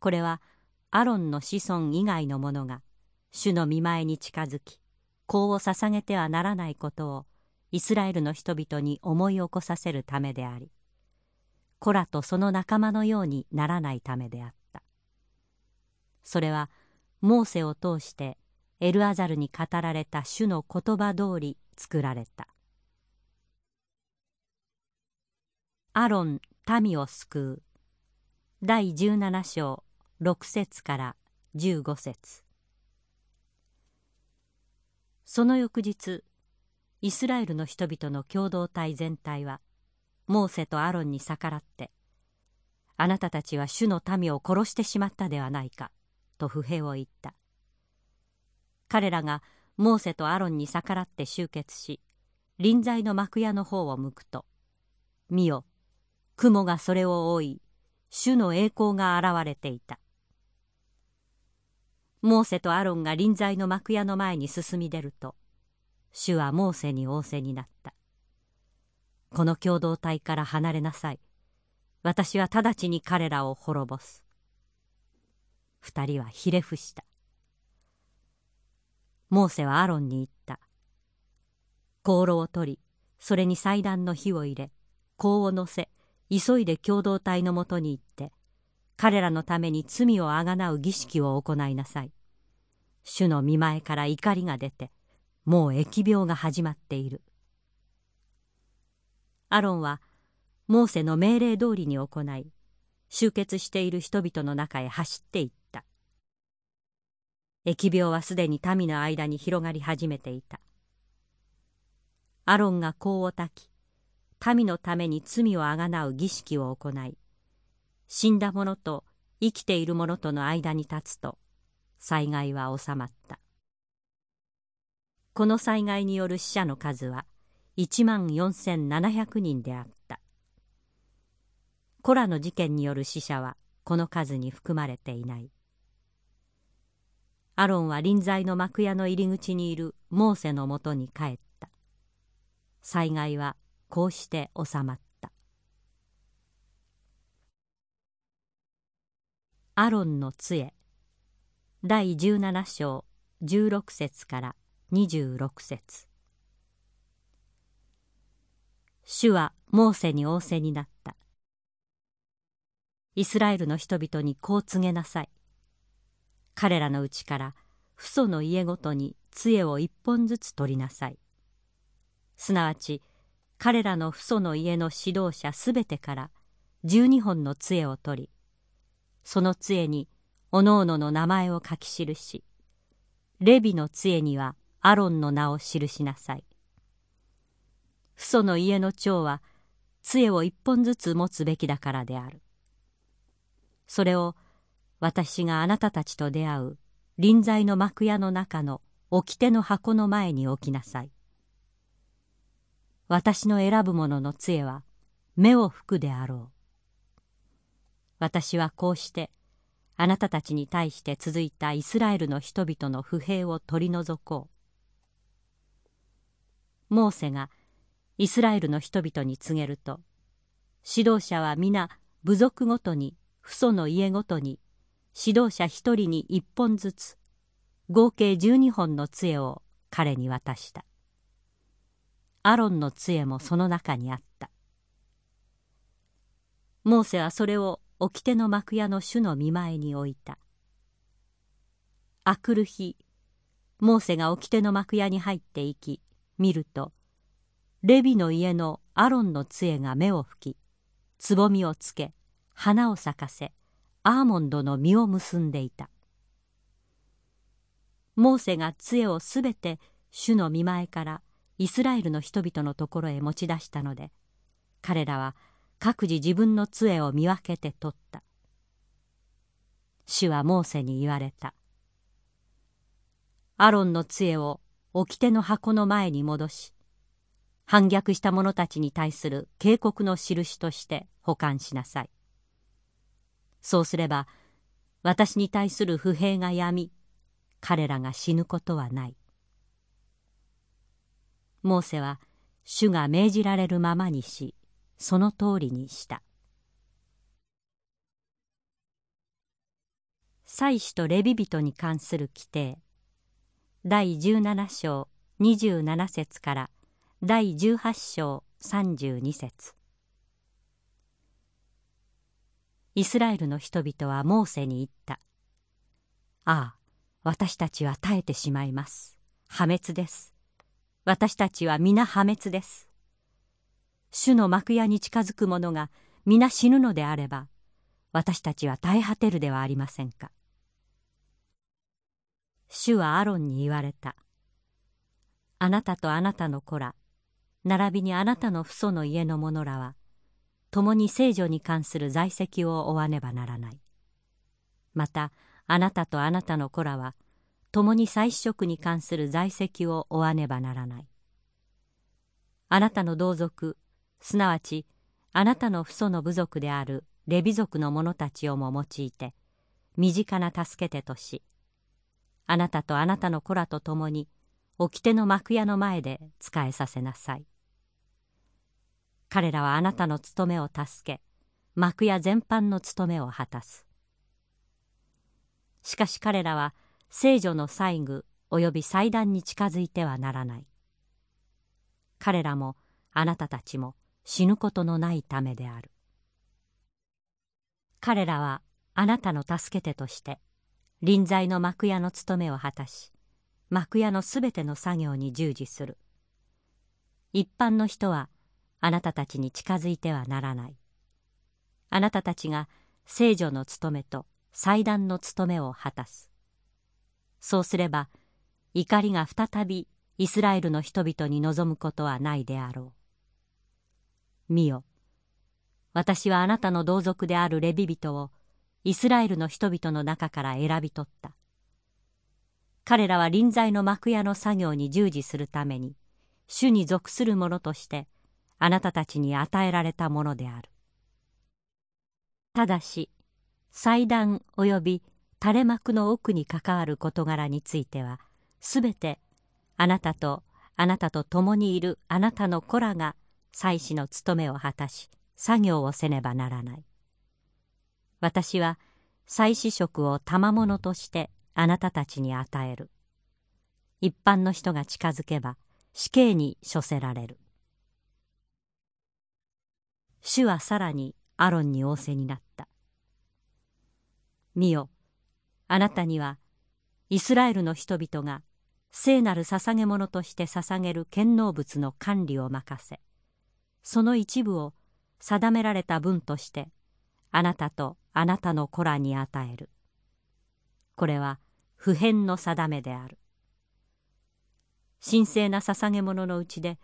これはアロンの子孫以外の者が主の見前に近づき香を捧げてはならないことをイスラエルの人々に思い起こさせるためでありコラとその仲間のようにならないためであった。それはモーセを通してエルアザルに語られた主の言葉通り作られた。アロン民を救う。第17章6節から15節。その翌日イスラエルの人々の共同体全体はモーセとアロンに逆らって「あなたたちは主の民を殺してしまったではないか」と不平を言った。彼らがモーセとアロンに逆らって集結し臨在の幕屋の方を向くと見よ雲がそれを覆い主の栄光が現れていた。モーセとアロンが臨在の幕屋の前に進み出ると主はモーセに仰せになった。この共同体から離れなさい。私は直ちに彼らを滅ぼす。二人はひれ伏した。モーセはアロンに言った。香炉を取りそれに祭壇の火を入れ香を乗せ急いで共同体のもとに行って彼らのために罪をあがなう儀式を行いなさい。主の見前から怒りが出てもう疫病が始まっている。アロンはモーセの命令通りに行い集結している人々の中へ走っていった。疫病はすでに民の間に広がり始めていた。アロンが香を焚き民のために罪をあがなう儀式を行い死んだ者と生きている者との間に立つと災害は収まった。この災害による死者の数は1万4700人であった。コラの事件による死者はこの数に含まれていない。アロンは臨済の幕屋の入り口にいるモーセのもとに帰った。災害はこうして収まった。アロンの杖。第17章16節から26節。主はモーセに仰せになった。イスラエルの人々にこう告げなさい。彼らのうちから父祖の家ごとに杖を一本ずつ取りなさい。すなわち彼らの父祖の家の指導者すべてから12本の杖を取りその杖におのおのの名前を書き記しレビの杖にはアロンの名を記しなさい。父祖の家の長は杖を一本ずつ持つべきだからである。それを私があなたたちと出会う臨在の幕屋の中の掟の箱の前に置きなさい。私の選ぶ者の杖は目を吹くであろう。私はこうしてあなたたちに対して続いたイスラエルの人々の不平を取り除こう。モーセがイスラエルの人々に告げると指導者は皆部族ごとに父祖の家ごとに指導者一人に一本ずつ合計12本の杖を彼に渡した。アロンの杖もその中にあった。モーセはそれを掟の幕屋の主の見前に置いた。あくる日モーセが掟の幕屋に入っていき見るとレビの家のアロンの杖が目を吹きつぼみをつけ花を咲かせアーモンドの実を結んでいた。モーセが杖をすべて主の見前からイスラエルの人々のところへ持ち出したので彼らは各自自分の杖を見分けて取った。主はモーセに言われた。アロンの杖を掟の箱の前に戻し反逆した者たちに対する警告の印として保管しなさい。そうすれば私に対する不平がやみ彼らが死ぬことはない。モーセは主が命じられるままにしその通りにした。祭司とレビ人に関する規定第17章27節から第18章32節。イスラエルの人々はモーセに言った「ああ私たちは耐えてしまいます。破滅です。私たちは皆破滅です。主の幕屋に近づく者が皆死ぬのであれば私たちは耐え果てるではありませんか。主はアロンに言われた。あなたとあなたの子ら並びにあなたの父祖の家の者らは共に聖女に関する在籍を負わねばならない。またあなたとあなたの子らは共に祭祀職に関する在籍を負わねばならない。あなたの同族すなわちあなたの父祖の部族であるレビ族の者たちをも用いて身近な助け手としあなたとあなたの子らと共に掟の幕屋の前で仕えさせなさい。彼らはあなたの務めを助け幕屋全般の務めを果たす。しかし彼らは聖女の祭具及び祭壇に近づいてはならない。彼らもあなたたちも死ぬことのないためである。彼らはあなたの助け手として臨在の幕屋の務めを果たし幕屋のすべての作業に従事する。一般の人はあなたたちに近づいてはならない。あなたたちが聖女の務めと祭壇の務めを果たす。そうすれば怒りが再びイスラエルの人々に望むことはないであろう。見よ私はあなたの同族であるレビ人をイスラエルの人々の中から選び取った。彼らは臨在の幕屋の作業に従事するために主に属する者としてあなたたちに与えられたものである。ただし祭壇及び垂れ幕の奥に関わる事柄についてはすべてあなたとあなたと共にいるあなたの子らが祭司の務めを果たし作業をせねばならない。私は祭祀食を賜物としてあなたたちに与える。一般の人が近づけば死刑に処せられる。主はさらにアロンに仰せになった。見よあなたにはイスラエルの人々が聖なる捧げ物として捧げる献納物の管理を任せその一部を定められた分としてあなたとあなたの子らに与える。これは普遍の定めである。神聖な捧げ物のうちで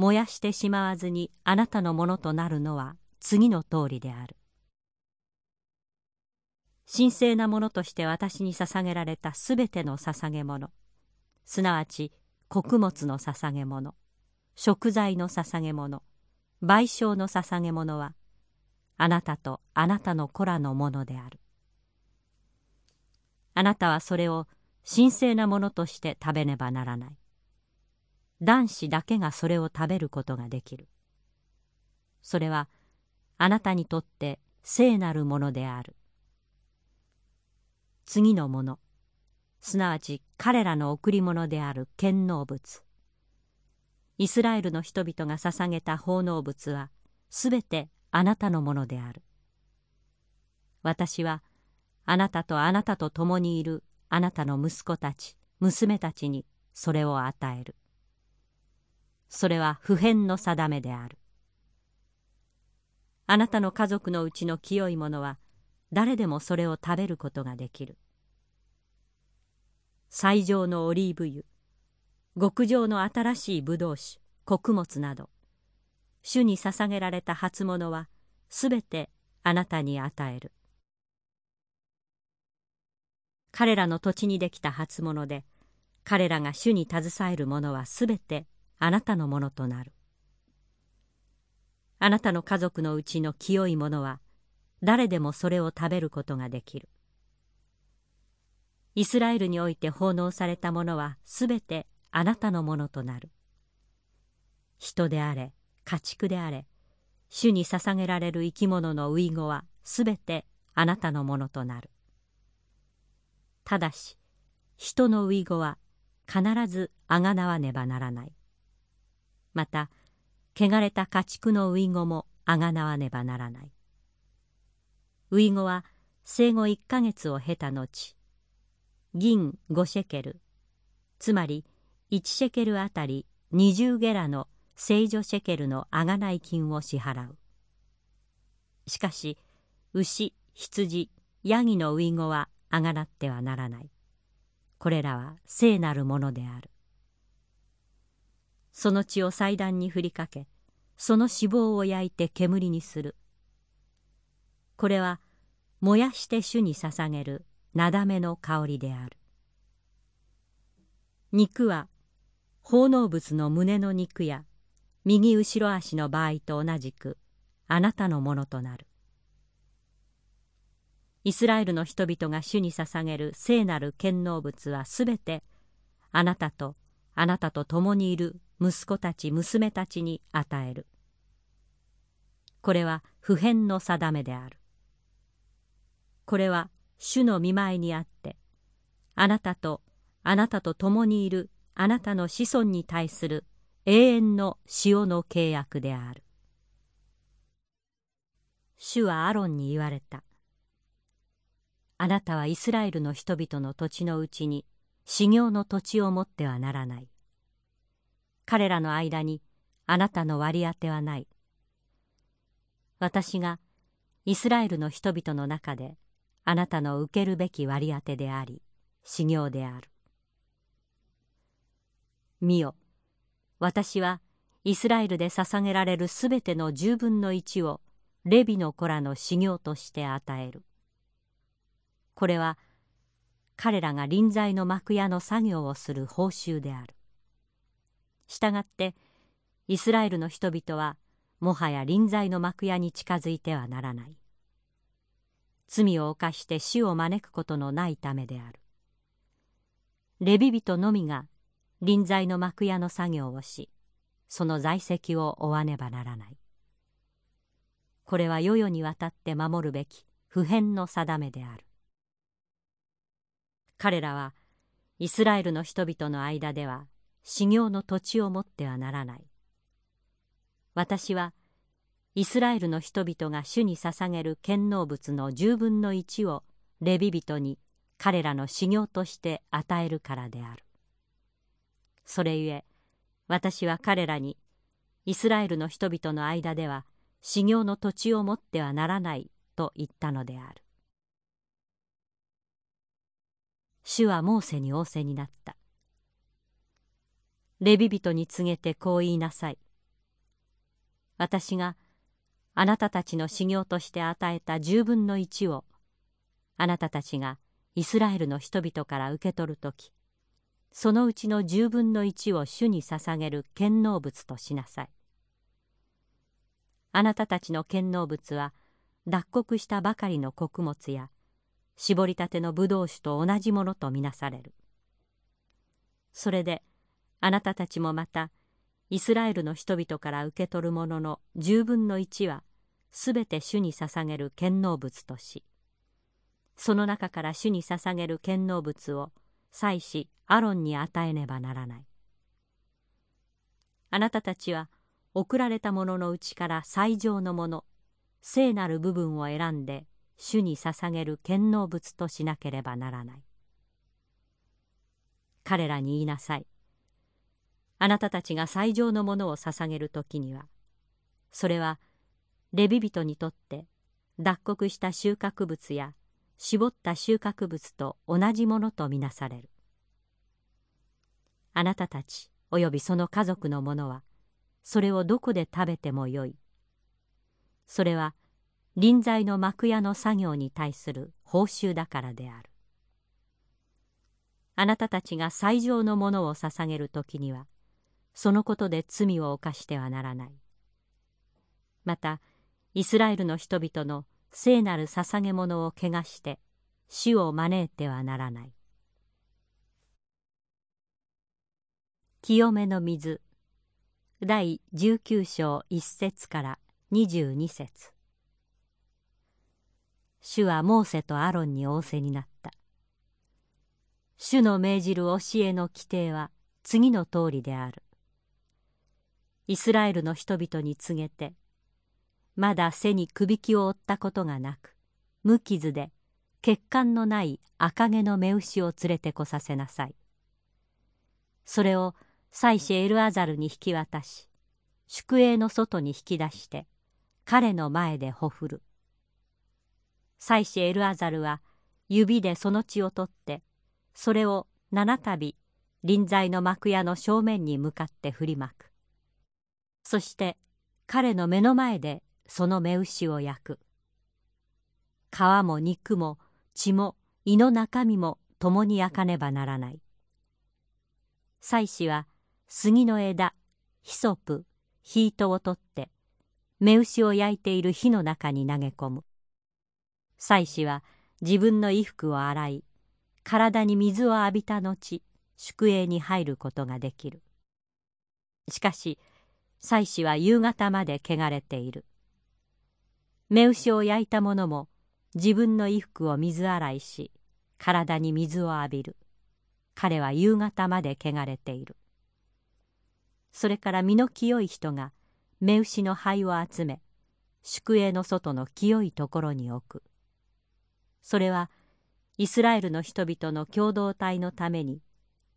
燃やしてしまわずにあなたのものとなるのは次の通りである。神聖なものとして私に捧げられたすべての捧げ物。すなわち穀物の捧げ物。食材の捧げ物。賠償の捧げ物はあなたとあなたの子らのものである。あなたはそれを神聖なものとして食べねばならない。男子だけがそれを食べることができる。それはあなたにとって聖なるものである。次のもの。すなわち彼らの贈り物である献納物イスラエルの人々が捧げた奉納物はすべてあなたのものである。私はあなたとあなたと共にいるあなたの息子たち娘たちにそれを与える。それは普遍の定めである。あなたの家族のうちの清い者は誰でもそれを食べることができる。最上のオリーブ油極上の新しいブドウ酒穀物など主に捧げられた初物はすべてあなたに与える。彼らの土地にできた初物で彼らが主に携えるものはすべてあなたのものとなる。あなたの家族のうちの清いものは誰でもそれを食べることができる。イスラエルにおいて奉納されたものはすべてあなたのものとなる。人であれ家畜であれ主に捧げられる生き物の遺語はすべてあなたのものとなる。ただし人の遺語は必ずあがなわねばならない。また汚れた家畜の遺語もあがなわねばならない。遺語は生後1ヶ月を経た後銀5シェケルつまり1シェケルあたり20ゲラの聖女シェケルのあがない金を支払う。しかし牛羊ヤギの遺語はあがなってはならない。これらは聖なるものである。その血を祭壇に振りかけその脂肪を焼いて煙にする。これは燃やして主に捧げるなだめの香りである。肉は奉納物の胸の肉や右後ろ足の場合と同じくあなたのものとなる。イスラエルの人々が主に捧げる聖なる献納物はすべてあなたとあなたと共にいる息子たち娘たちに与える。これは普遍の定めである。これは主の見舞いにあってあなたとあなたと共にいるあなたの子孫に対する永遠の塩の契約である。主はアロンに言われた。あなたはイスラエルの人々の土地のうちに修行の土地を持ってはならない。彼らの間にあなたの割り当てはない。私がイスラエルの人々の中であなたの受けるべき割り当てであり修行である。見よ。私はイスラエルで捧げられるすべての十分の一をレビの子らの修行として与える。これは彼らが臨在の幕屋の作業をする報酬である。したがってイスラエルの人々はもはや臨在の幕屋に近づいてはならない。罪を犯して死を招くことのないためである。レビ人のみが臨在の幕屋の作業をしその在籍を負わねばならない。これは世々にわたって守るべき普遍の定めである。彼らはイスラエルの人々の間では修行の土地を持ってはならない。私はイスラエルの人々が主に捧げる献納物の十分の一をレビ人に彼らの修行として与えるからである。それゆえ私は彼らにイスラエルの人々の間では修行の土地を持ってはならないと言ったのである。主はモーセに仰せになった。レビ人に告げてこう言いなさい。私があなたたちの修行として与えた十分の一をあなたたちがイスラエルの人々から受け取る時そのうちの十分の一を主に捧げる献納物としなさい。あなたたちの献納物は脱穀したばかりの穀物や搾りたてのブドウ酒と同じものとみなされる。それであなたたちもまたイスラエルの人々から受け取るものの十分の一はすべて主に捧げる献納物としその中から主に捧げる献納物を祭司アロンに与えねばならない。あなたたちは送られたもののうちから最上のもの聖なる部分を選んで主に捧げる献納物としなければならない。彼らに言いなさい。あなたたちが最上のものを捧げる時にはそれはレビ人にとって脱穀した収穫物や絞った収穫物と同じものとみなされる。あなたたちおよびその家族の者はそれをどこで食べてもよい。それは臨在の幕屋の作業に対する報酬だからである。あなたたちが最上のものを捧げる時にはそのことで罪を犯してはならない。またイスラエルの人々の聖なる捧げ物を汚して死を招いてはならない。清めの水。第19章1節から22節。主はモーセとアロンに仰せになった。主の命じる教えの規定は次の通りである。イスラエルの人々に告げてまだ背にくびきを負ったことがなく無傷で血管のない赤毛の目牛を連れてこさせなさい。それを妻子エルアザルに引き渡し宿営の外に引き出して彼の前でほふる。妻子エルアザルは指でその血を取ってそれを七度臨在の幕屋の正面に向かって振りまく。そして彼の目の前でその目牛を焼く。皮も肉も血も胃の中身も共に焼かねばならない。妻子は杉の枝ヒソプヒートを取って目牛を焼いている火の中に投げ込む。妻子は自分の衣服を洗い体に水を浴びた後宿営に入ることができる。しかし妻子は夕方まで汚れている。目牛を焼いた者も自分の衣服を水洗いし体に水を浴びる。彼は夕方まで汚れている。それから身の清い人が目牛の灰を集め宿営の外の清いところに置く。それはイスラエルの人々の共同体のために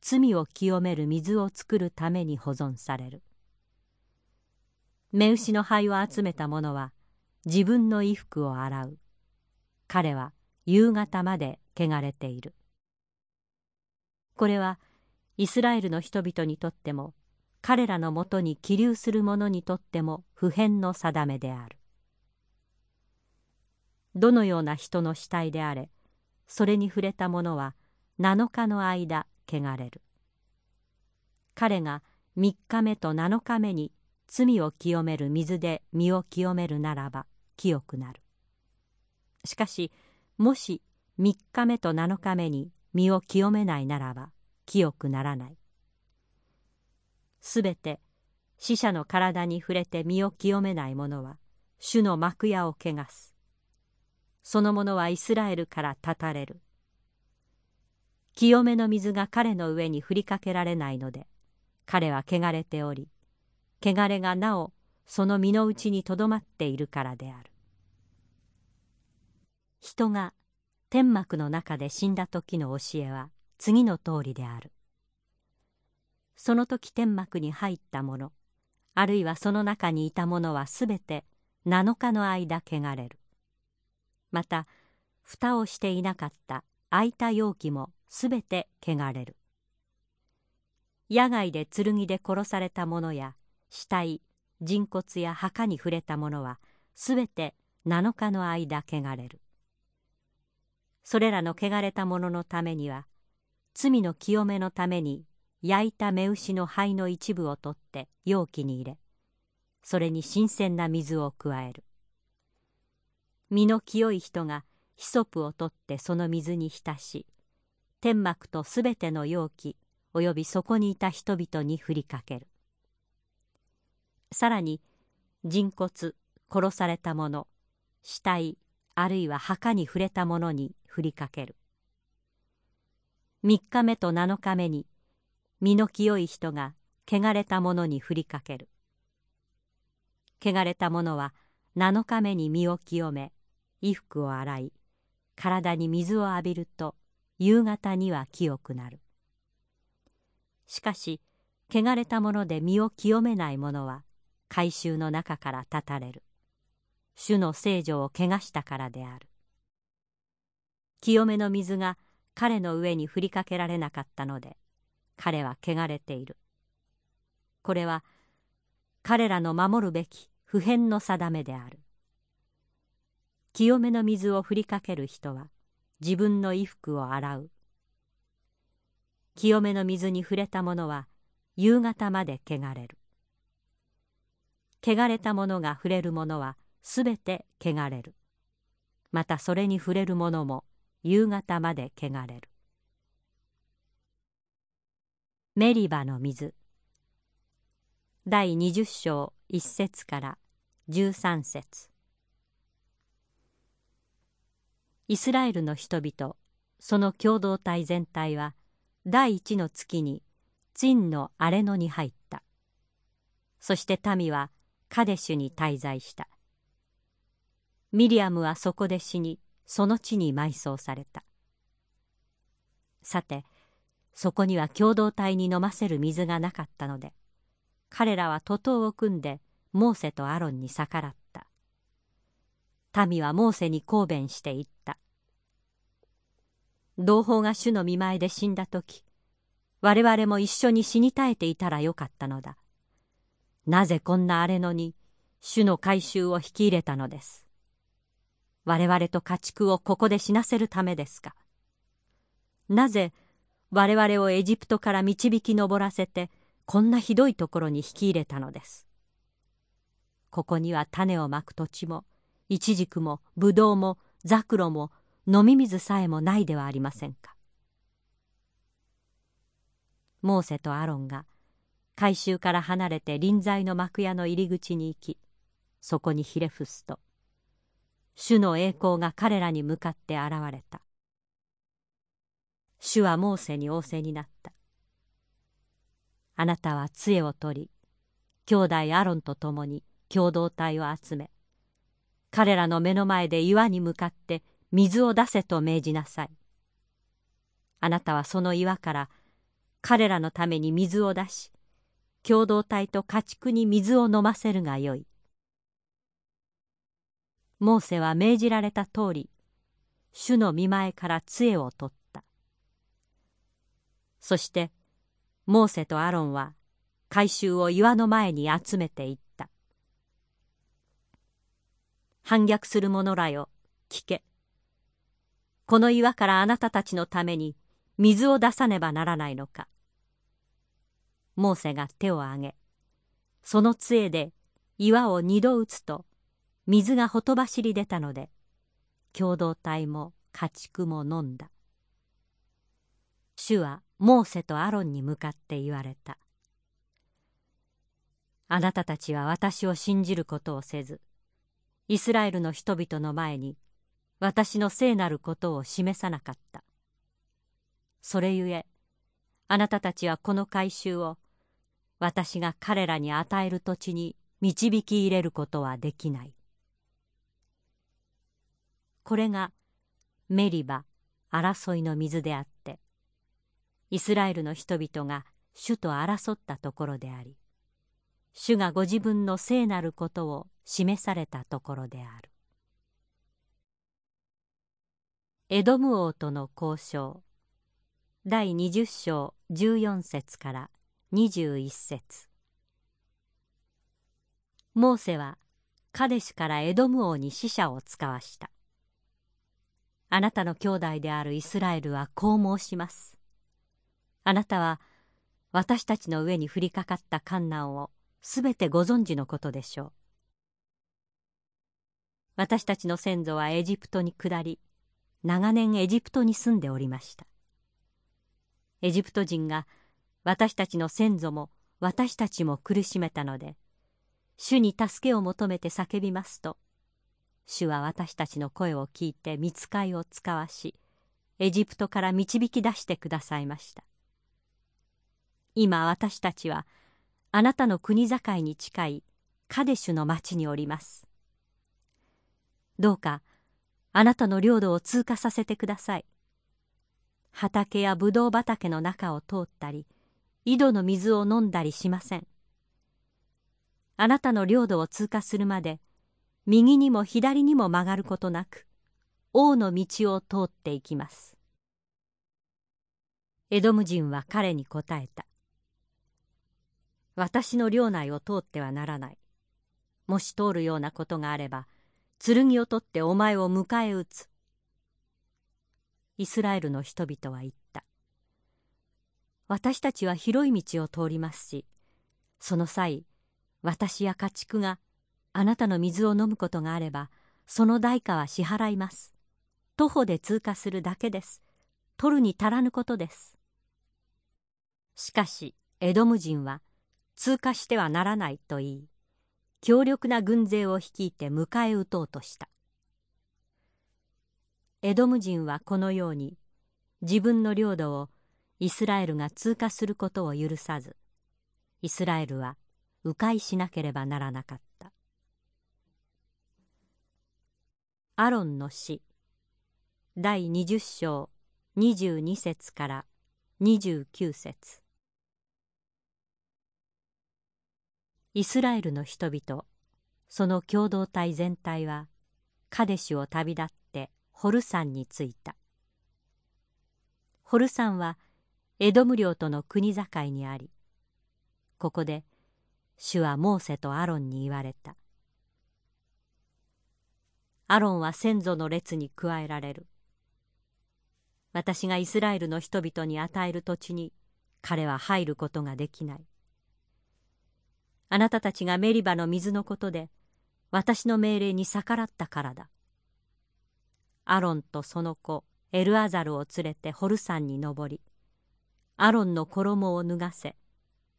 罪を清める水を作るために保存される。目牛の灰を集めた者は自分の衣服を洗う。彼は夕方まで汚れている。これはイスラエルの人々にとっても彼らのもとに起立する者にとっても普遍の定めである。どのような人の死体であれそれに触れた者は7日の間汚れる。彼が3日目と7日目に罪を清める水で身を清めるならば清くなる。しかしもし3日目と7日目に身を清めないならば清くならない。すべて死者の体に触れて身を清めない者は主の幕屋を汚す。その者はイスラエルから断たれる。清めの水が彼の上に振りかけられないので彼は汚れており汚れがなおその身の内にとどまっているからである。人が天幕の中で死んだ時の教えは次の通りである。その時天幕に入った者あるいはその中にいた者はすべて7日の間汚れる。また蓋をしていなかった空いた容器もすべて汚れる。野外で剣で殺された者や死体人骨や墓に触れた者はすべて7日の間汚れる。それらの汚れた者のためには罪の清めのために焼いた目牛の灰の一部を取って容器に入れそれに新鮮な水を加える。身の清い人がヒソプを取ってその水に浸し天幕とすべての容器およびそこにいた人々に振りかける。さらに人骨殺された者死体あるいは墓に触れた者に振りかける。3日目と7日目に身の清い人が汚れた者に振りかける。汚れた者は7日目に身を清め衣服を洗い体に水を浴びると夕方には清くなる。しかし汚れた者で身を清めない者は改宗の中から断たれる。主の聖女を汚したからである。清めの水が彼の上に振りかけられなかったので彼は汚れている。これは彼らの守るべき普遍の定めである。清めの水を振りかける人は自分の衣服を洗う。清めの水に触れた者は夕方まで汚れる。汚れた者が触れる者はすべて汚れる。またそれに触れる者も夕方まで汚れる。メリバの水。第20章1節から13節。イスラエルの人々その共同体全体は第一の月にツンの荒れ野に入った。そして民はカデシュに滞在した。ミリアムはそこで死にその地に埋葬された。さてそこには共同体に飲ませる水がなかったので彼らは徒党を組んでモーセとアロンに逆らった。民はモーセに抗弁して言った。同胞が主の見舞いで死んだ時我々も一緒に死に絶えていたらよかったのだ。なぜこんな荒れ野に主の改宗を引き入れたのです。我々と家畜をここで死なせるためですかなぜ我々をエジプトから導き上らせてこんなひどいところに引き入れたのです。ここには種をまく土地もイチジクもブドウもザクロも飲み水さえもないではありませんか。モーセとアロンが改宗から離れて臨在の幕屋の入り口に行きそこにひれ伏すと主の栄光が彼らに向かって現れた。主はモーセに仰せになった。あなたは杖を取り兄弟アロンと共に共同体を集め彼らの目の前で岩に向かって水を出せと命じなさい。あなたはその岩から彼らのために水を出し共同体と家畜に水を飲ませるがよい。モーセは命じられた通り主の見前から杖を取った。そしてモーセとアロンは改宗を岩の前に集めていった。反逆する者らよ聞け。この岩からあなたたちのために水を出さねばならないのか。モーセが手を挙げその杖で岩を二度打つと水がほとばしり出たので共同体も家畜も飲んだ。主はモーセとアロンに向かって言われた。あなたたちは私を信じることをせずイスラエルの人々の前に私の聖なることを示さなかった。それゆえあなたたちはこの改宗を私が彼らに与える土地に導き入れることはできない。これがメリバ争いの水であってイスラエルの人々が主と争ったところであり主がご自分の聖なることを示されたところである。エドム王との交渉第20章14節から21節。モーセはカデシュからエドム王に使者を使わした。あなたの兄弟であるイスラエルはこう申します。あなたは私たちの上に降りかかった観難をすべてご存知のことでしょう。私たちの先祖はエジプトに下り長年エジプトに住んでおりました。エジプト人が私たちの先祖も私たちも苦しめたので主に助けを求めて叫びますと主は私たちの声を聞いて見つかいを使わしエジプトから導き出してくださいました。今私たちはあなたの国境に近いカデシュの町におります。どうかあなたの領土を通過させてください。畑やぶどう畑の中を通ったり井戸の水を飲んだりしません。あなたの領土を通過するまで右にも左にも曲がることなく王の道を通っていきます。エドム人は彼に答えた。私の領内を通ってはならない。もし通るようなことがあれば剣を取ってお前を迎え撃つ。イスラエルの人々は言った。私たちは広い道を通りますしその際私や家畜があなたの水を飲むことがあればその代価は支払います。徒歩で通過するだけです。取るに足らぬことです。しかしエドム人は通過してはならないと言い強力な軍勢を率いて迎え撃とうとした。エドム人はこのように自分の領土をイスラエルが通過することを許さずイスラエルは迂回しなければならなかった。アロンの詩第20章。22節から。29節。イスラエルの人々。その共同体全体はカデシュを旅立ってホル山に着いた。ホル山はエドム領との国境にありここで主はモーセとアロンに言われた。アロンは先祖の列に加えられる。私がイスラエルの人々に与える土地に彼は入ることができない。あなたたちがメリバの水のことで私の命令に逆らったからだ。アロンとその子エルアザルを連れてホル山に登りアロンの衣を脱がせ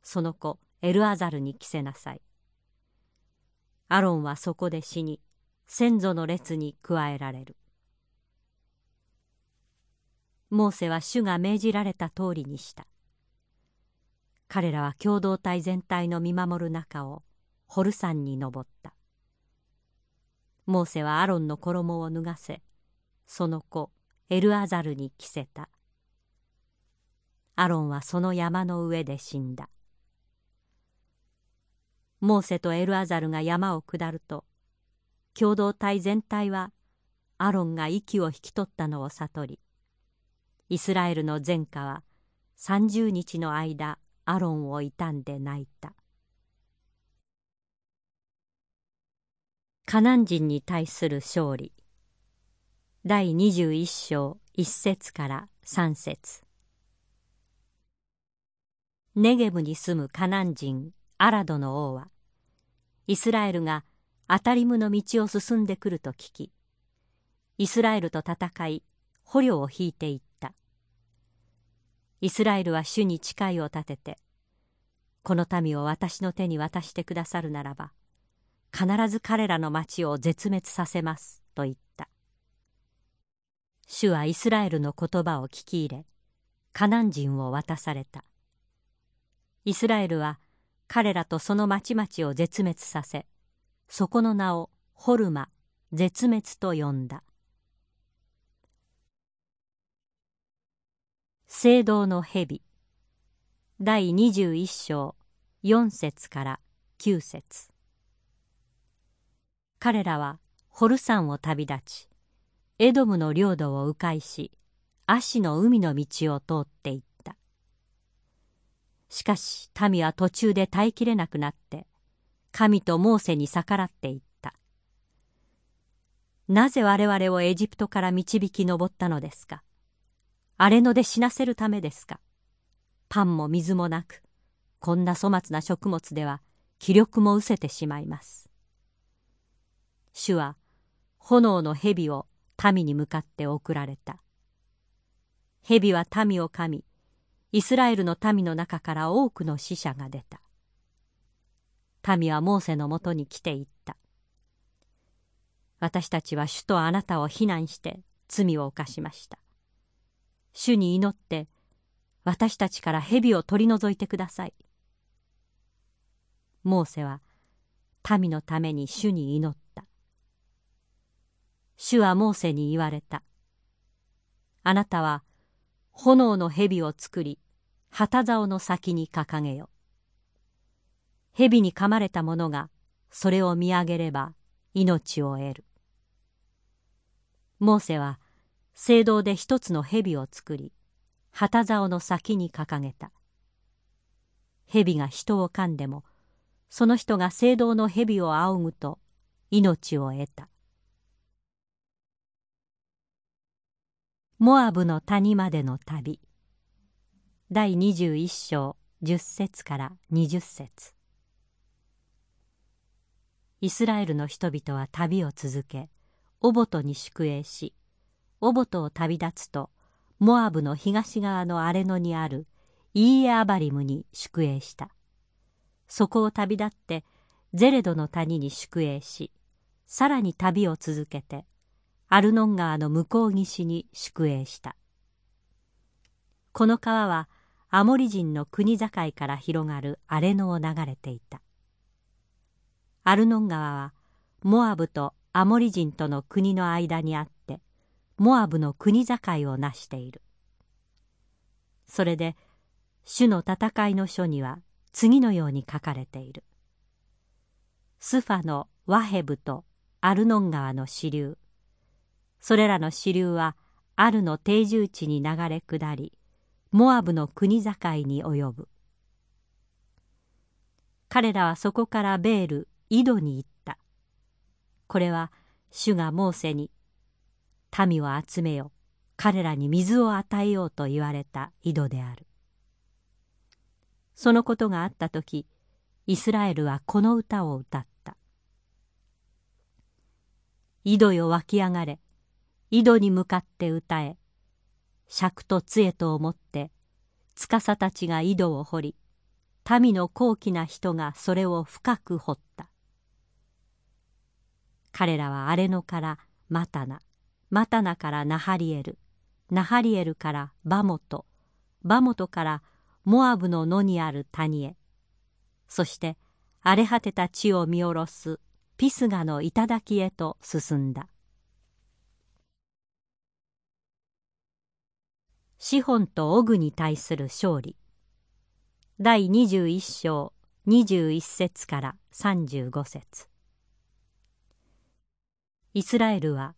その子エルアザルに着せなさい。アロンはそこで死に先祖の列に加えられる。モーセは主が命じられた通りにした。彼らは共同体全体の見守る中をホル山に登った。モーセはアロンの衣を脱がせその子エルアザルに着せた。アロンはその山の上で死んだ。モーセとエルアザルが山を下ると共同体全体はアロンが息を引き取ったのを悟りイスラエルの前科は30日の間アロンを悼んで泣いた。カナン人に対する勝利。第21章1節から3節。ネゲブに住むカナン人アラドの王はイスラエルがアタリムの道を進んでくると聞きイスラエルと戦い捕虜を引いていった。イスラエルは主に誓いを立ててこの民を私の手に渡してくださるならば必ず彼らの町を絶滅させますと言った。主はイスラエルの言葉を聞き入れカナン人を渡された。イスラエルは彼らとその町々を絶滅させそこの名をホルマ絶滅と呼んだ。聖堂の蛇第21章4節から9節。彼らはホル山を旅立ちエドムの領土を迂回しアシの海の道を通っていった。しかし民は途中で耐えきれなくなって神とモーセに逆らっていった。なぜ我々をエジプトから導き上ったのですか？荒れ野で死なせるためですか？パンも水もなくこんな粗末な食物では気力も失せてしまいます。主は炎の蛇を民に向かって送られた。蛇は民を噛みイスラエルの民の中から多くの死者が出た。民はモーセのもとに来ていった。私たちは主とあなたを非難して罪を犯しました。主に祈って私たちから蛇を取り除いてください。モーセは民のために主に祈った。主はモーセに言われた。あなたは炎の蛇を作り、旗竿の先に掲げよ。蛇に噛まれた者がそれを見上げれば命を得る。モーセは聖堂で一つの蛇を作り、旗竿の先に掲げた。蛇が人を噛んでも、その人が聖堂の蛇を仰ぐと命を得た。モアブの谷までの旅第21章10節から20節。イスラエルの人々は旅を続けオボトに宿営しオボトを旅立つとモアブの東側の荒れ野にあるイーエアバリムに宿営した。そこを旅立ってゼレドの谷に宿営しさらに旅を続けてアルノン川の向こう岸に宿営した。この川はアモリ人の国境から広がる荒れ野を流れていた。アルノン川はモアブとアモリ人との国の間にあってモアブの国境を成している。それで主の戦いの書には次のように書かれている。スファのワヘブとアルノン川の支流。それらの支流はあるの定住地に流れ下りモアブの国境に及ぶ。彼らはそこからベール井戸に行った。これは主がモーセに民を集めよ彼らに水を与えようと言われた井戸である。そのことがあった時イスラエルはこの歌を歌った「井戸よ湧き上がれ。井戸に向かって歌え。尺と杖と思って司たちが井戸を掘り民の高貴な人がそれを深く掘った。彼らは荒れ野からマタナマタナからナハリエルナハリエルからバモトバモトからモアブの野にある谷へ。そして荒れ果てた地を見下ろすピスガの頂へと進んだ。シホンとオグに対する勝利。第21章21節から35節。イスラエルは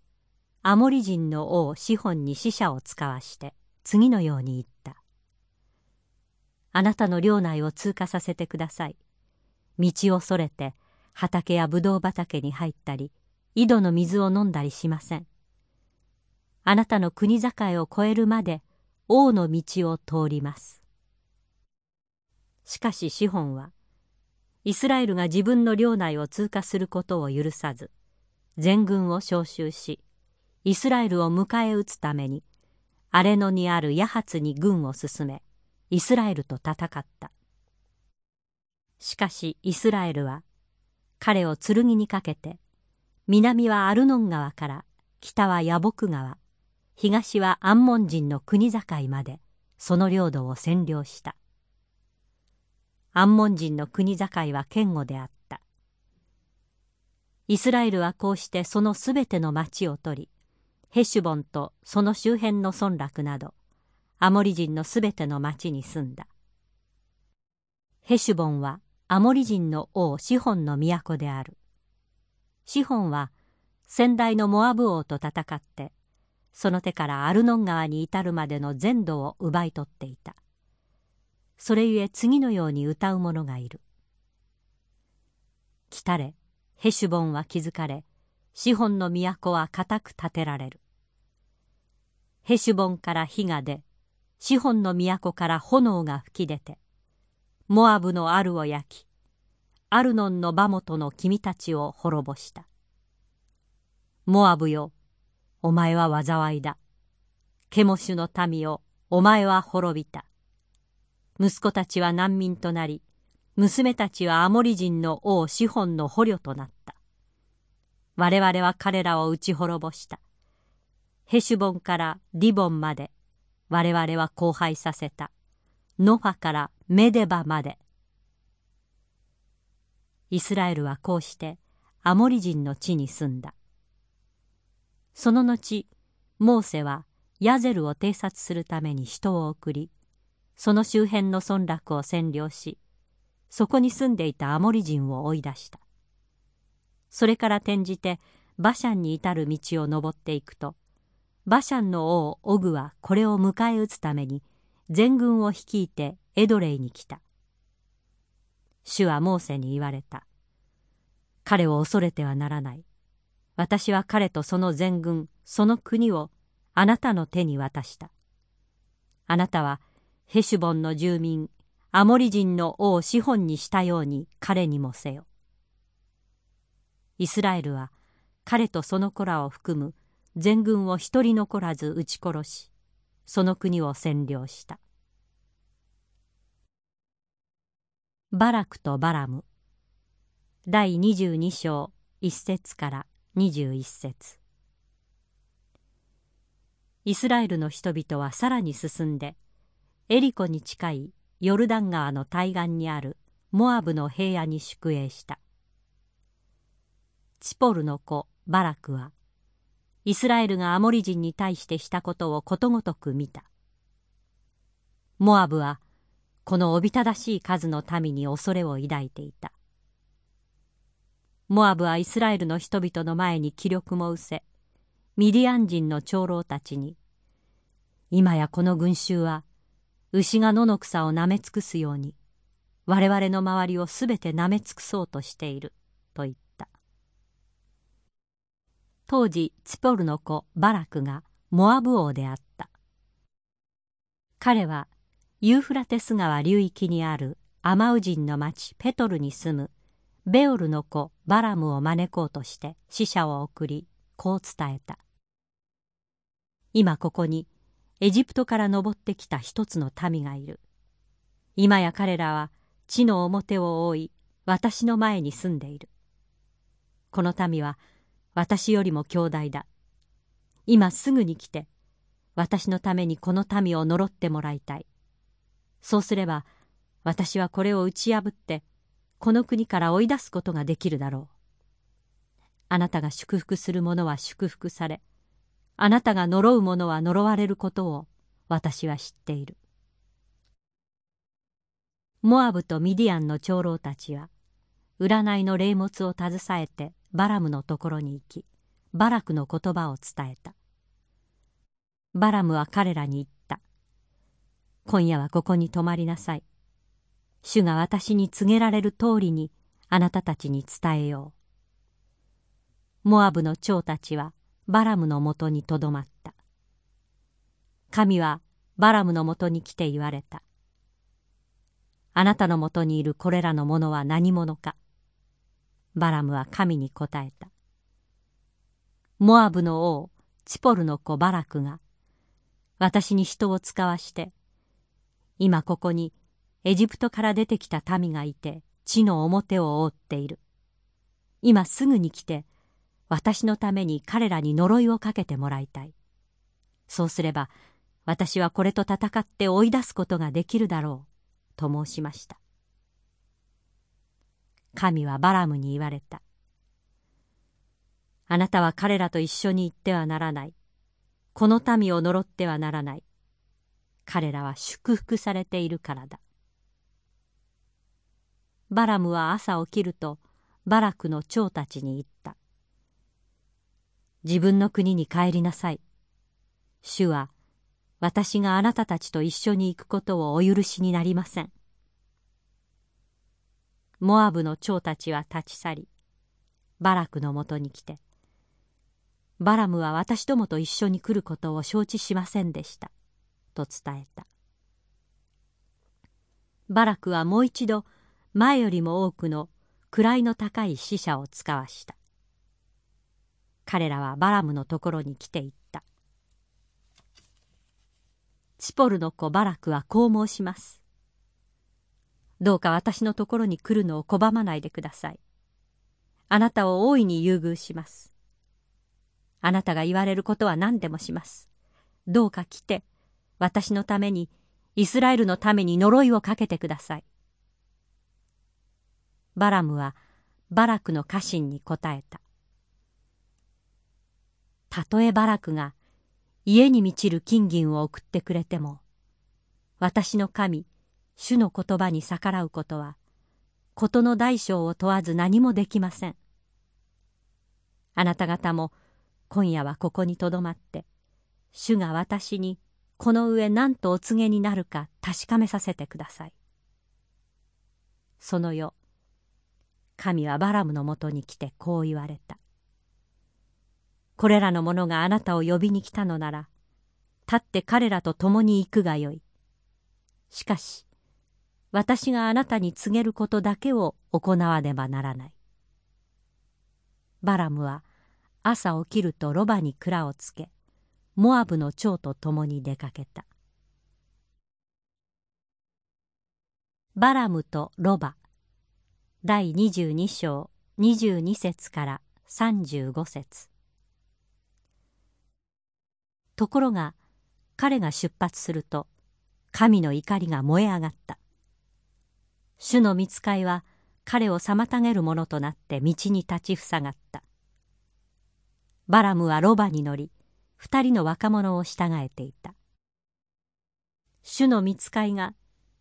アモリ人の王シホンに死者を使わして次のように言った「あなたの領内を通過させてください」道をそれて畑やぶどう畑に入ったり井戸の水を飲んだりしません。あなたの国境を越えるまで王の道を通ります。しかしシホンはイスラエルが自分の領内を通過することを許さず全軍を召集しイスラエルを迎え撃つために荒れ野にあるヤハツに軍を進めイスラエルと戦った。しかしイスラエルは彼を剣にかけて南はアルノン川から北はヤボク川東はアンモン人の国境までその領土を占領した。アンモン人の国境は堅固であった。イスラエルはこうしてそのすべての町を取りヘシュボンとその周辺の村落などアモリ人のすべての町に住んだ。ヘシュボンはアモリ人の王シホンの都である。シホンは先代のモアブ王と戦ってその手からアルノン川に至るまでの全土を奪い取っていた。それゆえ次のように歌う者がいる。来たれヘシュボンは築かれシホンの都は固く建てられる。ヘシュボンから火が出シホンの都から炎が噴き出てモアブのアルを焼きアルノンのバモトの君たちを滅ぼした。モアブよお前は災いだ。ケモシュの民よお前は滅びた。息子たちは難民となり娘たちはアモリ人の王シホンの捕虜となった。我々は彼らを打ち滅ぼした。ヘシュボンからディボンまで我々は荒廃させた。ノファからメデバまで。イスラエルはこうしてアモリ人の地に住んだ。その後モーセはヤゼルを偵察するために人を送りその周辺の村落を占領しそこに住んでいたアモリ人を追い出した。それから転じてバシャンに至る道を登っていくとバシャンの王オグはこれを迎え撃つために全軍を率いてエドレイに来た。主はモーセに言われた。彼を恐れてはならない。私は彼とその全軍その国をあなたの手に渡した。あなたはヘシュボンの住民アモリ人の王シホンにしたように彼にもせよ。イスラエルは彼とその子らを含む全軍を一人残らず撃ち殺しその国を占領した。バラクとバラム。第22章1節から21節。イスラエルの人々はさらに進んでエリコに近いヨルダン川の対岸にあるモアブの平野に宿営した。チポルの子バラクはイスラエルがアモリ人に対してしたことをことごとく見た。モアブはこのおびただしい数の民に恐れを抱いていた。モアブはイスラエルの人々の前に気力も失せミディアン人の長老たちに今やこの群衆は牛が野の草を舐め尽くすように我々の周りをすべて舐め尽くそうとしていると言った。当時ツポルの子バラクがモアブ王であった。彼はユーフラテス川流域にあるアマウ人の町ペトルに住むベオルの子バラムを招こうとして死者を送りこう伝えた。今ここにエジプトから登ってきた一つの民がいる。今や彼らは地の表を覆い私の前に住んでいる。この民は私よりも強大だ。今すぐに来て私のためにこの民を呪ってもらいたい。そうすれば私はこれを打ち破ってこの国から追い出すことができるだろうあなたが祝福する者は祝福されあなたが呪う者は呪われることを私は知っている。モアブとミディアンの長老たちは占いの霊物を携えてバラムのところに行きバラクの言葉を伝えた。バラムは彼らに言った。今夜はここに泊まりなさい。主が私に告げられる通りにあなたたちに伝えよう。モアブの長たちはバラムのもとにとどまった。神はバラムのもとに来て言われた。あなたのもとにいるこれらのものは何者か。バラムは神に答えた。モアブの王チポルの子バラクが私に人を使わして今ここにエジプトから出てきた民がいて地の表を覆っている。今すぐに来て私のために彼らに呪いをかけてもらいたい。そうすれば私はこれと戦って追い出すことができるだろうと申しました。神はバラムに言われた。あなたは彼らと一緒に行ってはならない。この民を呪ってはならない。彼らは祝福されているからだ。バラムは朝起きるとバラクの長たちに言った自分の国に帰りなさい主は私があなたたちと一緒に行くことをお許しになりません。モアブの長たちは立ち去り、バラクのもとに来て、バラムは私どもと一緒に来ることを承知しませんでした、と伝えた。バラクはもう一度前よりも多くの位の高い死者を使わした。彼らはバラムのところに来ていった。チポルの子バラクはこう申します。どうか私のところに来るのを拒まないでください。あなたを大いに優遇します。あなたが言われることは何でもします。どうか来て、私のために、イスラエルのために呪いをかけてください。バラムはバラクの家臣に答えた。たとえバラクが家に満ちる金銀を送ってくれても私の神主の言葉に逆らうことは事の大小を問わず何もできませんあなた方も今夜はここにとどまって主が私にこの上何とお告げになるか確かめさせてくださいその夜神はバラムのもとに来てこう言われたこれらの者があなたを呼びに来たのなら、立って彼らと共に行くがよい。しかし、私があなたに告げることだけを行わねばならない。バラムは朝起きるとロバに蔵をつけ、モアブの長と共に出かけた。バラムとロバ第22章22節から35節。ところが彼が出発すると神の怒りが燃え上がった。主の見つかいは彼を妨げるものとなって道に立ちふさがった。バラムはロバに乗り二人の若者を従えていた。主の見つかいが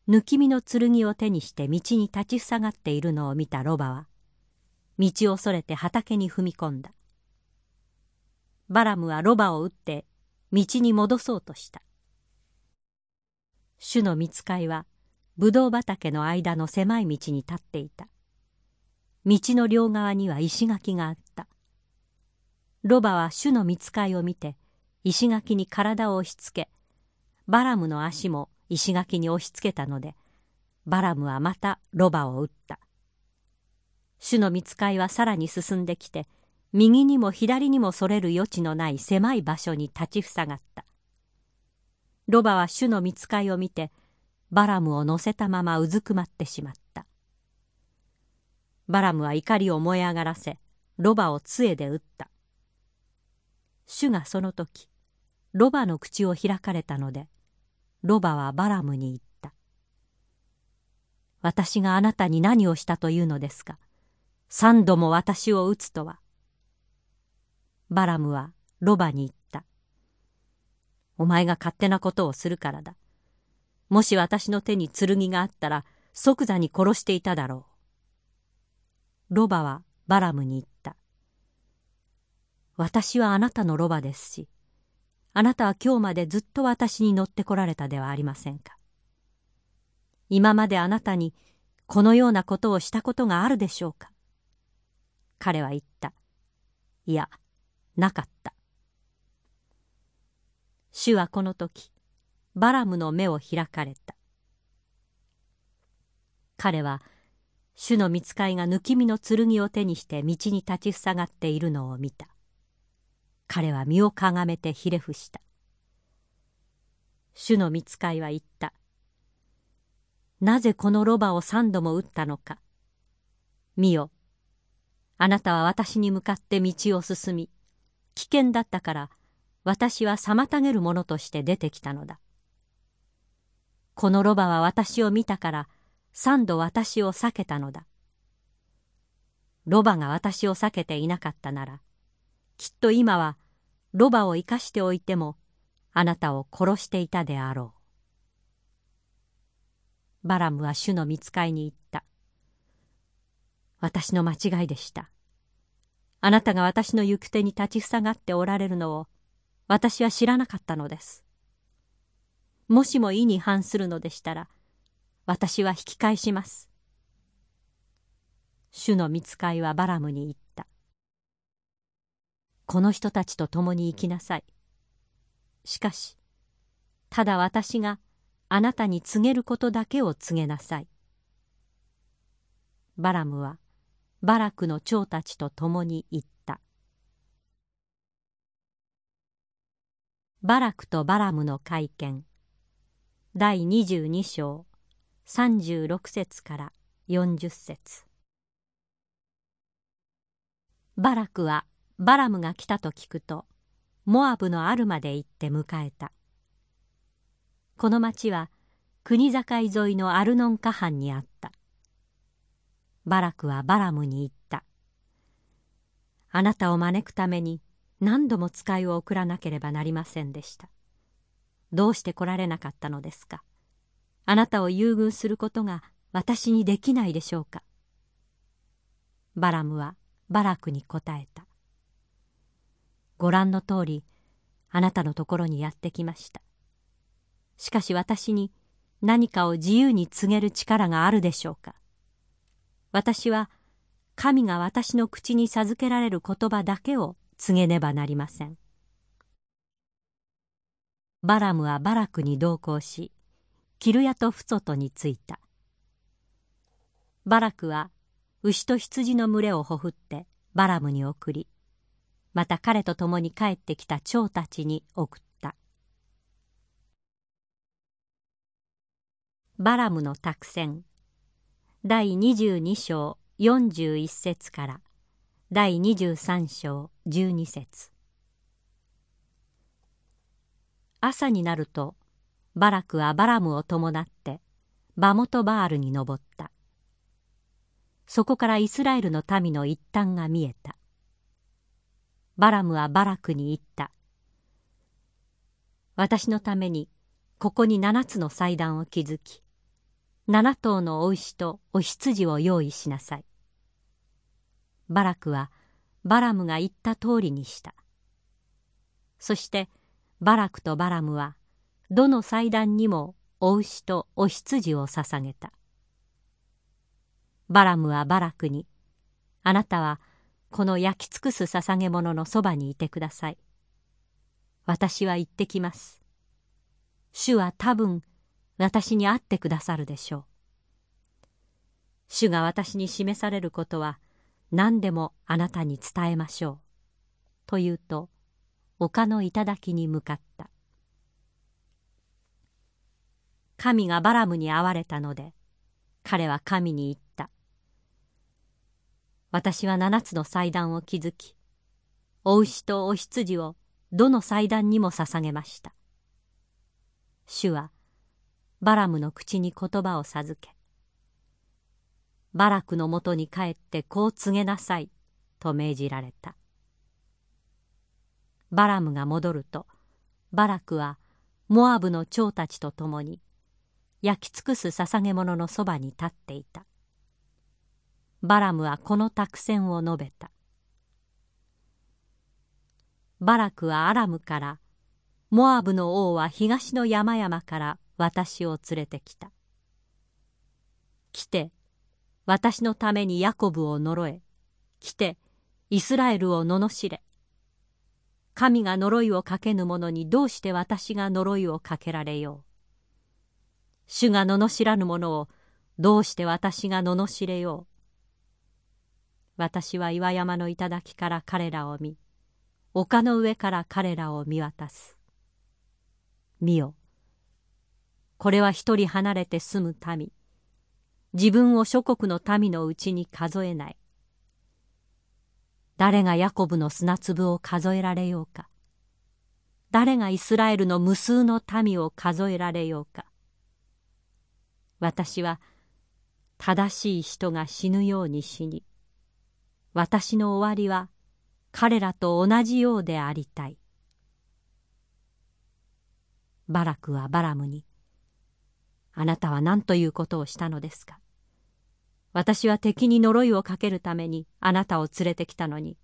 抜き身の剣を手にして道に立ちふさがっているのを見たロバは道をそれて畑に踏み込んだ。バラムはロバを撃って道に戻そうとした。主の見つかいはぶどう畑の間の狭い道に立っていた。道の両側には石垣があった。ロバは主の見つかいを見て石垣に体を押しつけバラムの足も石垣に押しつけたのでバラムはまたロバを撃った。主の見つかいはさらに進んできて右にも左にもそれる余地のない狭い場所に立ちふさがった。ロバは主の見つかいを見てバラムを乗せたままうずくまってしまった。バラムは怒りを燃え上がらせロバを杖で撃った。主がその時ロバの口を開かれたのでロバはバラムに言った「私があなたに何をしたというのですか？三度も私を撃つとはバラムはロバに言った。お前が勝手なことをするからだ。もし私の手に剣があったら即座に殺していただろう。ロバはバラムに言った。私はあなたのロバですし、あなたは今日までずっと私に乗ってこられたではありませんか。今まであなたにこのようなことをしたことがあるでしょうか。彼は言った。いや、なかった主はこの時バラムの目を開かれた彼は主の見つかいが抜き身の剣を手にして道に立ちふさがっているのを見た彼は身をかがめてひれ伏した。主の見つかいは言った。なぜこのロバを三度も撃ったのか。見よ。あなたは私に向かって道を進み危険だったから私は妨げるものとして出てきたのだ。このロバは私を見たから三度私を避けたのだ。ロバが私を避けていなかったならきっと今はロバを生かしておいてもあなたを殺していたであろう。バラムは主の見つかいに言った。私の間違いでした。あなたが私の行く手に立ちふさがっておられるのを私は知らなかったのです。もしも意に反するのでしたら私は引き返します。主の見つかいはバラムに言った。この人たちと共に生きなさい。しかしただ私があなたに告げることだけを告げなさい。バラムはバラクの長たちと共に行った。バラクとバラムの会見。第22章36節から40節。バラクはバラムが来たと聞くとモアブのアルまで行って迎えた。この町は国境沿いのアルノン河畔にあった。バラクはバラムに言った。あなたを招くために何度も使いを送らなければなりませんでした。どうして来られなかったのですか？あなたを優遇することが私にできないでしょうか？バラムはバラクに答えた。ご覧の通りあなたのところにやってきました。しかし私に何かを自由に告げる力があるでしょうか。私は神が私の口に授けられる言葉だけを告げねばなりません。バラムはバラクに同行しキルヤとフツォトに着いた。バラクは牛と羊の群れをほふってバラムに送りまた彼と共に帰ってきた長たちに送った。バラムの託戦。第22章41節から。第23章12節。朝になるとバラクはバラムを伴ってバモトバールに登った。そこからイスラエルの民の一端が見えた。バラムはバラクに言った。私のためにここに七つの祭壇を築き、七頭のお牛とお羊を用意しなさい。バラクはバラムが言った通りにした。そしてバラクとバラムはどの祭壇にもお牛とお羊を捧げた。バラムはバラクに、あなたはこの焼き尽くす捧げ物のそばにいてください。私は行ってきます。主は多分私に会ってくださるでしょう。主が私に示されることは何でもあなたに伝えましょう。と言うと丘の頂に向かった。神がバラムに会われたので彼は神に言った。私は七つの祭壇を築きお牛とお羊をどの祭壇にも捧げました。主はバラムの口に言葉を授けバラクのもとに帰ってこう告げなさいと命じられた。バラムが戻るとバラクはモアブの長たちと共に焼き尽くす捧げ物のそばに立っていた。バラムはこの託戦を述べた。バラクはアラムからモアブの王は東の山々から私を連れてきた。来て私のためにヤコブを呪え。来てイスラエルを罵れ。神が呪いをかけぬ者にどうして私が呪いをかけられよう。主が罵らぬ者をどうして私が罵れよう。私は岩山の頂から彼らを見丘の上から彼らを見渡す。見よ。これは一人離れて住む民。自分を諸国の民のうちに数えない。誰がヤコブの砂粒を数えられようか。誰がイスラエルの無数の民を数えられようか。私は正しい人が死ぬように死に私の終わりは彼らと同じようでありたい。バラクはバラムに「あなたは何ということをしたのですか？私は敵に呪いをかけるためにあなたを連れてきたのに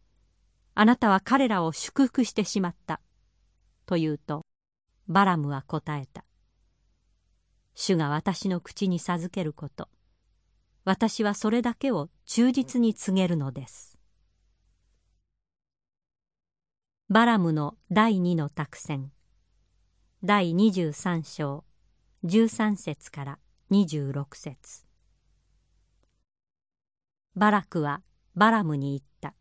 あなたは彼らを祝福してしまった」と言うとバラムは答えた「主が私の口に授けること私はそれだけを忠実に告げるのです」バラムの第二の託戦。第23章。13節から26節。バラクはバラムに言った。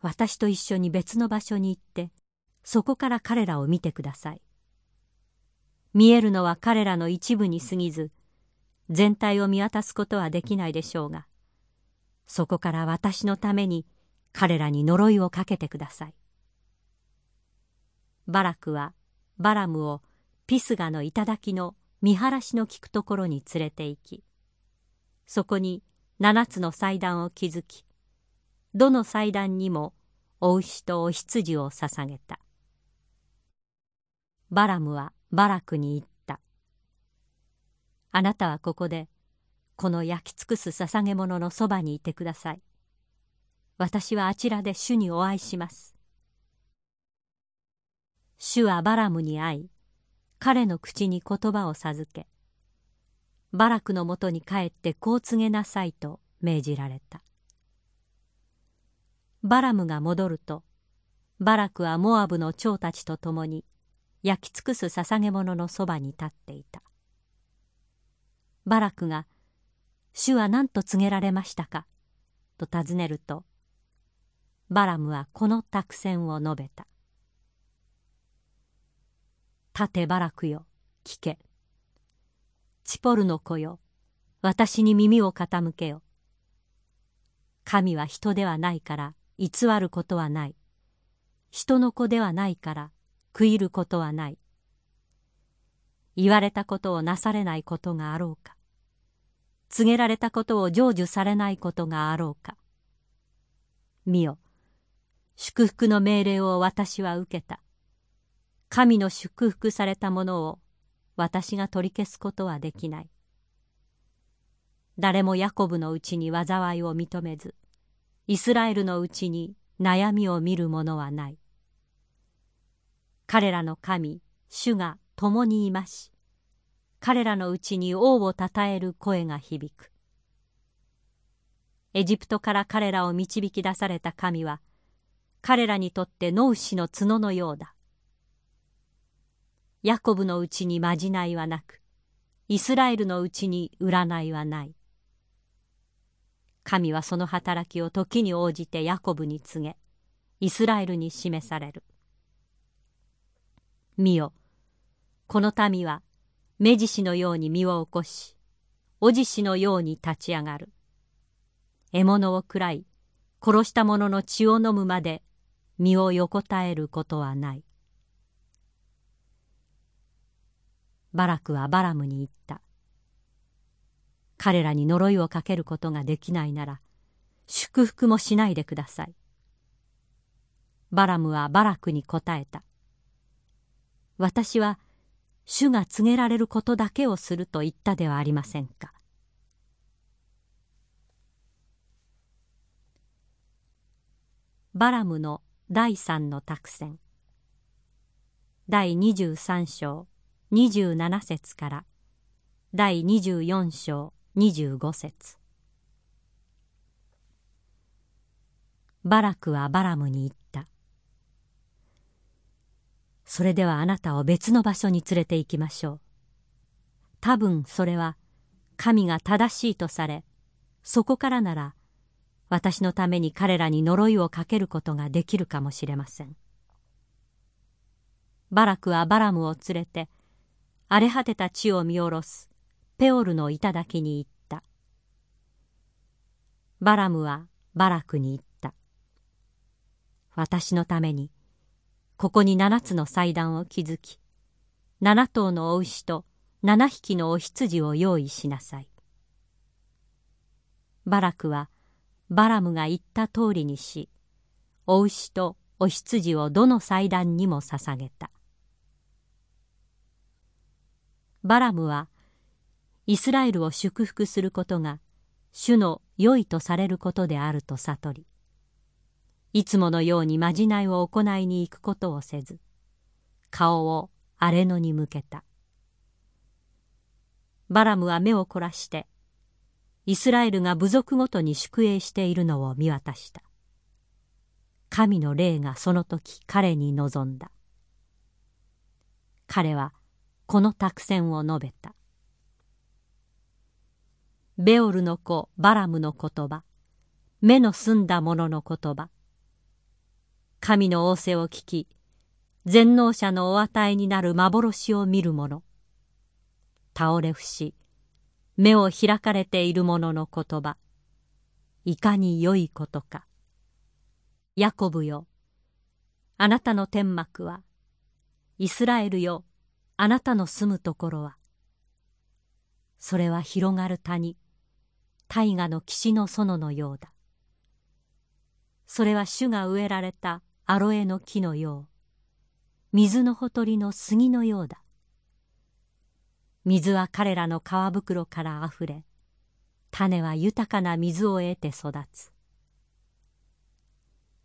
私と一緒に別の場所に行ってそこから彼らを見てください。見えるのは彼らの一部に過ぎず全体を見渡すことはできないでしょうがそこから私のために彼らに呪いをかけてください。バラクはバラムをピスガの頂の見晴らしの利くところに連れて行きそこに七つの祭壇を築きどの祭壇にもお牛とお羊を捧げた。バラムはバラクに言った「あなたはここでこの焼き尽くす捧げ物のそばにいてください。私はあちらで主にお会いします。主はバラムに会い彼の口に言葉を授けバラクのもとに帰ってこう告げなさいと命じられた。バラムが戻るとバラクはモアブの長たちと共に焼き尽くす捧げ物のそばに立っていた。バラクが「主は何と告げられましたか?」と尋ねるとバラムはこの託戦を述べた立てバラクよ聞けチポルの子よ私に耳を傾けよ。神は人ではないから偽ることはない。人の子ではないから悔いることはない。言われたことをなされないことがあろうか。告げられたことを成就されないことがあろうか。見よ。祝福の命令を私は受けた。神の祝福されたものを私が取り消すことはできない。誰もヤコブのうちに災いを認めずイスラエルのうちに悩みを見る者はない。彼らの神主が共にいまし彼らのうちに王をたたえる声が響く。エジプトから彼らを導き出された神は彼らにとって野牛の角のようだ。ヤコブのうちにまじないはなくイスラエルのうちに占いはない。神はその働きを時に応じてヤコブに告げイスラエルに示される。見よこの民は目獅子のように身を起こしお獅子のように立ち上がる。獲物を食らい殺した者の血を飲むまで身を横たえることはない。バラクはバラムに言った。彼らに呪いをかけることができないなら祝福もしないでください。バラムはバラクに答えた。私は主が告げられることだけをすると言ったではありませんか。バラムの第三の託戦。第23章27節から。第24章25節。バラクはバラムに言った。それではあなたを別の場所に連れて行きましょう。多分それは神が正しいとされそこからなら私のために彼らに呪いをかけることができるかもしれません。バラクはバラムを連れて荒れ果てた地を見下ろすペオルの頂に行った。バラムはバラクに言った。私のためにここに七つの祭壇を築き七頭のお牛と七匹のお羊を用意しなさい。バラクはバラムが言った通りにしお牛とお羊をどの祭壇にも捧げた。バラムはイスラエルを祝福することが主の良いとされることであると悟りいつものようにまじないを行いに行くことをせず顔を荒れ野に向けた。バラムは目を凝らしてイスラエルが部族ごとに宿営しているのを見渡した。神の霊がその時彼に望んだ。彼はこの託戦を述べた。ベオルの子バラムの言葉目の澄んだ者の言葉神の仰せを聞き全能者のお与えになる幻を見る者。倒れ伏し目を開かれている者の言葉。いかに良いことか。ヤコブよあなたの天幕はイスラエルよあなたの住むところは。それは広がる谷大河の岸の園のようだ。それは主が植えられたアロエの木のよう。水のほとりの杉のようだ。水は彼らの皮袋からあふれ種は豊かな水を得て育つ。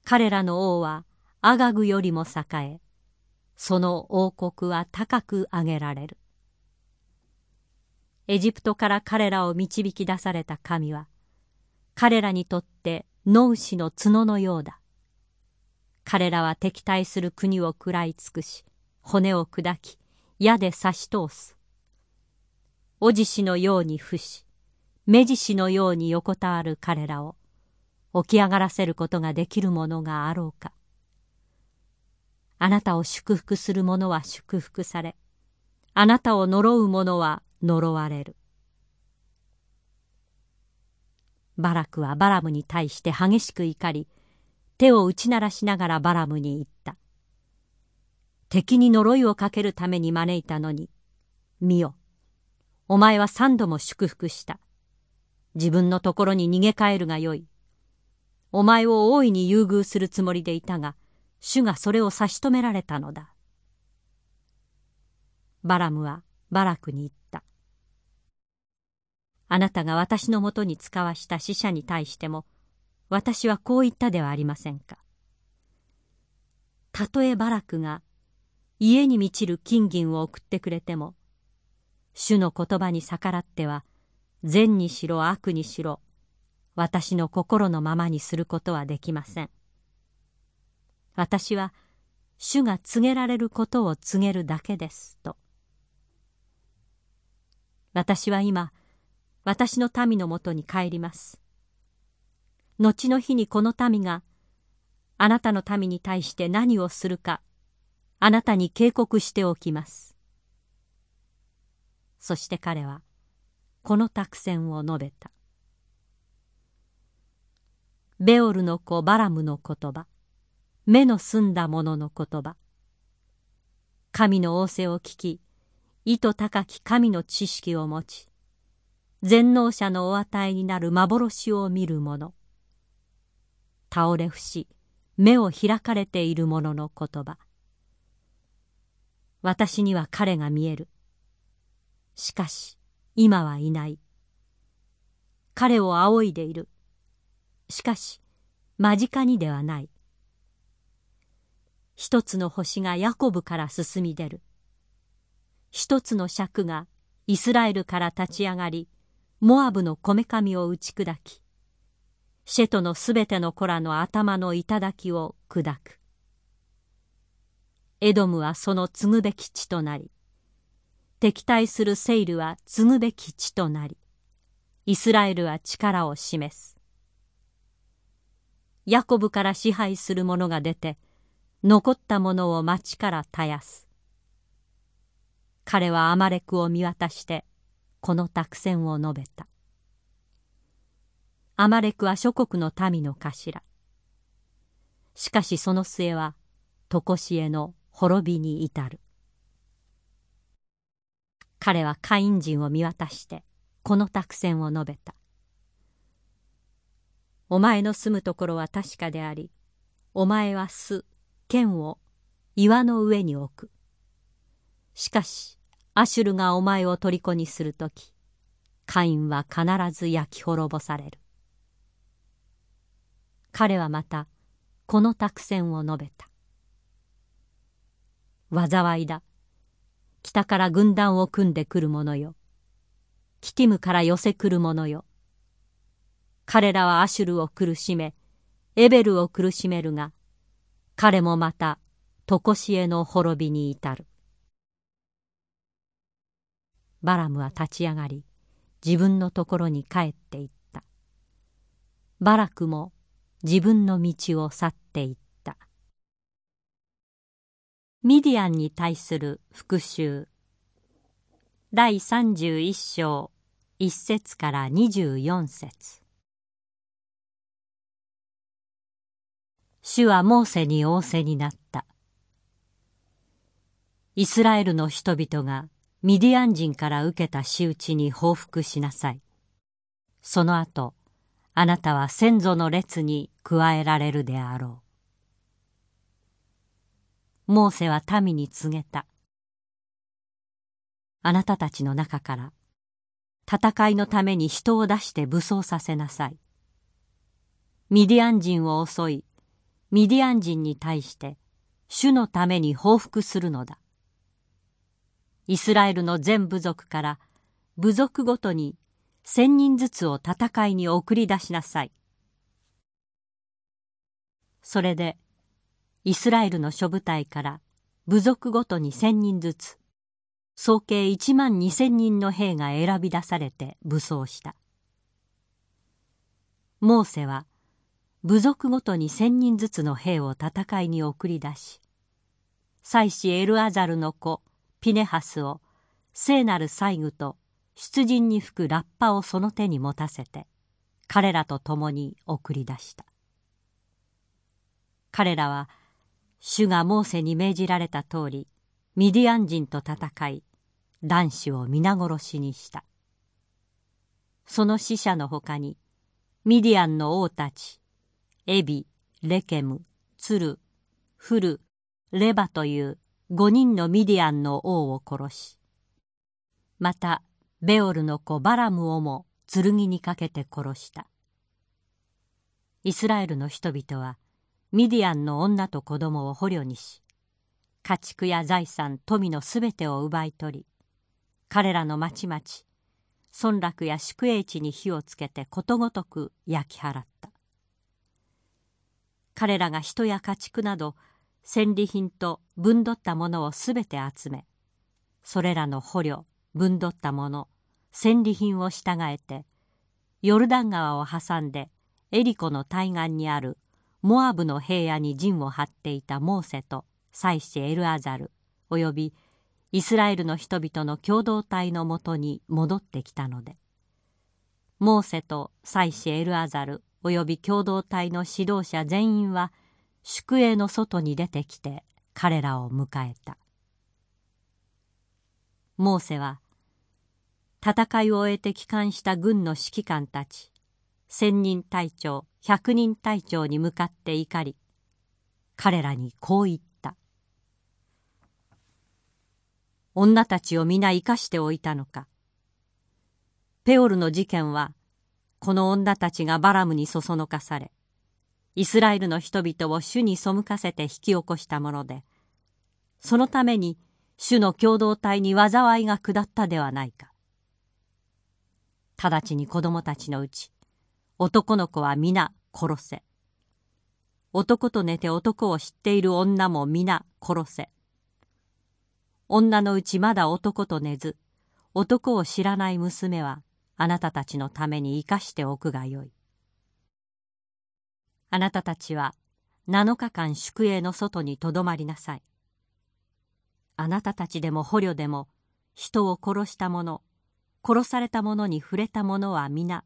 彼らの王はアガグよりも栄えその王国は高く上げられる。エジプトから彼らを導き出された神は彼らにとって野牛の角のようだ。彼らは敵対する国を食らい尽くし骨を砕き矢で刺し通す。おじしのように伏し目獅子のように横たわる彼らを起き上がらせることができるものがあろうか。あなたを祝福する者は祝福されあなたを呪う者は呪われる。バラクはバラムに対して激しく怒り手を打ち鳴らしながらバラムに言った。敵に呪いをかけるために招いたのに見よ。お前は三度も祝福した。自分のところに逃げ帰るがよい。お前を大いに優遇するつもりでいたが主がそれを差し止められたのだ。バラムはバラクに言った。あなたが私のもとに使わした死者に対しても私はこう言ったではありませんか。たとえバラクが家に満ちる金銀を送ってくれても主の言葉に逆らっては善にしろ悪にしろ私の心のままにすることはできません。私は主が告げられることを告げるだけですと。私は今私の民のもとに帰ります。後の日にこの民があなたの民に対して何をするかあなたに警告しておきます。そして彼はこの託戦を述べた。ベオルの子バラムの言葉目の澄んだ者の言葉神の仰せを聞き意図高き神の知識を持ち全能者のお与えになる幻を見る者倒れ伏し目を開かれている者の言葉。私には彼が見える。しかし今はいない。彼を仰いでいる。しかし間近にではない。一つの星がヤコブから進み出る。一つの尺がイスラエルから立ち上がりモアブのこめかみを打ち砕きシェトのすべての子らの頭の頂を砕く。エドムはその継ぐべき地となり敵対するセイルは継ぐべき地となりイスラエルは力を示す。ヤコブから支配する者が出て残ったものを町から絶やす。彼はアマレクを見渡してこの託戦を述べた。アマレクは諸国の民の頭。しかしその末は常しえの滅びに至る。彼は会員陣を見渡してこの託戦を述べた「お前の住むところは確かでありお前は巣剣を岩の上に置く。しかしアシュルがお前を虜にする時カインは必ず焼き滅ぼされる。彼はまたこの託戦を述べた。災いだ。北から軍団を組んでくる者よ。キティムから寄せくる者よ。彼らはアシュルを苦しめエベルを苦しめるが彼もまた常しえの滅びに至る。バラムは立ち上がり自分のところに帰っていった。バラクも自分の道を去っていった。ミディアンに対する復讐。第31章1節から24節。主はモーセに仰せになった。イスラエルの人々がミディアン人から受けた仕打ちに報復しなさい。その後、あなたは先祖の列に加えられるであろう。モーセは民に告げた。あなたたちの中から戦いのために人を出して武装させなさい。ミディアン人を襲い、ミディアン人に対して主のために報復するのだ。イスラエルの全部族から部族ごとに千人ずつを戦いに送り出しなさい。それでイスラエルの諸部隊から部族ごとに千人ずつ総計一万二千人の兵が選び出されて武装した。モーセは部族ごとに千人ずつの兵を戦いに送り出し祭司エルアザルの子ピネハスを聖なる細具と出陣に吹くラッパをその手に持たせて彼らと共に送り出した。彼らは主がモーセに命じられた通りミディアン人と戦い男子を皆殺しにした。その死者のほかにミディアンの王たちエビレケムツルフルレバという5人のミディアンの王を殺しまたベオルの子バラムをも剣にかけて殺した。イスラエルの人々はミディアンの女と子供を捕虜にし家畜や財産富のすべてを奪い取り彼らの町々村落や宿営地に火をつけてことごとく焼き払った。彼らが人や家畜など戦利品と分取ったものをすべて集めそれらの捕虜分取ったもの戦利品を従えてヨルダン川を挟んでエリコの対岸にあるモアブの平野に陣を張っていたモーセと祭司エルアザルおよびイスラエルの人々の共同体のもとに戻ってきたのでモーセと祭司エルアザルおよび共同体の指導者全員は宿営の外に出てきて彼らを迎えた。モーセは戦いを終えて帰還した軍の指揮官たち千人隊長百人隊長に向かって怒り彼らにこう言った「女たちを皆生かしておいたのか。ペオルの事件はこの女たちがバラムにそそのかされイスラエルの人々を主に背かせて引き起こしたものでそのために主の共同体に災いが下ったではないか。直ちに子供たちのうち男の子は皆殺せ。男と寝て男を知っている女も皆殺せ。女のうちまだ男と寝ず男を知らない娘はあなたたちのために生かしておくがよい。あなたたちは7日間宿営の外にとどまりなさい。あなたたちでも捕虜でも人を殺した者殺された者に触れた者は皆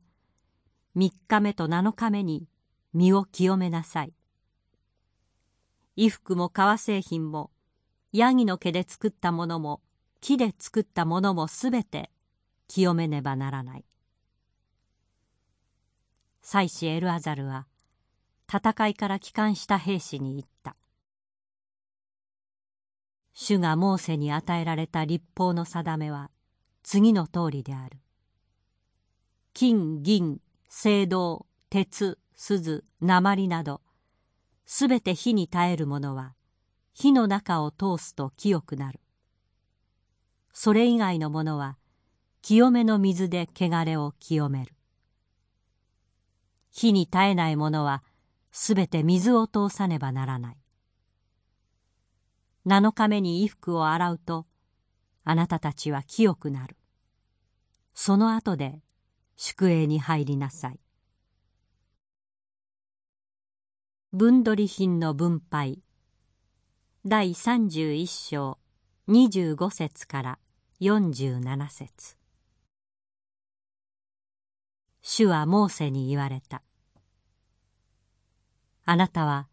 3日目と7日目に身を清めなさい。衣服も革製品もヤギの毛で作ったものも木で作ったものもすべて清めねばならない祭司エルアザルは戦いから帰還した兵士に言った主がモーセに与えられた立法の定めは次の通りである。金銀青銅鉄鈴鉛などすべて火に耐えるものは火の中を通すと清くなる。それ以外のものは清めの水で汚れを清める。火に耐えないものはすべて水を通さねばならない。7日目に衣服を洗うとあなたたちは清くなる。その後で宿営に入りなさい。分取品の分配。第31章25節から47節。主はモーセに言われた。あなたは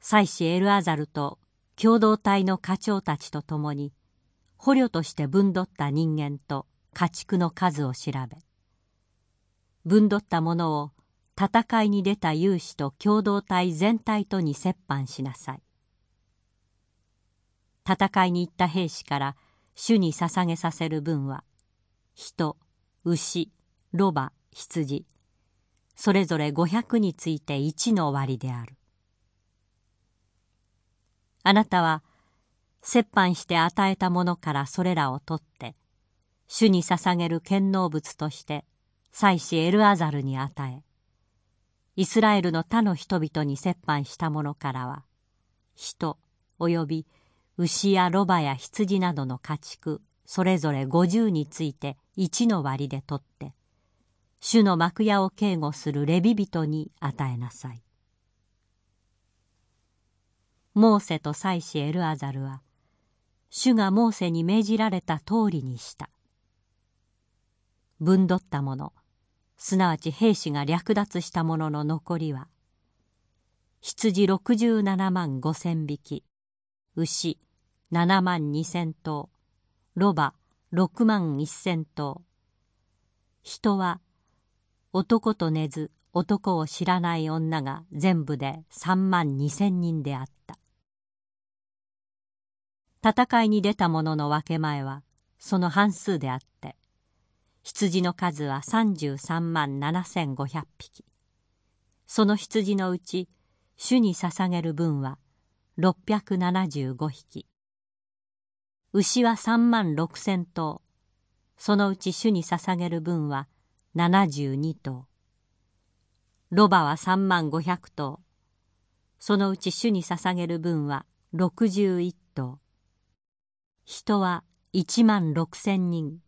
祭司エルアザルと共同体の課長たちと共に捕虜として分取った人間と家畜の数を調べ分取ったものを戦いに出た勇士と共同体全体とに折半しなさい。戦いに行った兵士から主に捧げさせる分は人牛ロバ羊それぞれ500について1の割である。あなたは折半して与えたものからそれらを取って主に捧げる献納物として祭司エルアザルに与えイスラエルの他の人々に折半したものからは人および牛やロバや羊などの家畜それぞれ50について1の割で取って主の幕屋を警護するレビ人に与えなさい。モーセと祭司エルアザルは主がモーセに命じられた通りにした。分取ったものすなわち兵士が略奪したものの残りは羊67万5千匹牛7万2千頭ロバ6万1千頭人は男と寝ず男を知らない女が全部で3万2千人であった戦いに出た者の分け前はその半数であって羊の数は33万7500匹。その羊のうち主に捧げる分は675匹。牛は3万6千頭。そのうち主に捧げる分は72頭。ロバは3万500頭。そのうち主に捧げる分は61頭。人は1万6千人。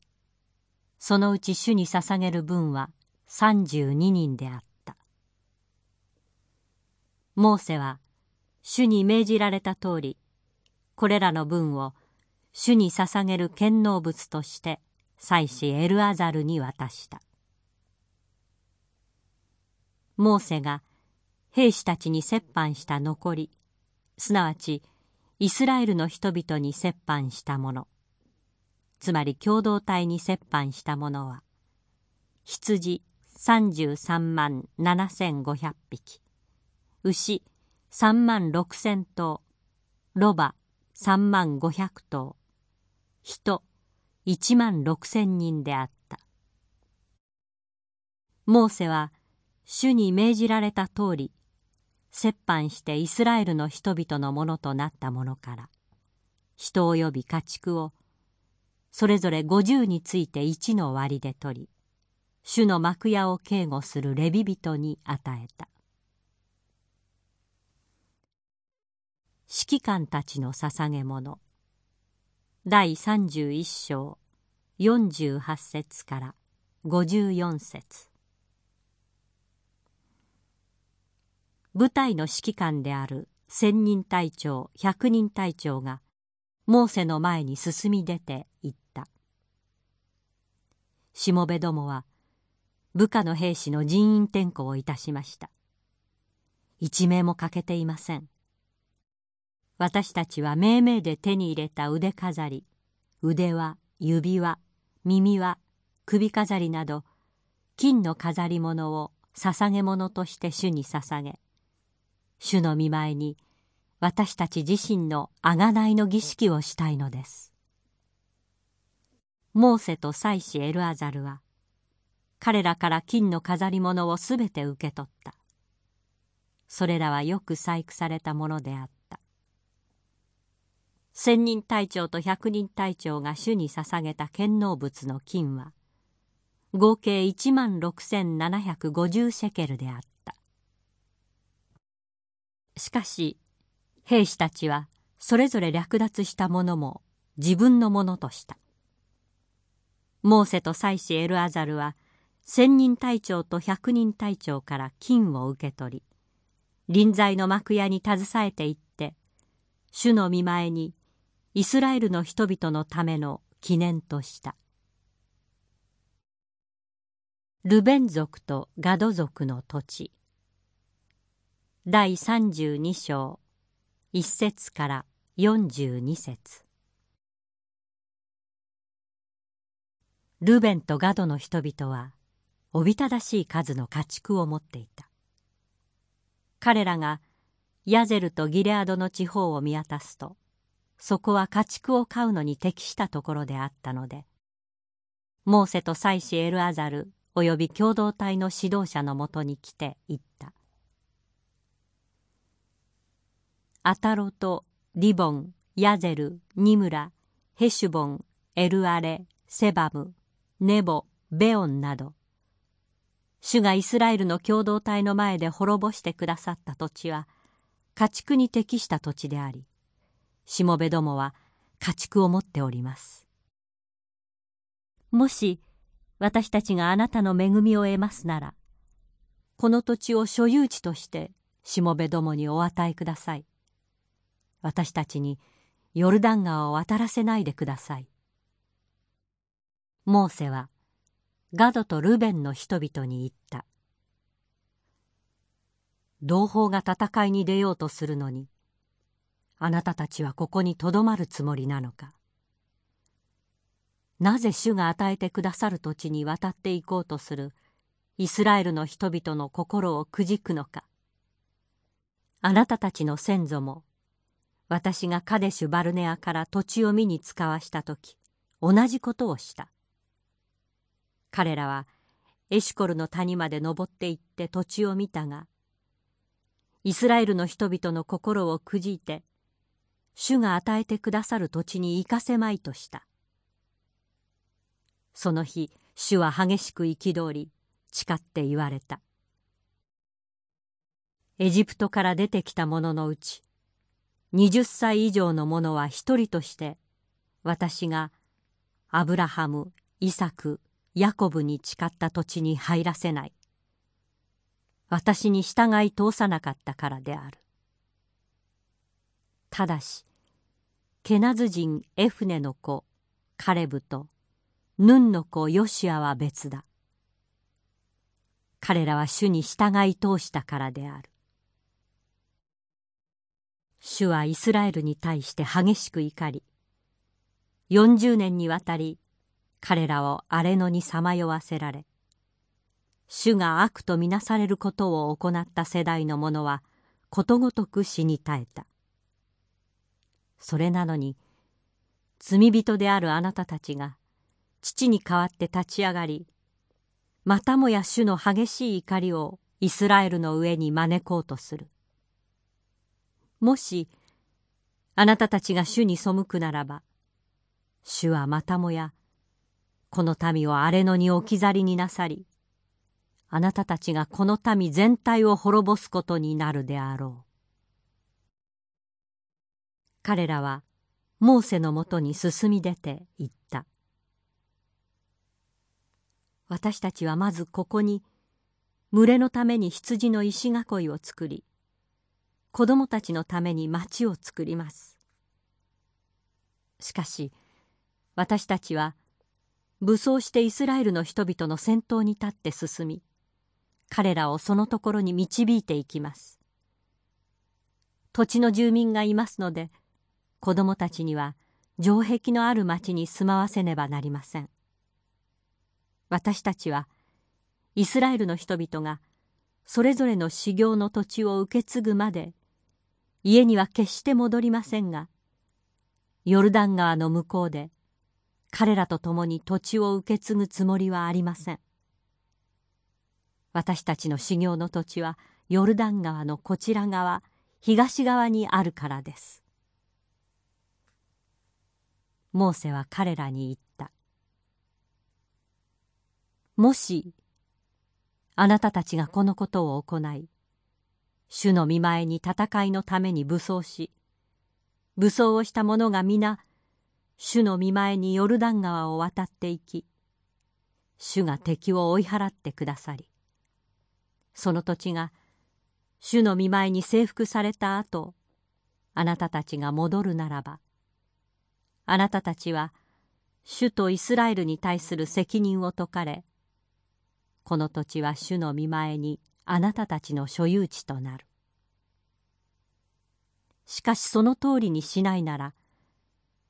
そのうち主に捧げる分は32人であった。モーセは主に命じられた通りこれらの分を主に捧げる献納物として祭司エルアザルに渡した。モーセが兵士たちに折半した残りすなわちイスラエルの人々に折半したもの。つまり共同体に折半したものは羊33万7500匹。牛3万6000頭。ロバ3万500頭。人1万6000人であった。モーセは主に命じられた通り折半してイスラエルの人々のものとなったものから人及び家畜をそれぞれ50について1の割で取り主の幕屋を警護するレビ人に与えた。指揮官たちの捧げ物。第31章48節から54節。部隊の指揮官である千人隊長百人隊長がモーセの前に進み出て言った。しもべどもは部下の兵士の人員転校をいたしました。一名も欠けていません。私たちは命名で手に入れた腕飾り腕輪指輪耳輪首飾りなど金の飾り物を捧げ物として主に捧げ主の見舞いに私たち自身の贖いの儀式をしたいのです。モーセと祭司エルアザルは彼らから金の飾り物をすべて受け取った。それらはよく細工されたものであった。千人隊長と百人隊長が主に捧げた献納物の金は合計1万6750シェケルであった。しかし兵士たちはそれぞれ略奪したものも自分のものとした。モーセと祭司エルアザルは千人隊長と百人隊長から金を受け取り臨在の幕屋に携えていって主の見前にイスラエルの人々のための記念とした。ルベン族とガド族の土地。第32章。1節から42節。ルベンとガドの人々はおびただしい数の家畜を持っていた。彼らがヤゼルとギレアドの地方を見渡すとそこは家畜を飼うのに適したところであったのでモーセと祭司エルアザルおよび共同体の指導者のもとに来て言った「アタロとリボンヤゼルニムラヘシュボンエルアレセバムネボベオンなど。主がイスラエルの共同体の前で滅ぼしてくださった土地は家畜に適した土地でありしもべどもは家畜を持っております。もし私たちがあなたの恵みを得ますならこの土地を所有地としてしもべどもにお与えください。私たちにヨルダン川を渡らせないでください。モーセはガドとルベンの人々に言った。同胞が戦いに出ようとするのにあなたたちはここにとどまるつもりなのか。なぜ主が与えてくださる土地に渡っていこうとするイスラエルの人々の心をくじくのか。あなたたちの先祖も私がカデシュ・バルネアから土地を見に使わした時同じことをした。彼らはエシュコルの谷まで登って行って土地を見たがイスラエルの人々の心をくじいて主が与えてくださる土地に行かせまいとした。その日主は激しく憤り誓って言われた。エジプトから出てきた者のうち20歳以上の者は一人として私がアブラハムイサクヤコブに誓った土地に入らせない。私に従い通さなかったからである。ただしケナズ人エフネの子カレブとヌンの子ヨシアは別だ。彼らは主に従い通したからである。主はイスラエルに対して激しく怒り40年にわたり彼らを荒れ野にさまよわせられ主が悪とみなされることを行った世代の者はことごとく死に絶えた。それなのに罪人であるあなたたちが父に代わって立ち上がりまたもや主の激しい怒りをイスラエルの上に招こうとする。もしあなたたちが主に背くならば主はまたもやこの民を荒れ野に置き去りになさりあなたたちがこの民全体を滅ぼすことになるであろう。彼らはモーセのもとに進み出て言った。私たちはまずここに群れのために羊の石囲いを作り子供たちのために町を作ります。しかし私たちは武装してイスラエルの人々の先頭に立って進み彼らをそのところに導いていきます。土地の住民がいますので子供たちには城壁のある町に住まわせねばなりません。私たちはイスラエルの人々がそれぞれの修行の土地を受け継ぐまで家には決して戻りませんがヨルダン川の向こうで彼らと共に土地を受け継ぐつもりはありません。私たちの修行の土地はヨルダン川のこちら側東側にあるからです。モーセは彼らに言った。もしあなたたちがこのことを行い主の見前に戦いのために武装し武装をした者が皆主の見前にヨルダン川を渡っていき主が敵を追い払ってくださりその土地が主の見前に征服された後あなたたちが戻るならばあなたたちは主とイスラエルに対する責任を解かれこの土地は主の見前にあなたたちの所有地となる。しかしその通りにしないなら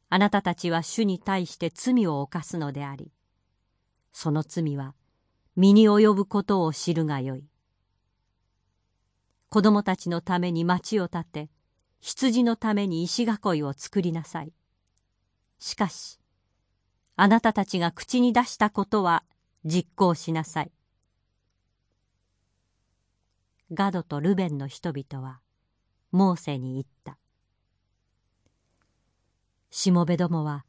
あなたたちは主に対して罪を犯すのでありその罪は身に及ぶことを知るがよい。子供たちのために町を建て羊のために石囲いを作りなさい。しかしあなたたちが口に出したことは実行しなさい。ガドとルベンの人々はモーセに言った「しもべどもは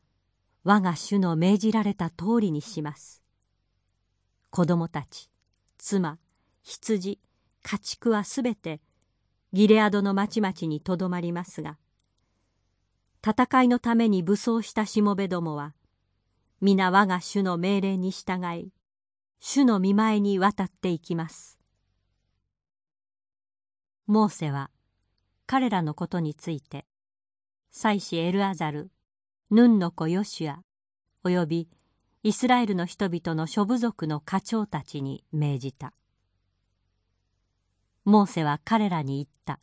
我が主の命じられた通りにします」「子供たち妻羊家畜はすべてギレアドの町々にとどまりますが戦いのために武装したしもべどもは皆我が主の命令に従い主の見前に渡っていきます。モーセは彼らのことについて祭司エルアザルヌンの子ヨシュアおよびイスラエルの人々の諸部族の課長たちに命じた。モーセは彼らに言った。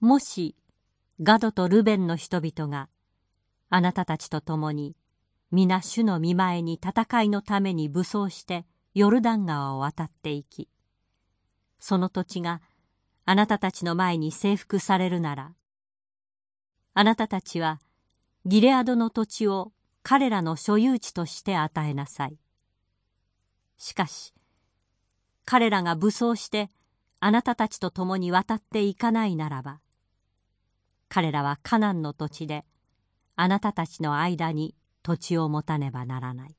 もしガドとルベンの人々があなたたちと共に皆主の見前に戦いのために武装してヨルダン川を渡っていきその土地があなたたちの前に征服されるならあなたたちはギレアドの土地を彼らの所有地として与えなさい。しかし彼らが武装してあなたたちと共に渡っていかないならば彼らはカナンの土地であなたたちの間に土地を持たねばならない。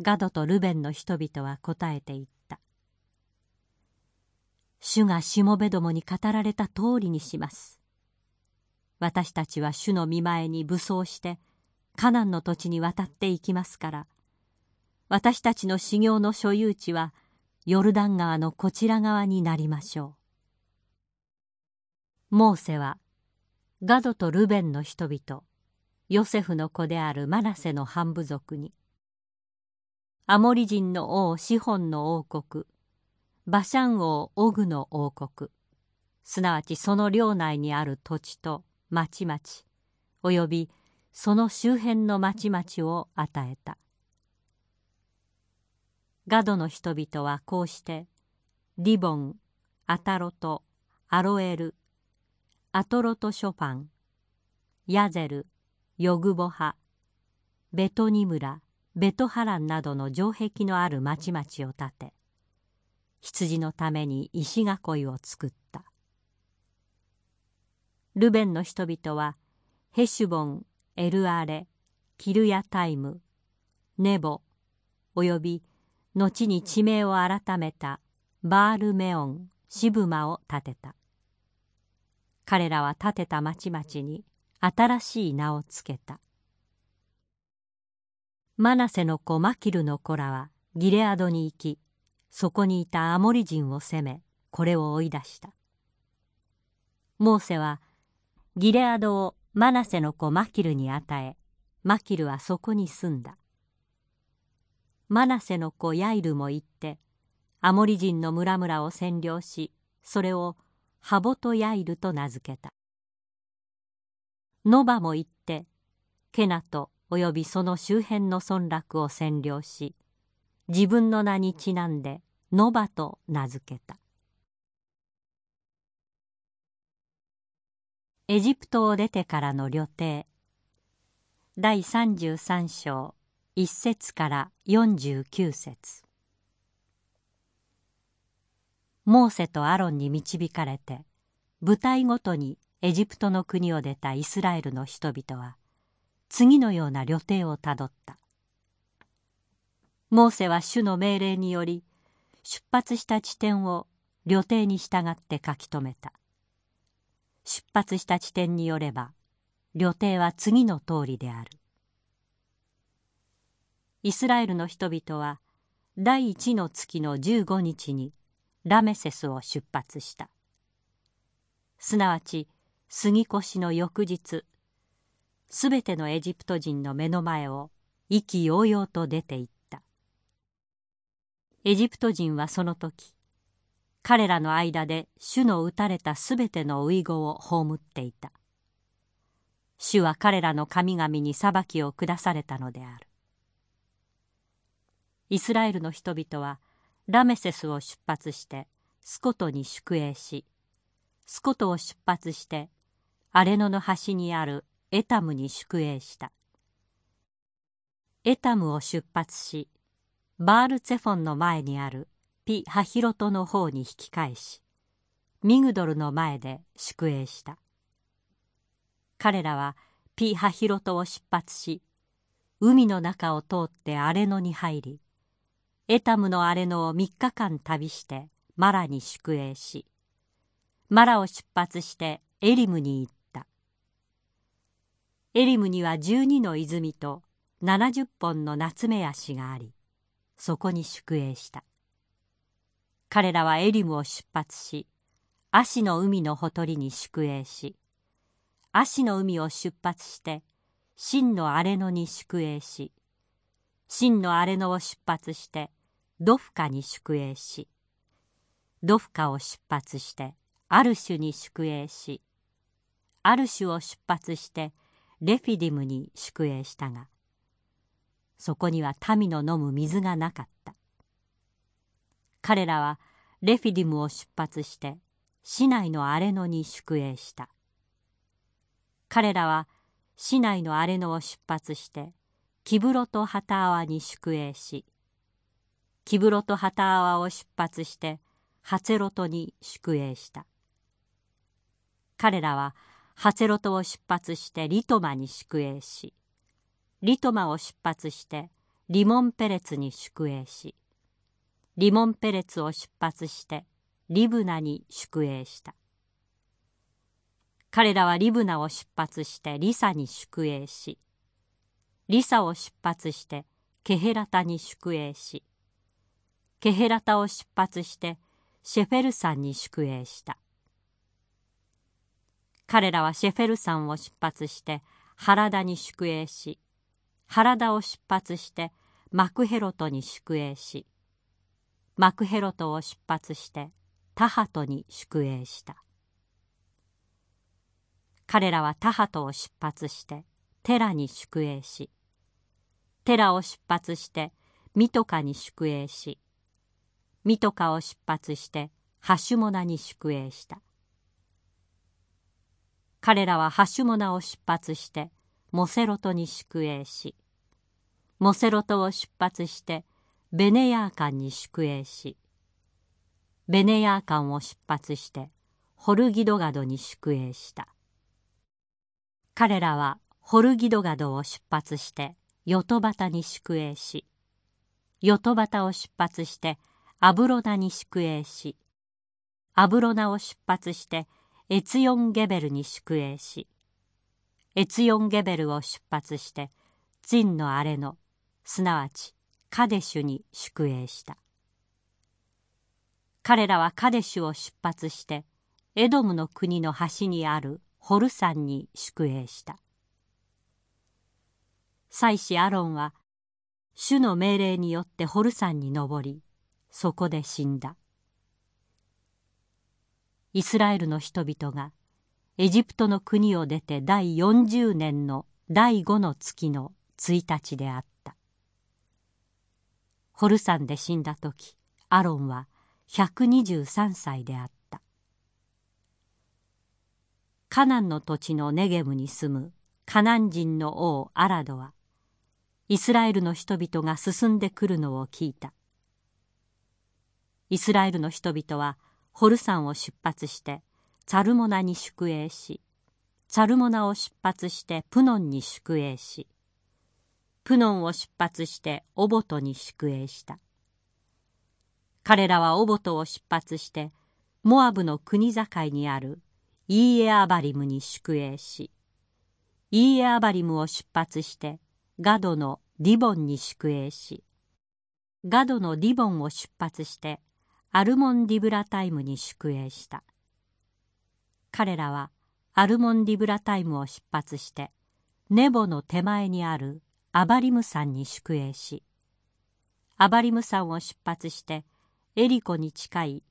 ガドとルベンの人々は答えていった。主がしもべどもに語られた通りにします。私たちは主の見前に武装してカナンの土地に渡っていきますから。私たちの修行の所有地はヨルダン川のこちら側になりましょう。モーセはガドとルベンの人々ヨセフの子であるマナセの半部族にアモリ人の王シホンの王国。バシャン王オグの王国。すなわちその領内にある土地と町々。およびその周辺の町々を与えた。ガドの人々はこうしてリボンアタロトアロエルアトロトショパンヤゼルヨグボハベトニ村ベトハランなどの城壁のある町々を建て羊のために石囲いを作った。ルベンの人々はヘシュボンエルアレキルヤタイムネボおよび後に地名を改めたバールメオンシブマを建てた。彼らは建てた町々に新しい名を付けた。マナセの子マキルの子らはギレアドに行きそこにいたアモリ人を攻めこれを追い出した。モーセはギレアドをマナセの子マキルに与えマキルはそこに住んだ。マナセの子ヤイルも行ってアモリ人の村々を占領しそれをハボトヤイルと名付けた。ノバも行ってケナとおよびその周辺の村落を占領し自分の名にちなんでノバと名付けた。エジプトを出てからの旅程第33章1節から49節。モーセとアロンに導かれて部隊ごとにエジプトの国を出たイスラエルの人々は次のような旅程をたどった。モーセは主の命令により出発した地点を旅程に従って書き留めた。出発した地点によれば旅程は次の通りである。イスラエルの人々は第一の月の15日にラメセスを出発した。すなわち杉越の翌日すべてのエジプト人の目の前を意気揚々と出て行った。エジプト人はその時彼らの間で主の打たれたすべての遺語を葬っていた。主は彼らの神々に裁きを下されたのである。イスラエルの人々はラメセスを出発してスコトに宿営しスコトを出発してアレノの端にあるエタムに宿営した。エタムを出発しバールツェフォンの前にあるピ・ハヒロトの方に引き返しミグドルの前で宿営した。彼らはピ・ハヒロトを出発し海の中を通ってアレノに入りエタムのアレノを3日間旅してマラに宿営しマラを出発してエリムに行った。エリムには12の泉と70本の夏目足がありそこに宿営した。彼らはエリムを出発し足の海のほとりに宿営し足の海を出発して真の荒れ野に宿営し真の荒れ野を出発してドフカに宿営しドフカを出発してアルシュに宿営しアルシュを出発してレフィディムに宿営したがそこには民の飲む水がなかった。彼らはレフィディムを出発して市内のアレノに宿営した。彼らは市内のアレノを出発してキブロとハタアワに宿営しキブロとハタアワを出発してハツェロトに宿営した。彼らはハツェロトを出発してリトマに宿営しリトマを出発してリモンペレツに宿営しリモンペレツを出発してリブナに宿営した。彼らはリブナを出発してリサに宿営しリサを出発してケヘラタに宿営しケヘラタを出発してシェフェル山に宿営した。彼らはシェフェル山を出発して原田に宿営し原田を出発してマクヘロトに宿営しマクヘロトを出発してタハトに宿営した。彼らはタハトを出発してテラに宿営しテラを出発してミトカに宿営しミトカを出発してハシュモナに宿営した。彼らはハシュモナを出発してモセロトに宿営しモセロトを出発してベネヤーカンに宿営しベネヤーカンを出発してホルギドガドに宿営した。彼らはホルギドガドを出発してヨトバタに宿営しヨトバタを出発してアブロナに宿営しアブロナを出発してエツヨンゲベルに宿営しエツヨンゲベルを出発してツンのアレノすなわちカデシュに宿営した。彼らはカデシュを出発してエドムの国の端にあるホル山に宿営した。祭司アロンは主の命令によってホル山に登りそこで死んだ。イスラエルの人々がエジプトの国を出て第40年の第5の月の1日であった。ホルサンで死んだ時アロンは123歳であった。カナンの土地のネゲムに住むカナン人の王アラドはイスラエルの人々が進んでくるのを聞いた。イスラエルの人々はホルサンを出発してツァルモナに宿営しツァルモナを出発してプノンに宿営しプノンを出発してオボトに宿営した。彼らはオボトを出発してモアブの国境にあるイーエアバリムに宿営しイーエアバリムを出発してガドのリボンに宿営しガドのリボンを出発してアルモンディブラタイムに宿営した。彼らはアルモンディブラタイムを出発してネボの手前にあるアバリム山に宿営しアバリム山を出発してエリコに近い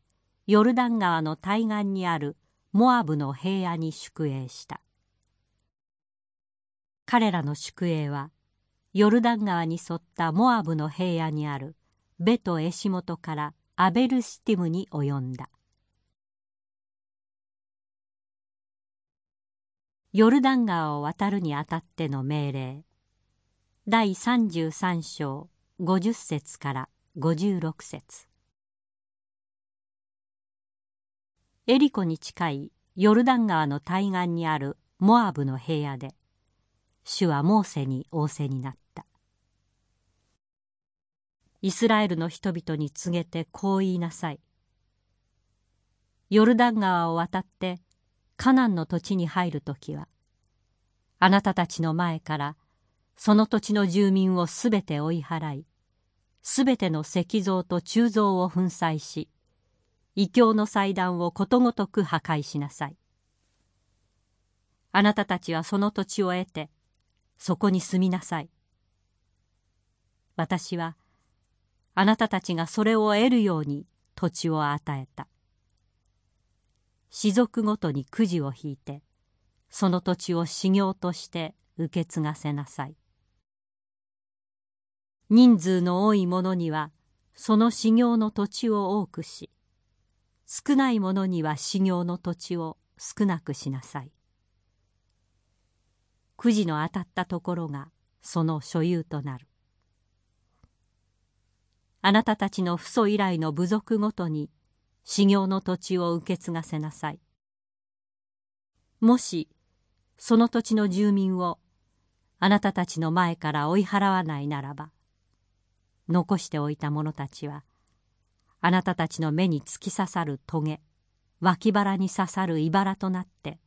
ヨルダン川の対岸にあるモアブの平野に宿営した。彼らの宿営はヨルダン川に沿ったモアブの平野にあるベトエシモトからアベルシティムに及んだ。ヨルダン川を渡るにあたっての命令。第33章50節から56節。エリコに近いヨルダン川の対岸にあるモアブの平野で主はモーセに仰せになった。イスラエルの人々に告げてこう言いなさいヨルダン川を渡ってカナンの土地に入る時はあなたたちの前からその土地の住民をすべて追い払いすべての石像と鋳造を粉砕し異教の祭壇をことごとく破壊しなさいあなたたちはその土地を得てそこに住みなさい。私はあなたたちがそれを得るように土地を与えた。士族ごとにくじを引いてその土地を修行として受け継がせなさい。人数の多い者にはその修行の土地を多くし少ない者には修行の土地を少なくしなさい。くじの当たったところがその所有となるあなたたちの父祖以来の部族ごとに修行の土地を受け継がせなさい。もしその土地の住民をあなたたちの前から追い払わないならば残しておいた者たちはあなたたちの目に突き刺さるトゲ脇腹に刺さる茨となって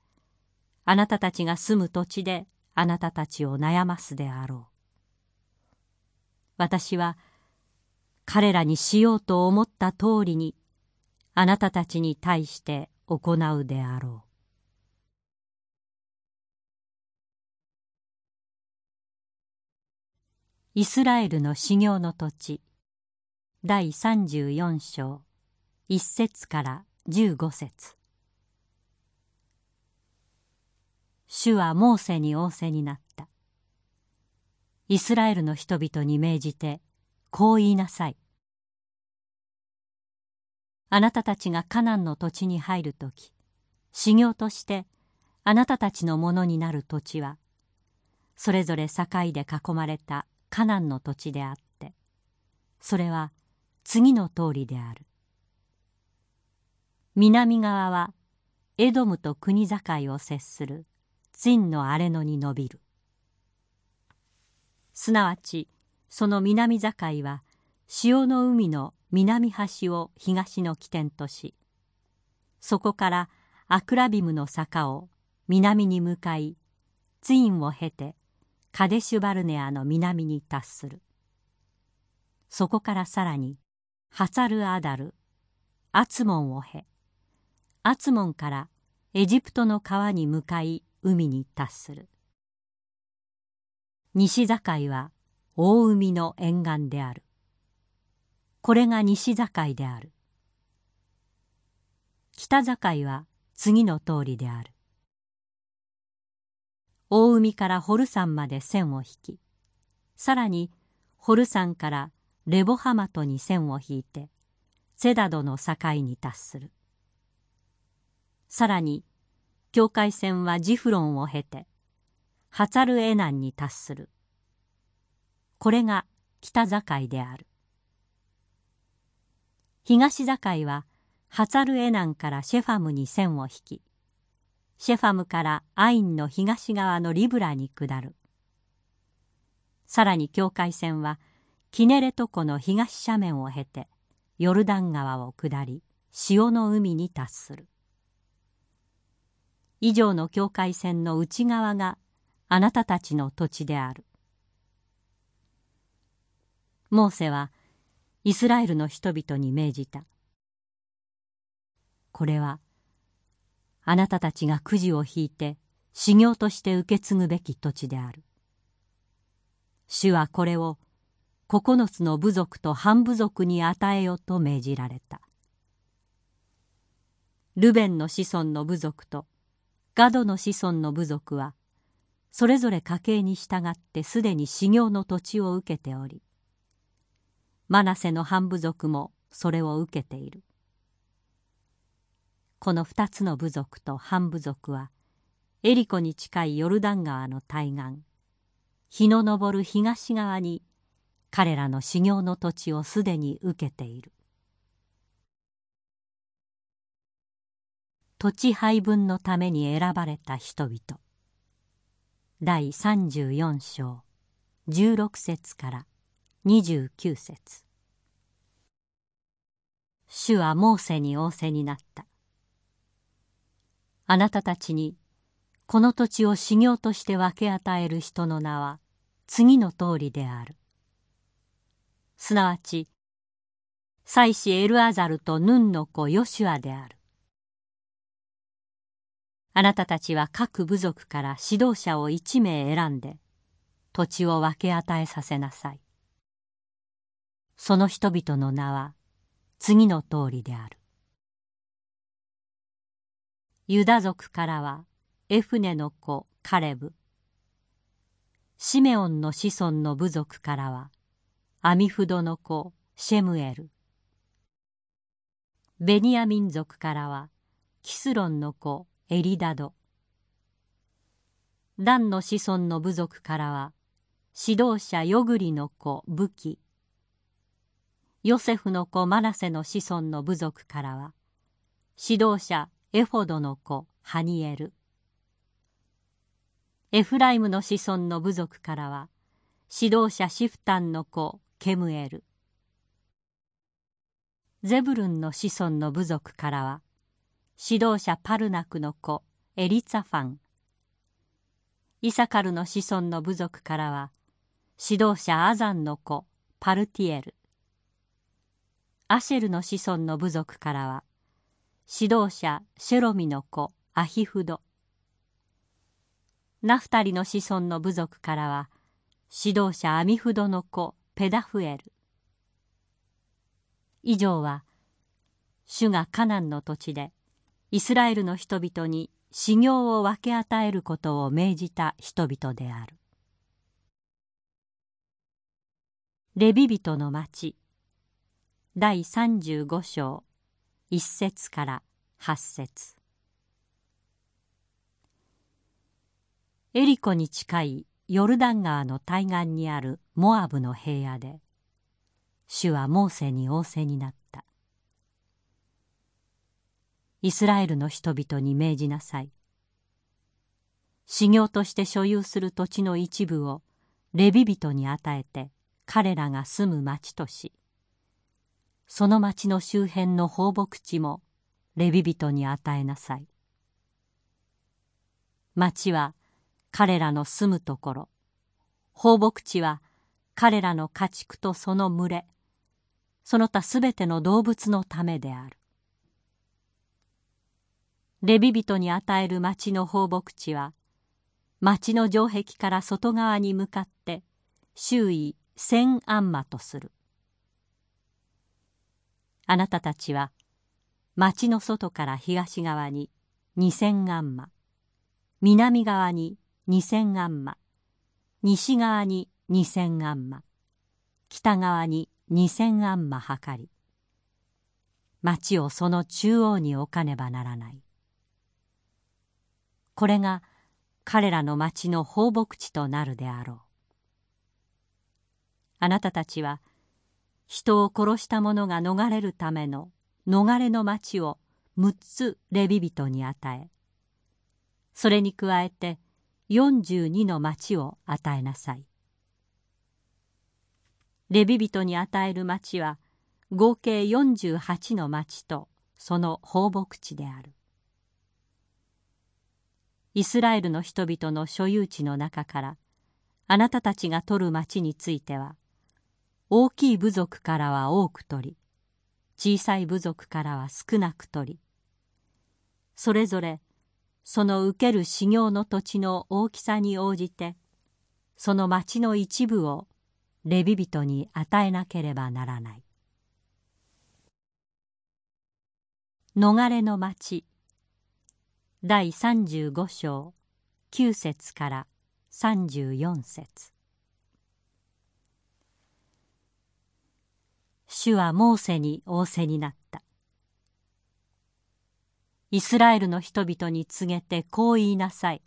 あなたたちが住む土地であなたたちを悩ますであろう。私は彼らにしようと思った通りにあなたたちに対して行うであろうイスラエルの修行の土地第34章1節から15節主はモーセに仰せになった。イスラエルの人々に命じてこう言いなさい。あなたたちがカナンの土地に入る時修行としてあなたたちのものになる土地はそれぞれ境で囲まれたカナンの土地であってそれは次の通りである南側はエドムと国境を接する真の荒れ野に伸びるすなわちその南境は潮の海の南端を東の起点としそこからアクラビムの坂を南に向かいツインを経てカデシュバルネアの南に達する。そこからさらにハサルアダルアツモンを経アツモンからエジプトの川に向かい海に達する。西境は大海の沿岸である。これが西境である。北境は次の通りである。大海からホル山まで線を引きさらにホル山からレボハマトに線を引いてセダドの境に達する。さらに境界線はジフロンを経てハツァルエナンに達する。これが北境である。東境はハツァルエナンからシェファムに線を引きシェファムからアインの東側のリブラに下る。さらに境界線はキネレト湖の東斜面を経てヨルダン川を下り潮の海に達する。以上の境界線の内側があなたたちの土地である。モーセはイスラエルの人々に命じた。これはあなたたちがくじを引いて修行として受け継ぐべき土地である。主はこれを九つの部族と半部族に与えよと命じられた。ルベンの子孫の部族とガドの子孫の部族はそれぞれ家系に従ってすでに修行の土地を受けておりマナセの半部族もそれを受けている。この二つの部族と半部族はエリコに近いヨルダン川の対岸日の昇る東側に彼らの修行の土地をすでに受けている。土地配分のために選ばれた人々。第34章16節から29節主はモーセに仰せになったあなたたちにこの土地を修行として分け与える人の名は次の通りである。すなわち祭司エルアザルとヌンの子ヨシュアである。あなたたちは各部族から指導者を一名選んで土地を分け与えさせなさい。その人々の名は次の通りである。ユダ族からはエフネの子カレブ。シメオンの子孫の部族からはアミフドの子シェムエル。ベニヤ民族からはキスロンの子エリダド。ダンの子孫の部族からは指導者ヨグリの子ブキヨセフの子マナセの子孫の部族からは指導者エフォドの子ハニエル。エフライムの子孫の部族からは指導者シフタンの子ケムエル。ゼブルンの子孫の部族からは指導者パルナクの子エリツァファン。イサカルの子孫の部族からは指導者アザンの子パルティエル。アシェルの子孫の部族からは指導者シェロミの子アヒフド。ナフタリの子孫の部族からは指導者アミフドの子ペダフエル。以上は主がカナンの土地でイスラエルの人々に修行を分け与えることを命じた人々である。レビ人の町。第35章1節から8節。エリコに近いヨルダン川の対岸にあるモアブの平野で主はモーセに仰せになった。イスラエルの人々に命じなさい。修行として所有する土地の一部をレビ人に与えて彼らが住む町としその町の周辺の放牧地もレビ人に与えなさい。町は彼らの住むところ。放牧地は彼らの家畜とその群れ。その他すべての動物のためである。レビ人に与える町の放牧地は町の城壁から外側に向かって周囲千安間とする。あなたたちは町の外から東側に二千ガンマ南側に二千ガンマ西側に二千ガンマ北側に二千アンマ測り町をその中央に置かねばならない。これが彼らの町の放牧地となるであろう。あなたたちは人を殺した者が逃れるための逃れの町を6つレビ人に与えそれに加えて42の町を与えなさい。レビ人に与える町は合計48の町とその放牧地である。イスラエルの人々の所有地の中からあなたたちが取る町については大きい部族からは多く取り小さい部族からは少なく取りそれぞれその受ける修行の土地の大きさに応じてその町の一部をレビ人に与えなければならない。逃れの町第35章9節から34節。主はモーセに仰せになった。イスラエルの人々に告げてこう言いなさい。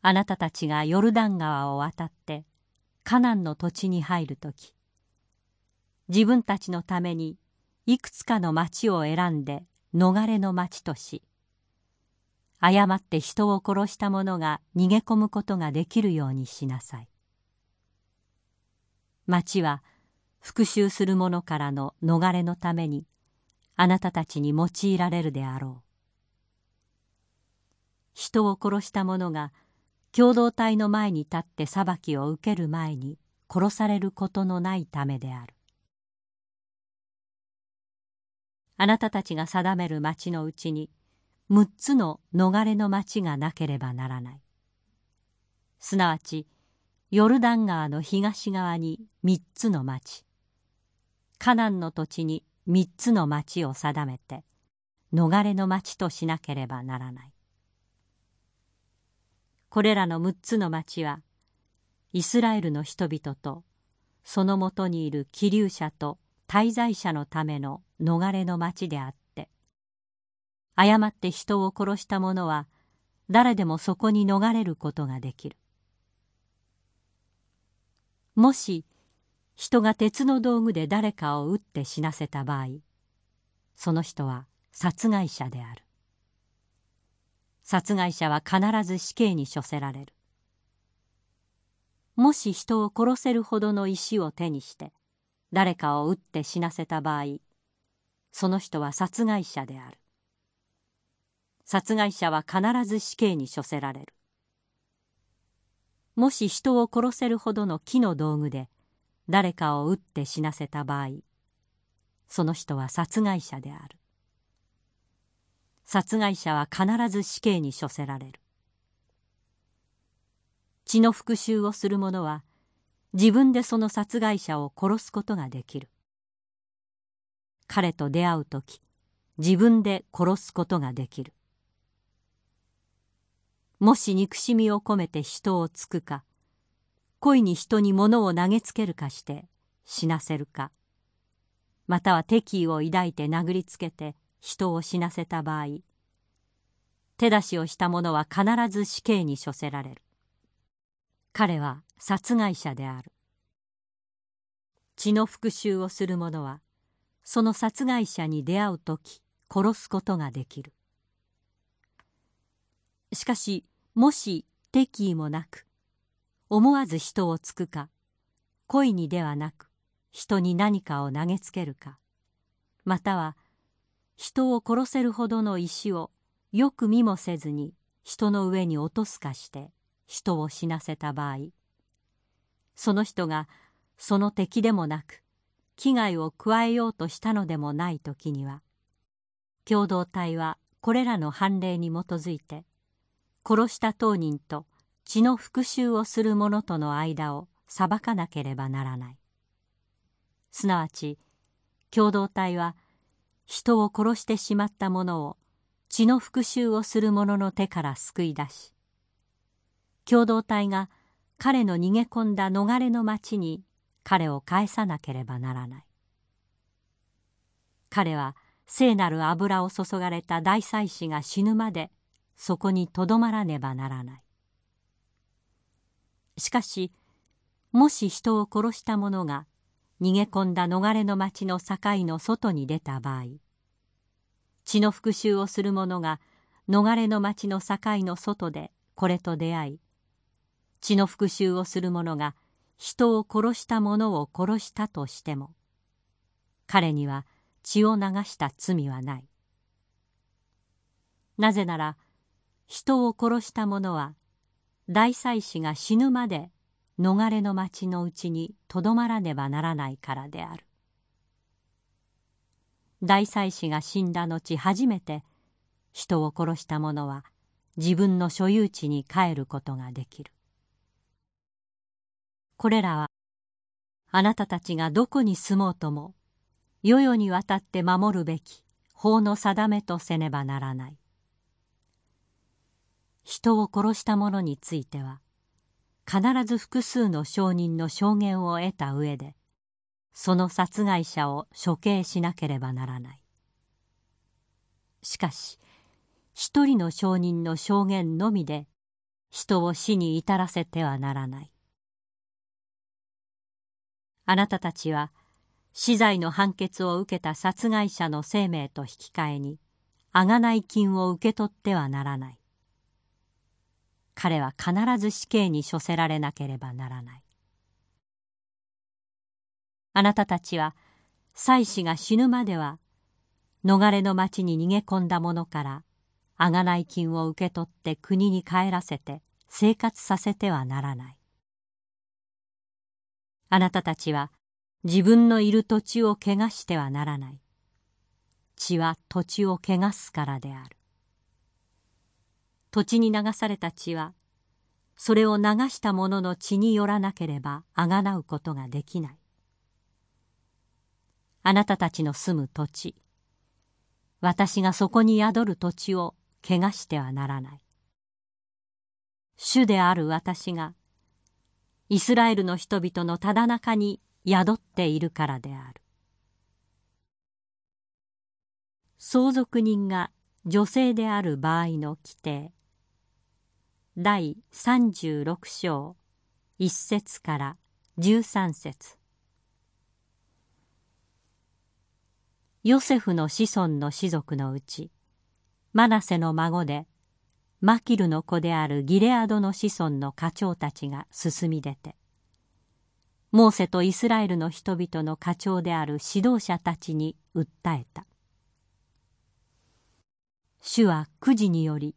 あなたたちがヨルダン川を渡ってカナンの土地に入る時自分たちのためにいくつかの町を選んで逃れの町とし誤って人を殺した者が逃げ込むことができるようにしなさい。町は復讐する者からの逃れのためにあなたたちに用いられるであろう。人を殺した者が共同体の前に立って裁きを受ける前に殺されることのないためである。あなたたちが定める町のうちに6つの逃れの町がなければならない。すなわちヨルダン川の東側に3つの町。カナンの土地に3つの町を定めて逃れの町としなければならない。これらの6つの町はイスラエルの人々とそのもとにいる気流者と滞在者のための逃れの町であって誤って人を殺した者は誰でもそこに逃れることができる。もし人が鉄の道具で誰かを撃って死なせた場合その人は殺害者である。殺害者は必ず死刑に処せられる。もし人を殺せるほどの石を手にして誰かを撃って死なせた場合その人は殺害者である。殺害者は必ず死刑に処せられる。もし人を殺せるほどの木の道具で誰かを撃って死なせた場合その人は殺害者である。殺害者は必ず死刑に処せられる。血の復讐をする者は自分でその殺害者を殺すことができる。彼と出会う時自分で殺すことができる。もし憎しみを込めて人をつくか恋に人に物を投げつけるかして死なせるかまたは敵意を抱いて殴りつけて人を死なせた場合手出しをした者は必ず死刑に処せられる。彼は殺害者である。血の復讐をする者はその殺害者に出会う時殺すことができる。しかしもし敵意もなく思わず人をつくか恋にではなく人に何かを投げつけるかまたは人を殺せるほどの石をよく見もせずに人の上に落とすかして人を死なせた場合その人がその敵でもなく危害を加えようとしたのでもない時には共同体はこれらの判例に基づいて殺した当人と血の復讐をする者との間を裁かなければならない。すなわち共同体は人を殺してしまった者を血の復讐をする者の手から救い出し共同体が彼の逃げ込んだ逃れの町に彼を返さなければならない。彼は聖なる油を注がれた大祭司が死ぬまでそこにとどまらねばならない。しかしもし人を殺した者が逃げ込んだ逃れの町の境の外に出た場合血の復讐をする者が逃れの町の境の外でこれと出会い血の復讐をする者が人を殺した者を殺したとしても彼には血を流した罪はない。なぜなら人を殺した者は大祭司が死ぬまで逃れの町のうちにとどまらねばならないからである。大祭司が死んだ後初めて人を殺した者は自分の所有地に帰ることができる。これらはあなたたちがどこに住もうとも世々にわたって守るべき法の定めとせねばならない。人を殺した者については必ず複数の証人の証言を得た上でその殺害者を処刑しなければならない。しかし一人の証人の証言のみで人を死に至らせてはならない。あなたたちは死罪の判決を受けた殺害者の生命と引き換えに贖い金を受け取ってはならない。彼は必ず死刑に処せられなければならない。あなたたちは妻子が死ぬまでは逃れの町に逃げ込んだ者から贖い金を受け取って国に帰らせて生活させてはならない。あなたたちは自分のいる土地を汚してはならない。血は土地を汚すからである。土地に流された血はそれを流した者の血によらなければあがなうことができない。あなたたちの住む土地私がそこに宿る土地を汚してはならない。主である私がイスラエルの人々のただ中に宿っているからである。相続人が女性である場合の規定第36章1節から13節。ヨセフの子孫の士族のうちマナセの孫でマキルの子であるギレアドの子孫の課長たちが進み出てモーセとイスラエルの人々の課長である指導者たちに訴えた。主はくじにより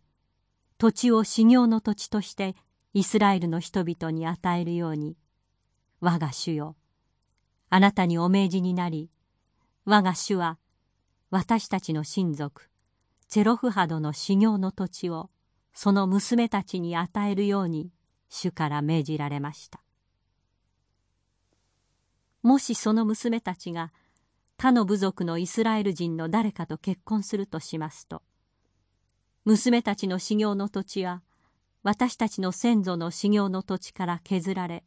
土地を修行の土地としてイスラエルの人々に与えるように我が主よあなたにお命じになり我が主は私たちの親族チェロフハドの修行の土地をその娘たちに与えるように主から命じられました。もしその娘たちが他の部族のイスラエル人の誰かと結婚するとしますと娘たちの修行の土地は私たちの先祖の修行の土地から削られ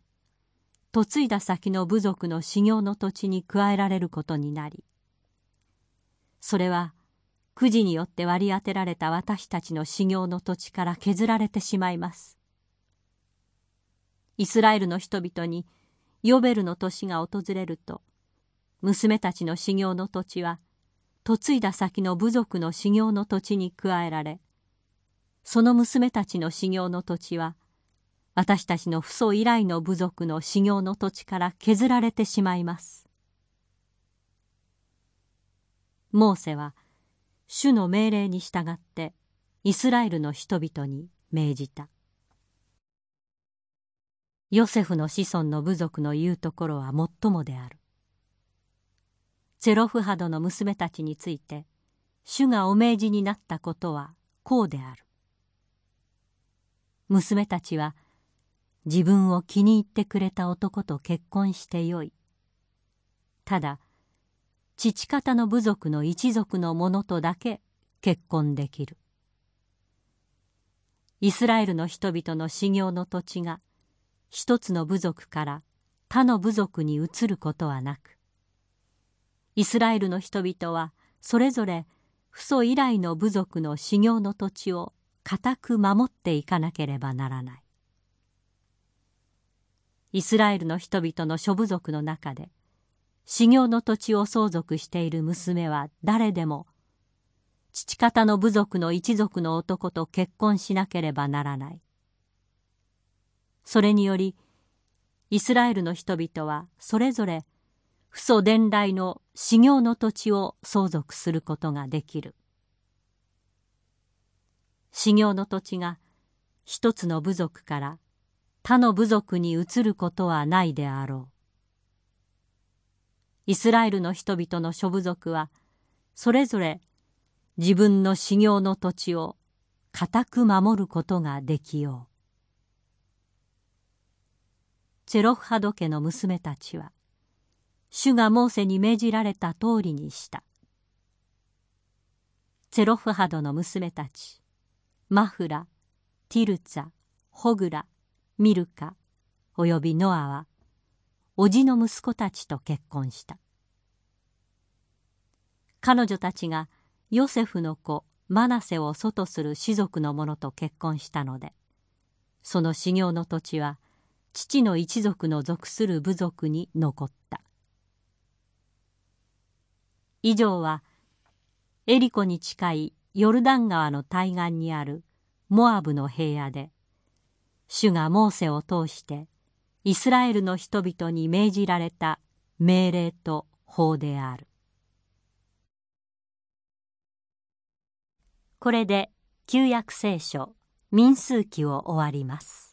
嫁いだ先の部族の修行の土地に加えられることになりそれはくじによって割り当てられた私たちの修行の土地から削られてしまいます。イスラエルの人々にヨベルの年が訪れると娘たちの修行の土地は嫁いだ先の部族の修行の土地に加えられその娘たちの修行の土地は私たちの父祖以来の部族の修行の土地から削られてしまいます。モーセは主の命令に従ってイスラエルの人々に命じた。ヨセフの子孫の部族の言うところは最もである。ゼロフハドの娘たちについて主がお命じになったことはこうである。娘たちは自分を気に入ってくれた男と結婚してよい。ただ父方の部族の一族の者とだけ結婚できる。イスラエルの人々の修行の土地が一つの部族から他の部族に移ることはなくイスラエルの人々はそれぞれ父祖以来の部族の修行の土地を固く守っていかなければならない。イスラエルの人々の諸部族の中で修行の土地を相続している娘は誰でも父方の部族の一族の男と結婚しなければならない。それによりイスラエルの人々はそれぞれ父祖伝来の修行の土地を相続することができる。修行の土地が一つの部族から他の部族に移ることはないであろう。イスラエルの人々の諸部族はそれぞれ自分の修行の土地を固く守ることができよう。チェロフハド家の娘たちは主がモーセに命じられた通りにした。チェロフハドの娘たちマフラティルツァホグラミルカおよびノアは叔父の息子たちと結婚した。彼女たちがヨセフの子マナセを祖とする士族の者と結婚したのでその修行の土地は父の一族の属する部族に残った。以上はエリコに近いヨルダン川の対岸にあるモアブの平野で主がモーセを通してイスラエルの人々に命じられた命令と法である。これで旧約聖書民数記を終わります。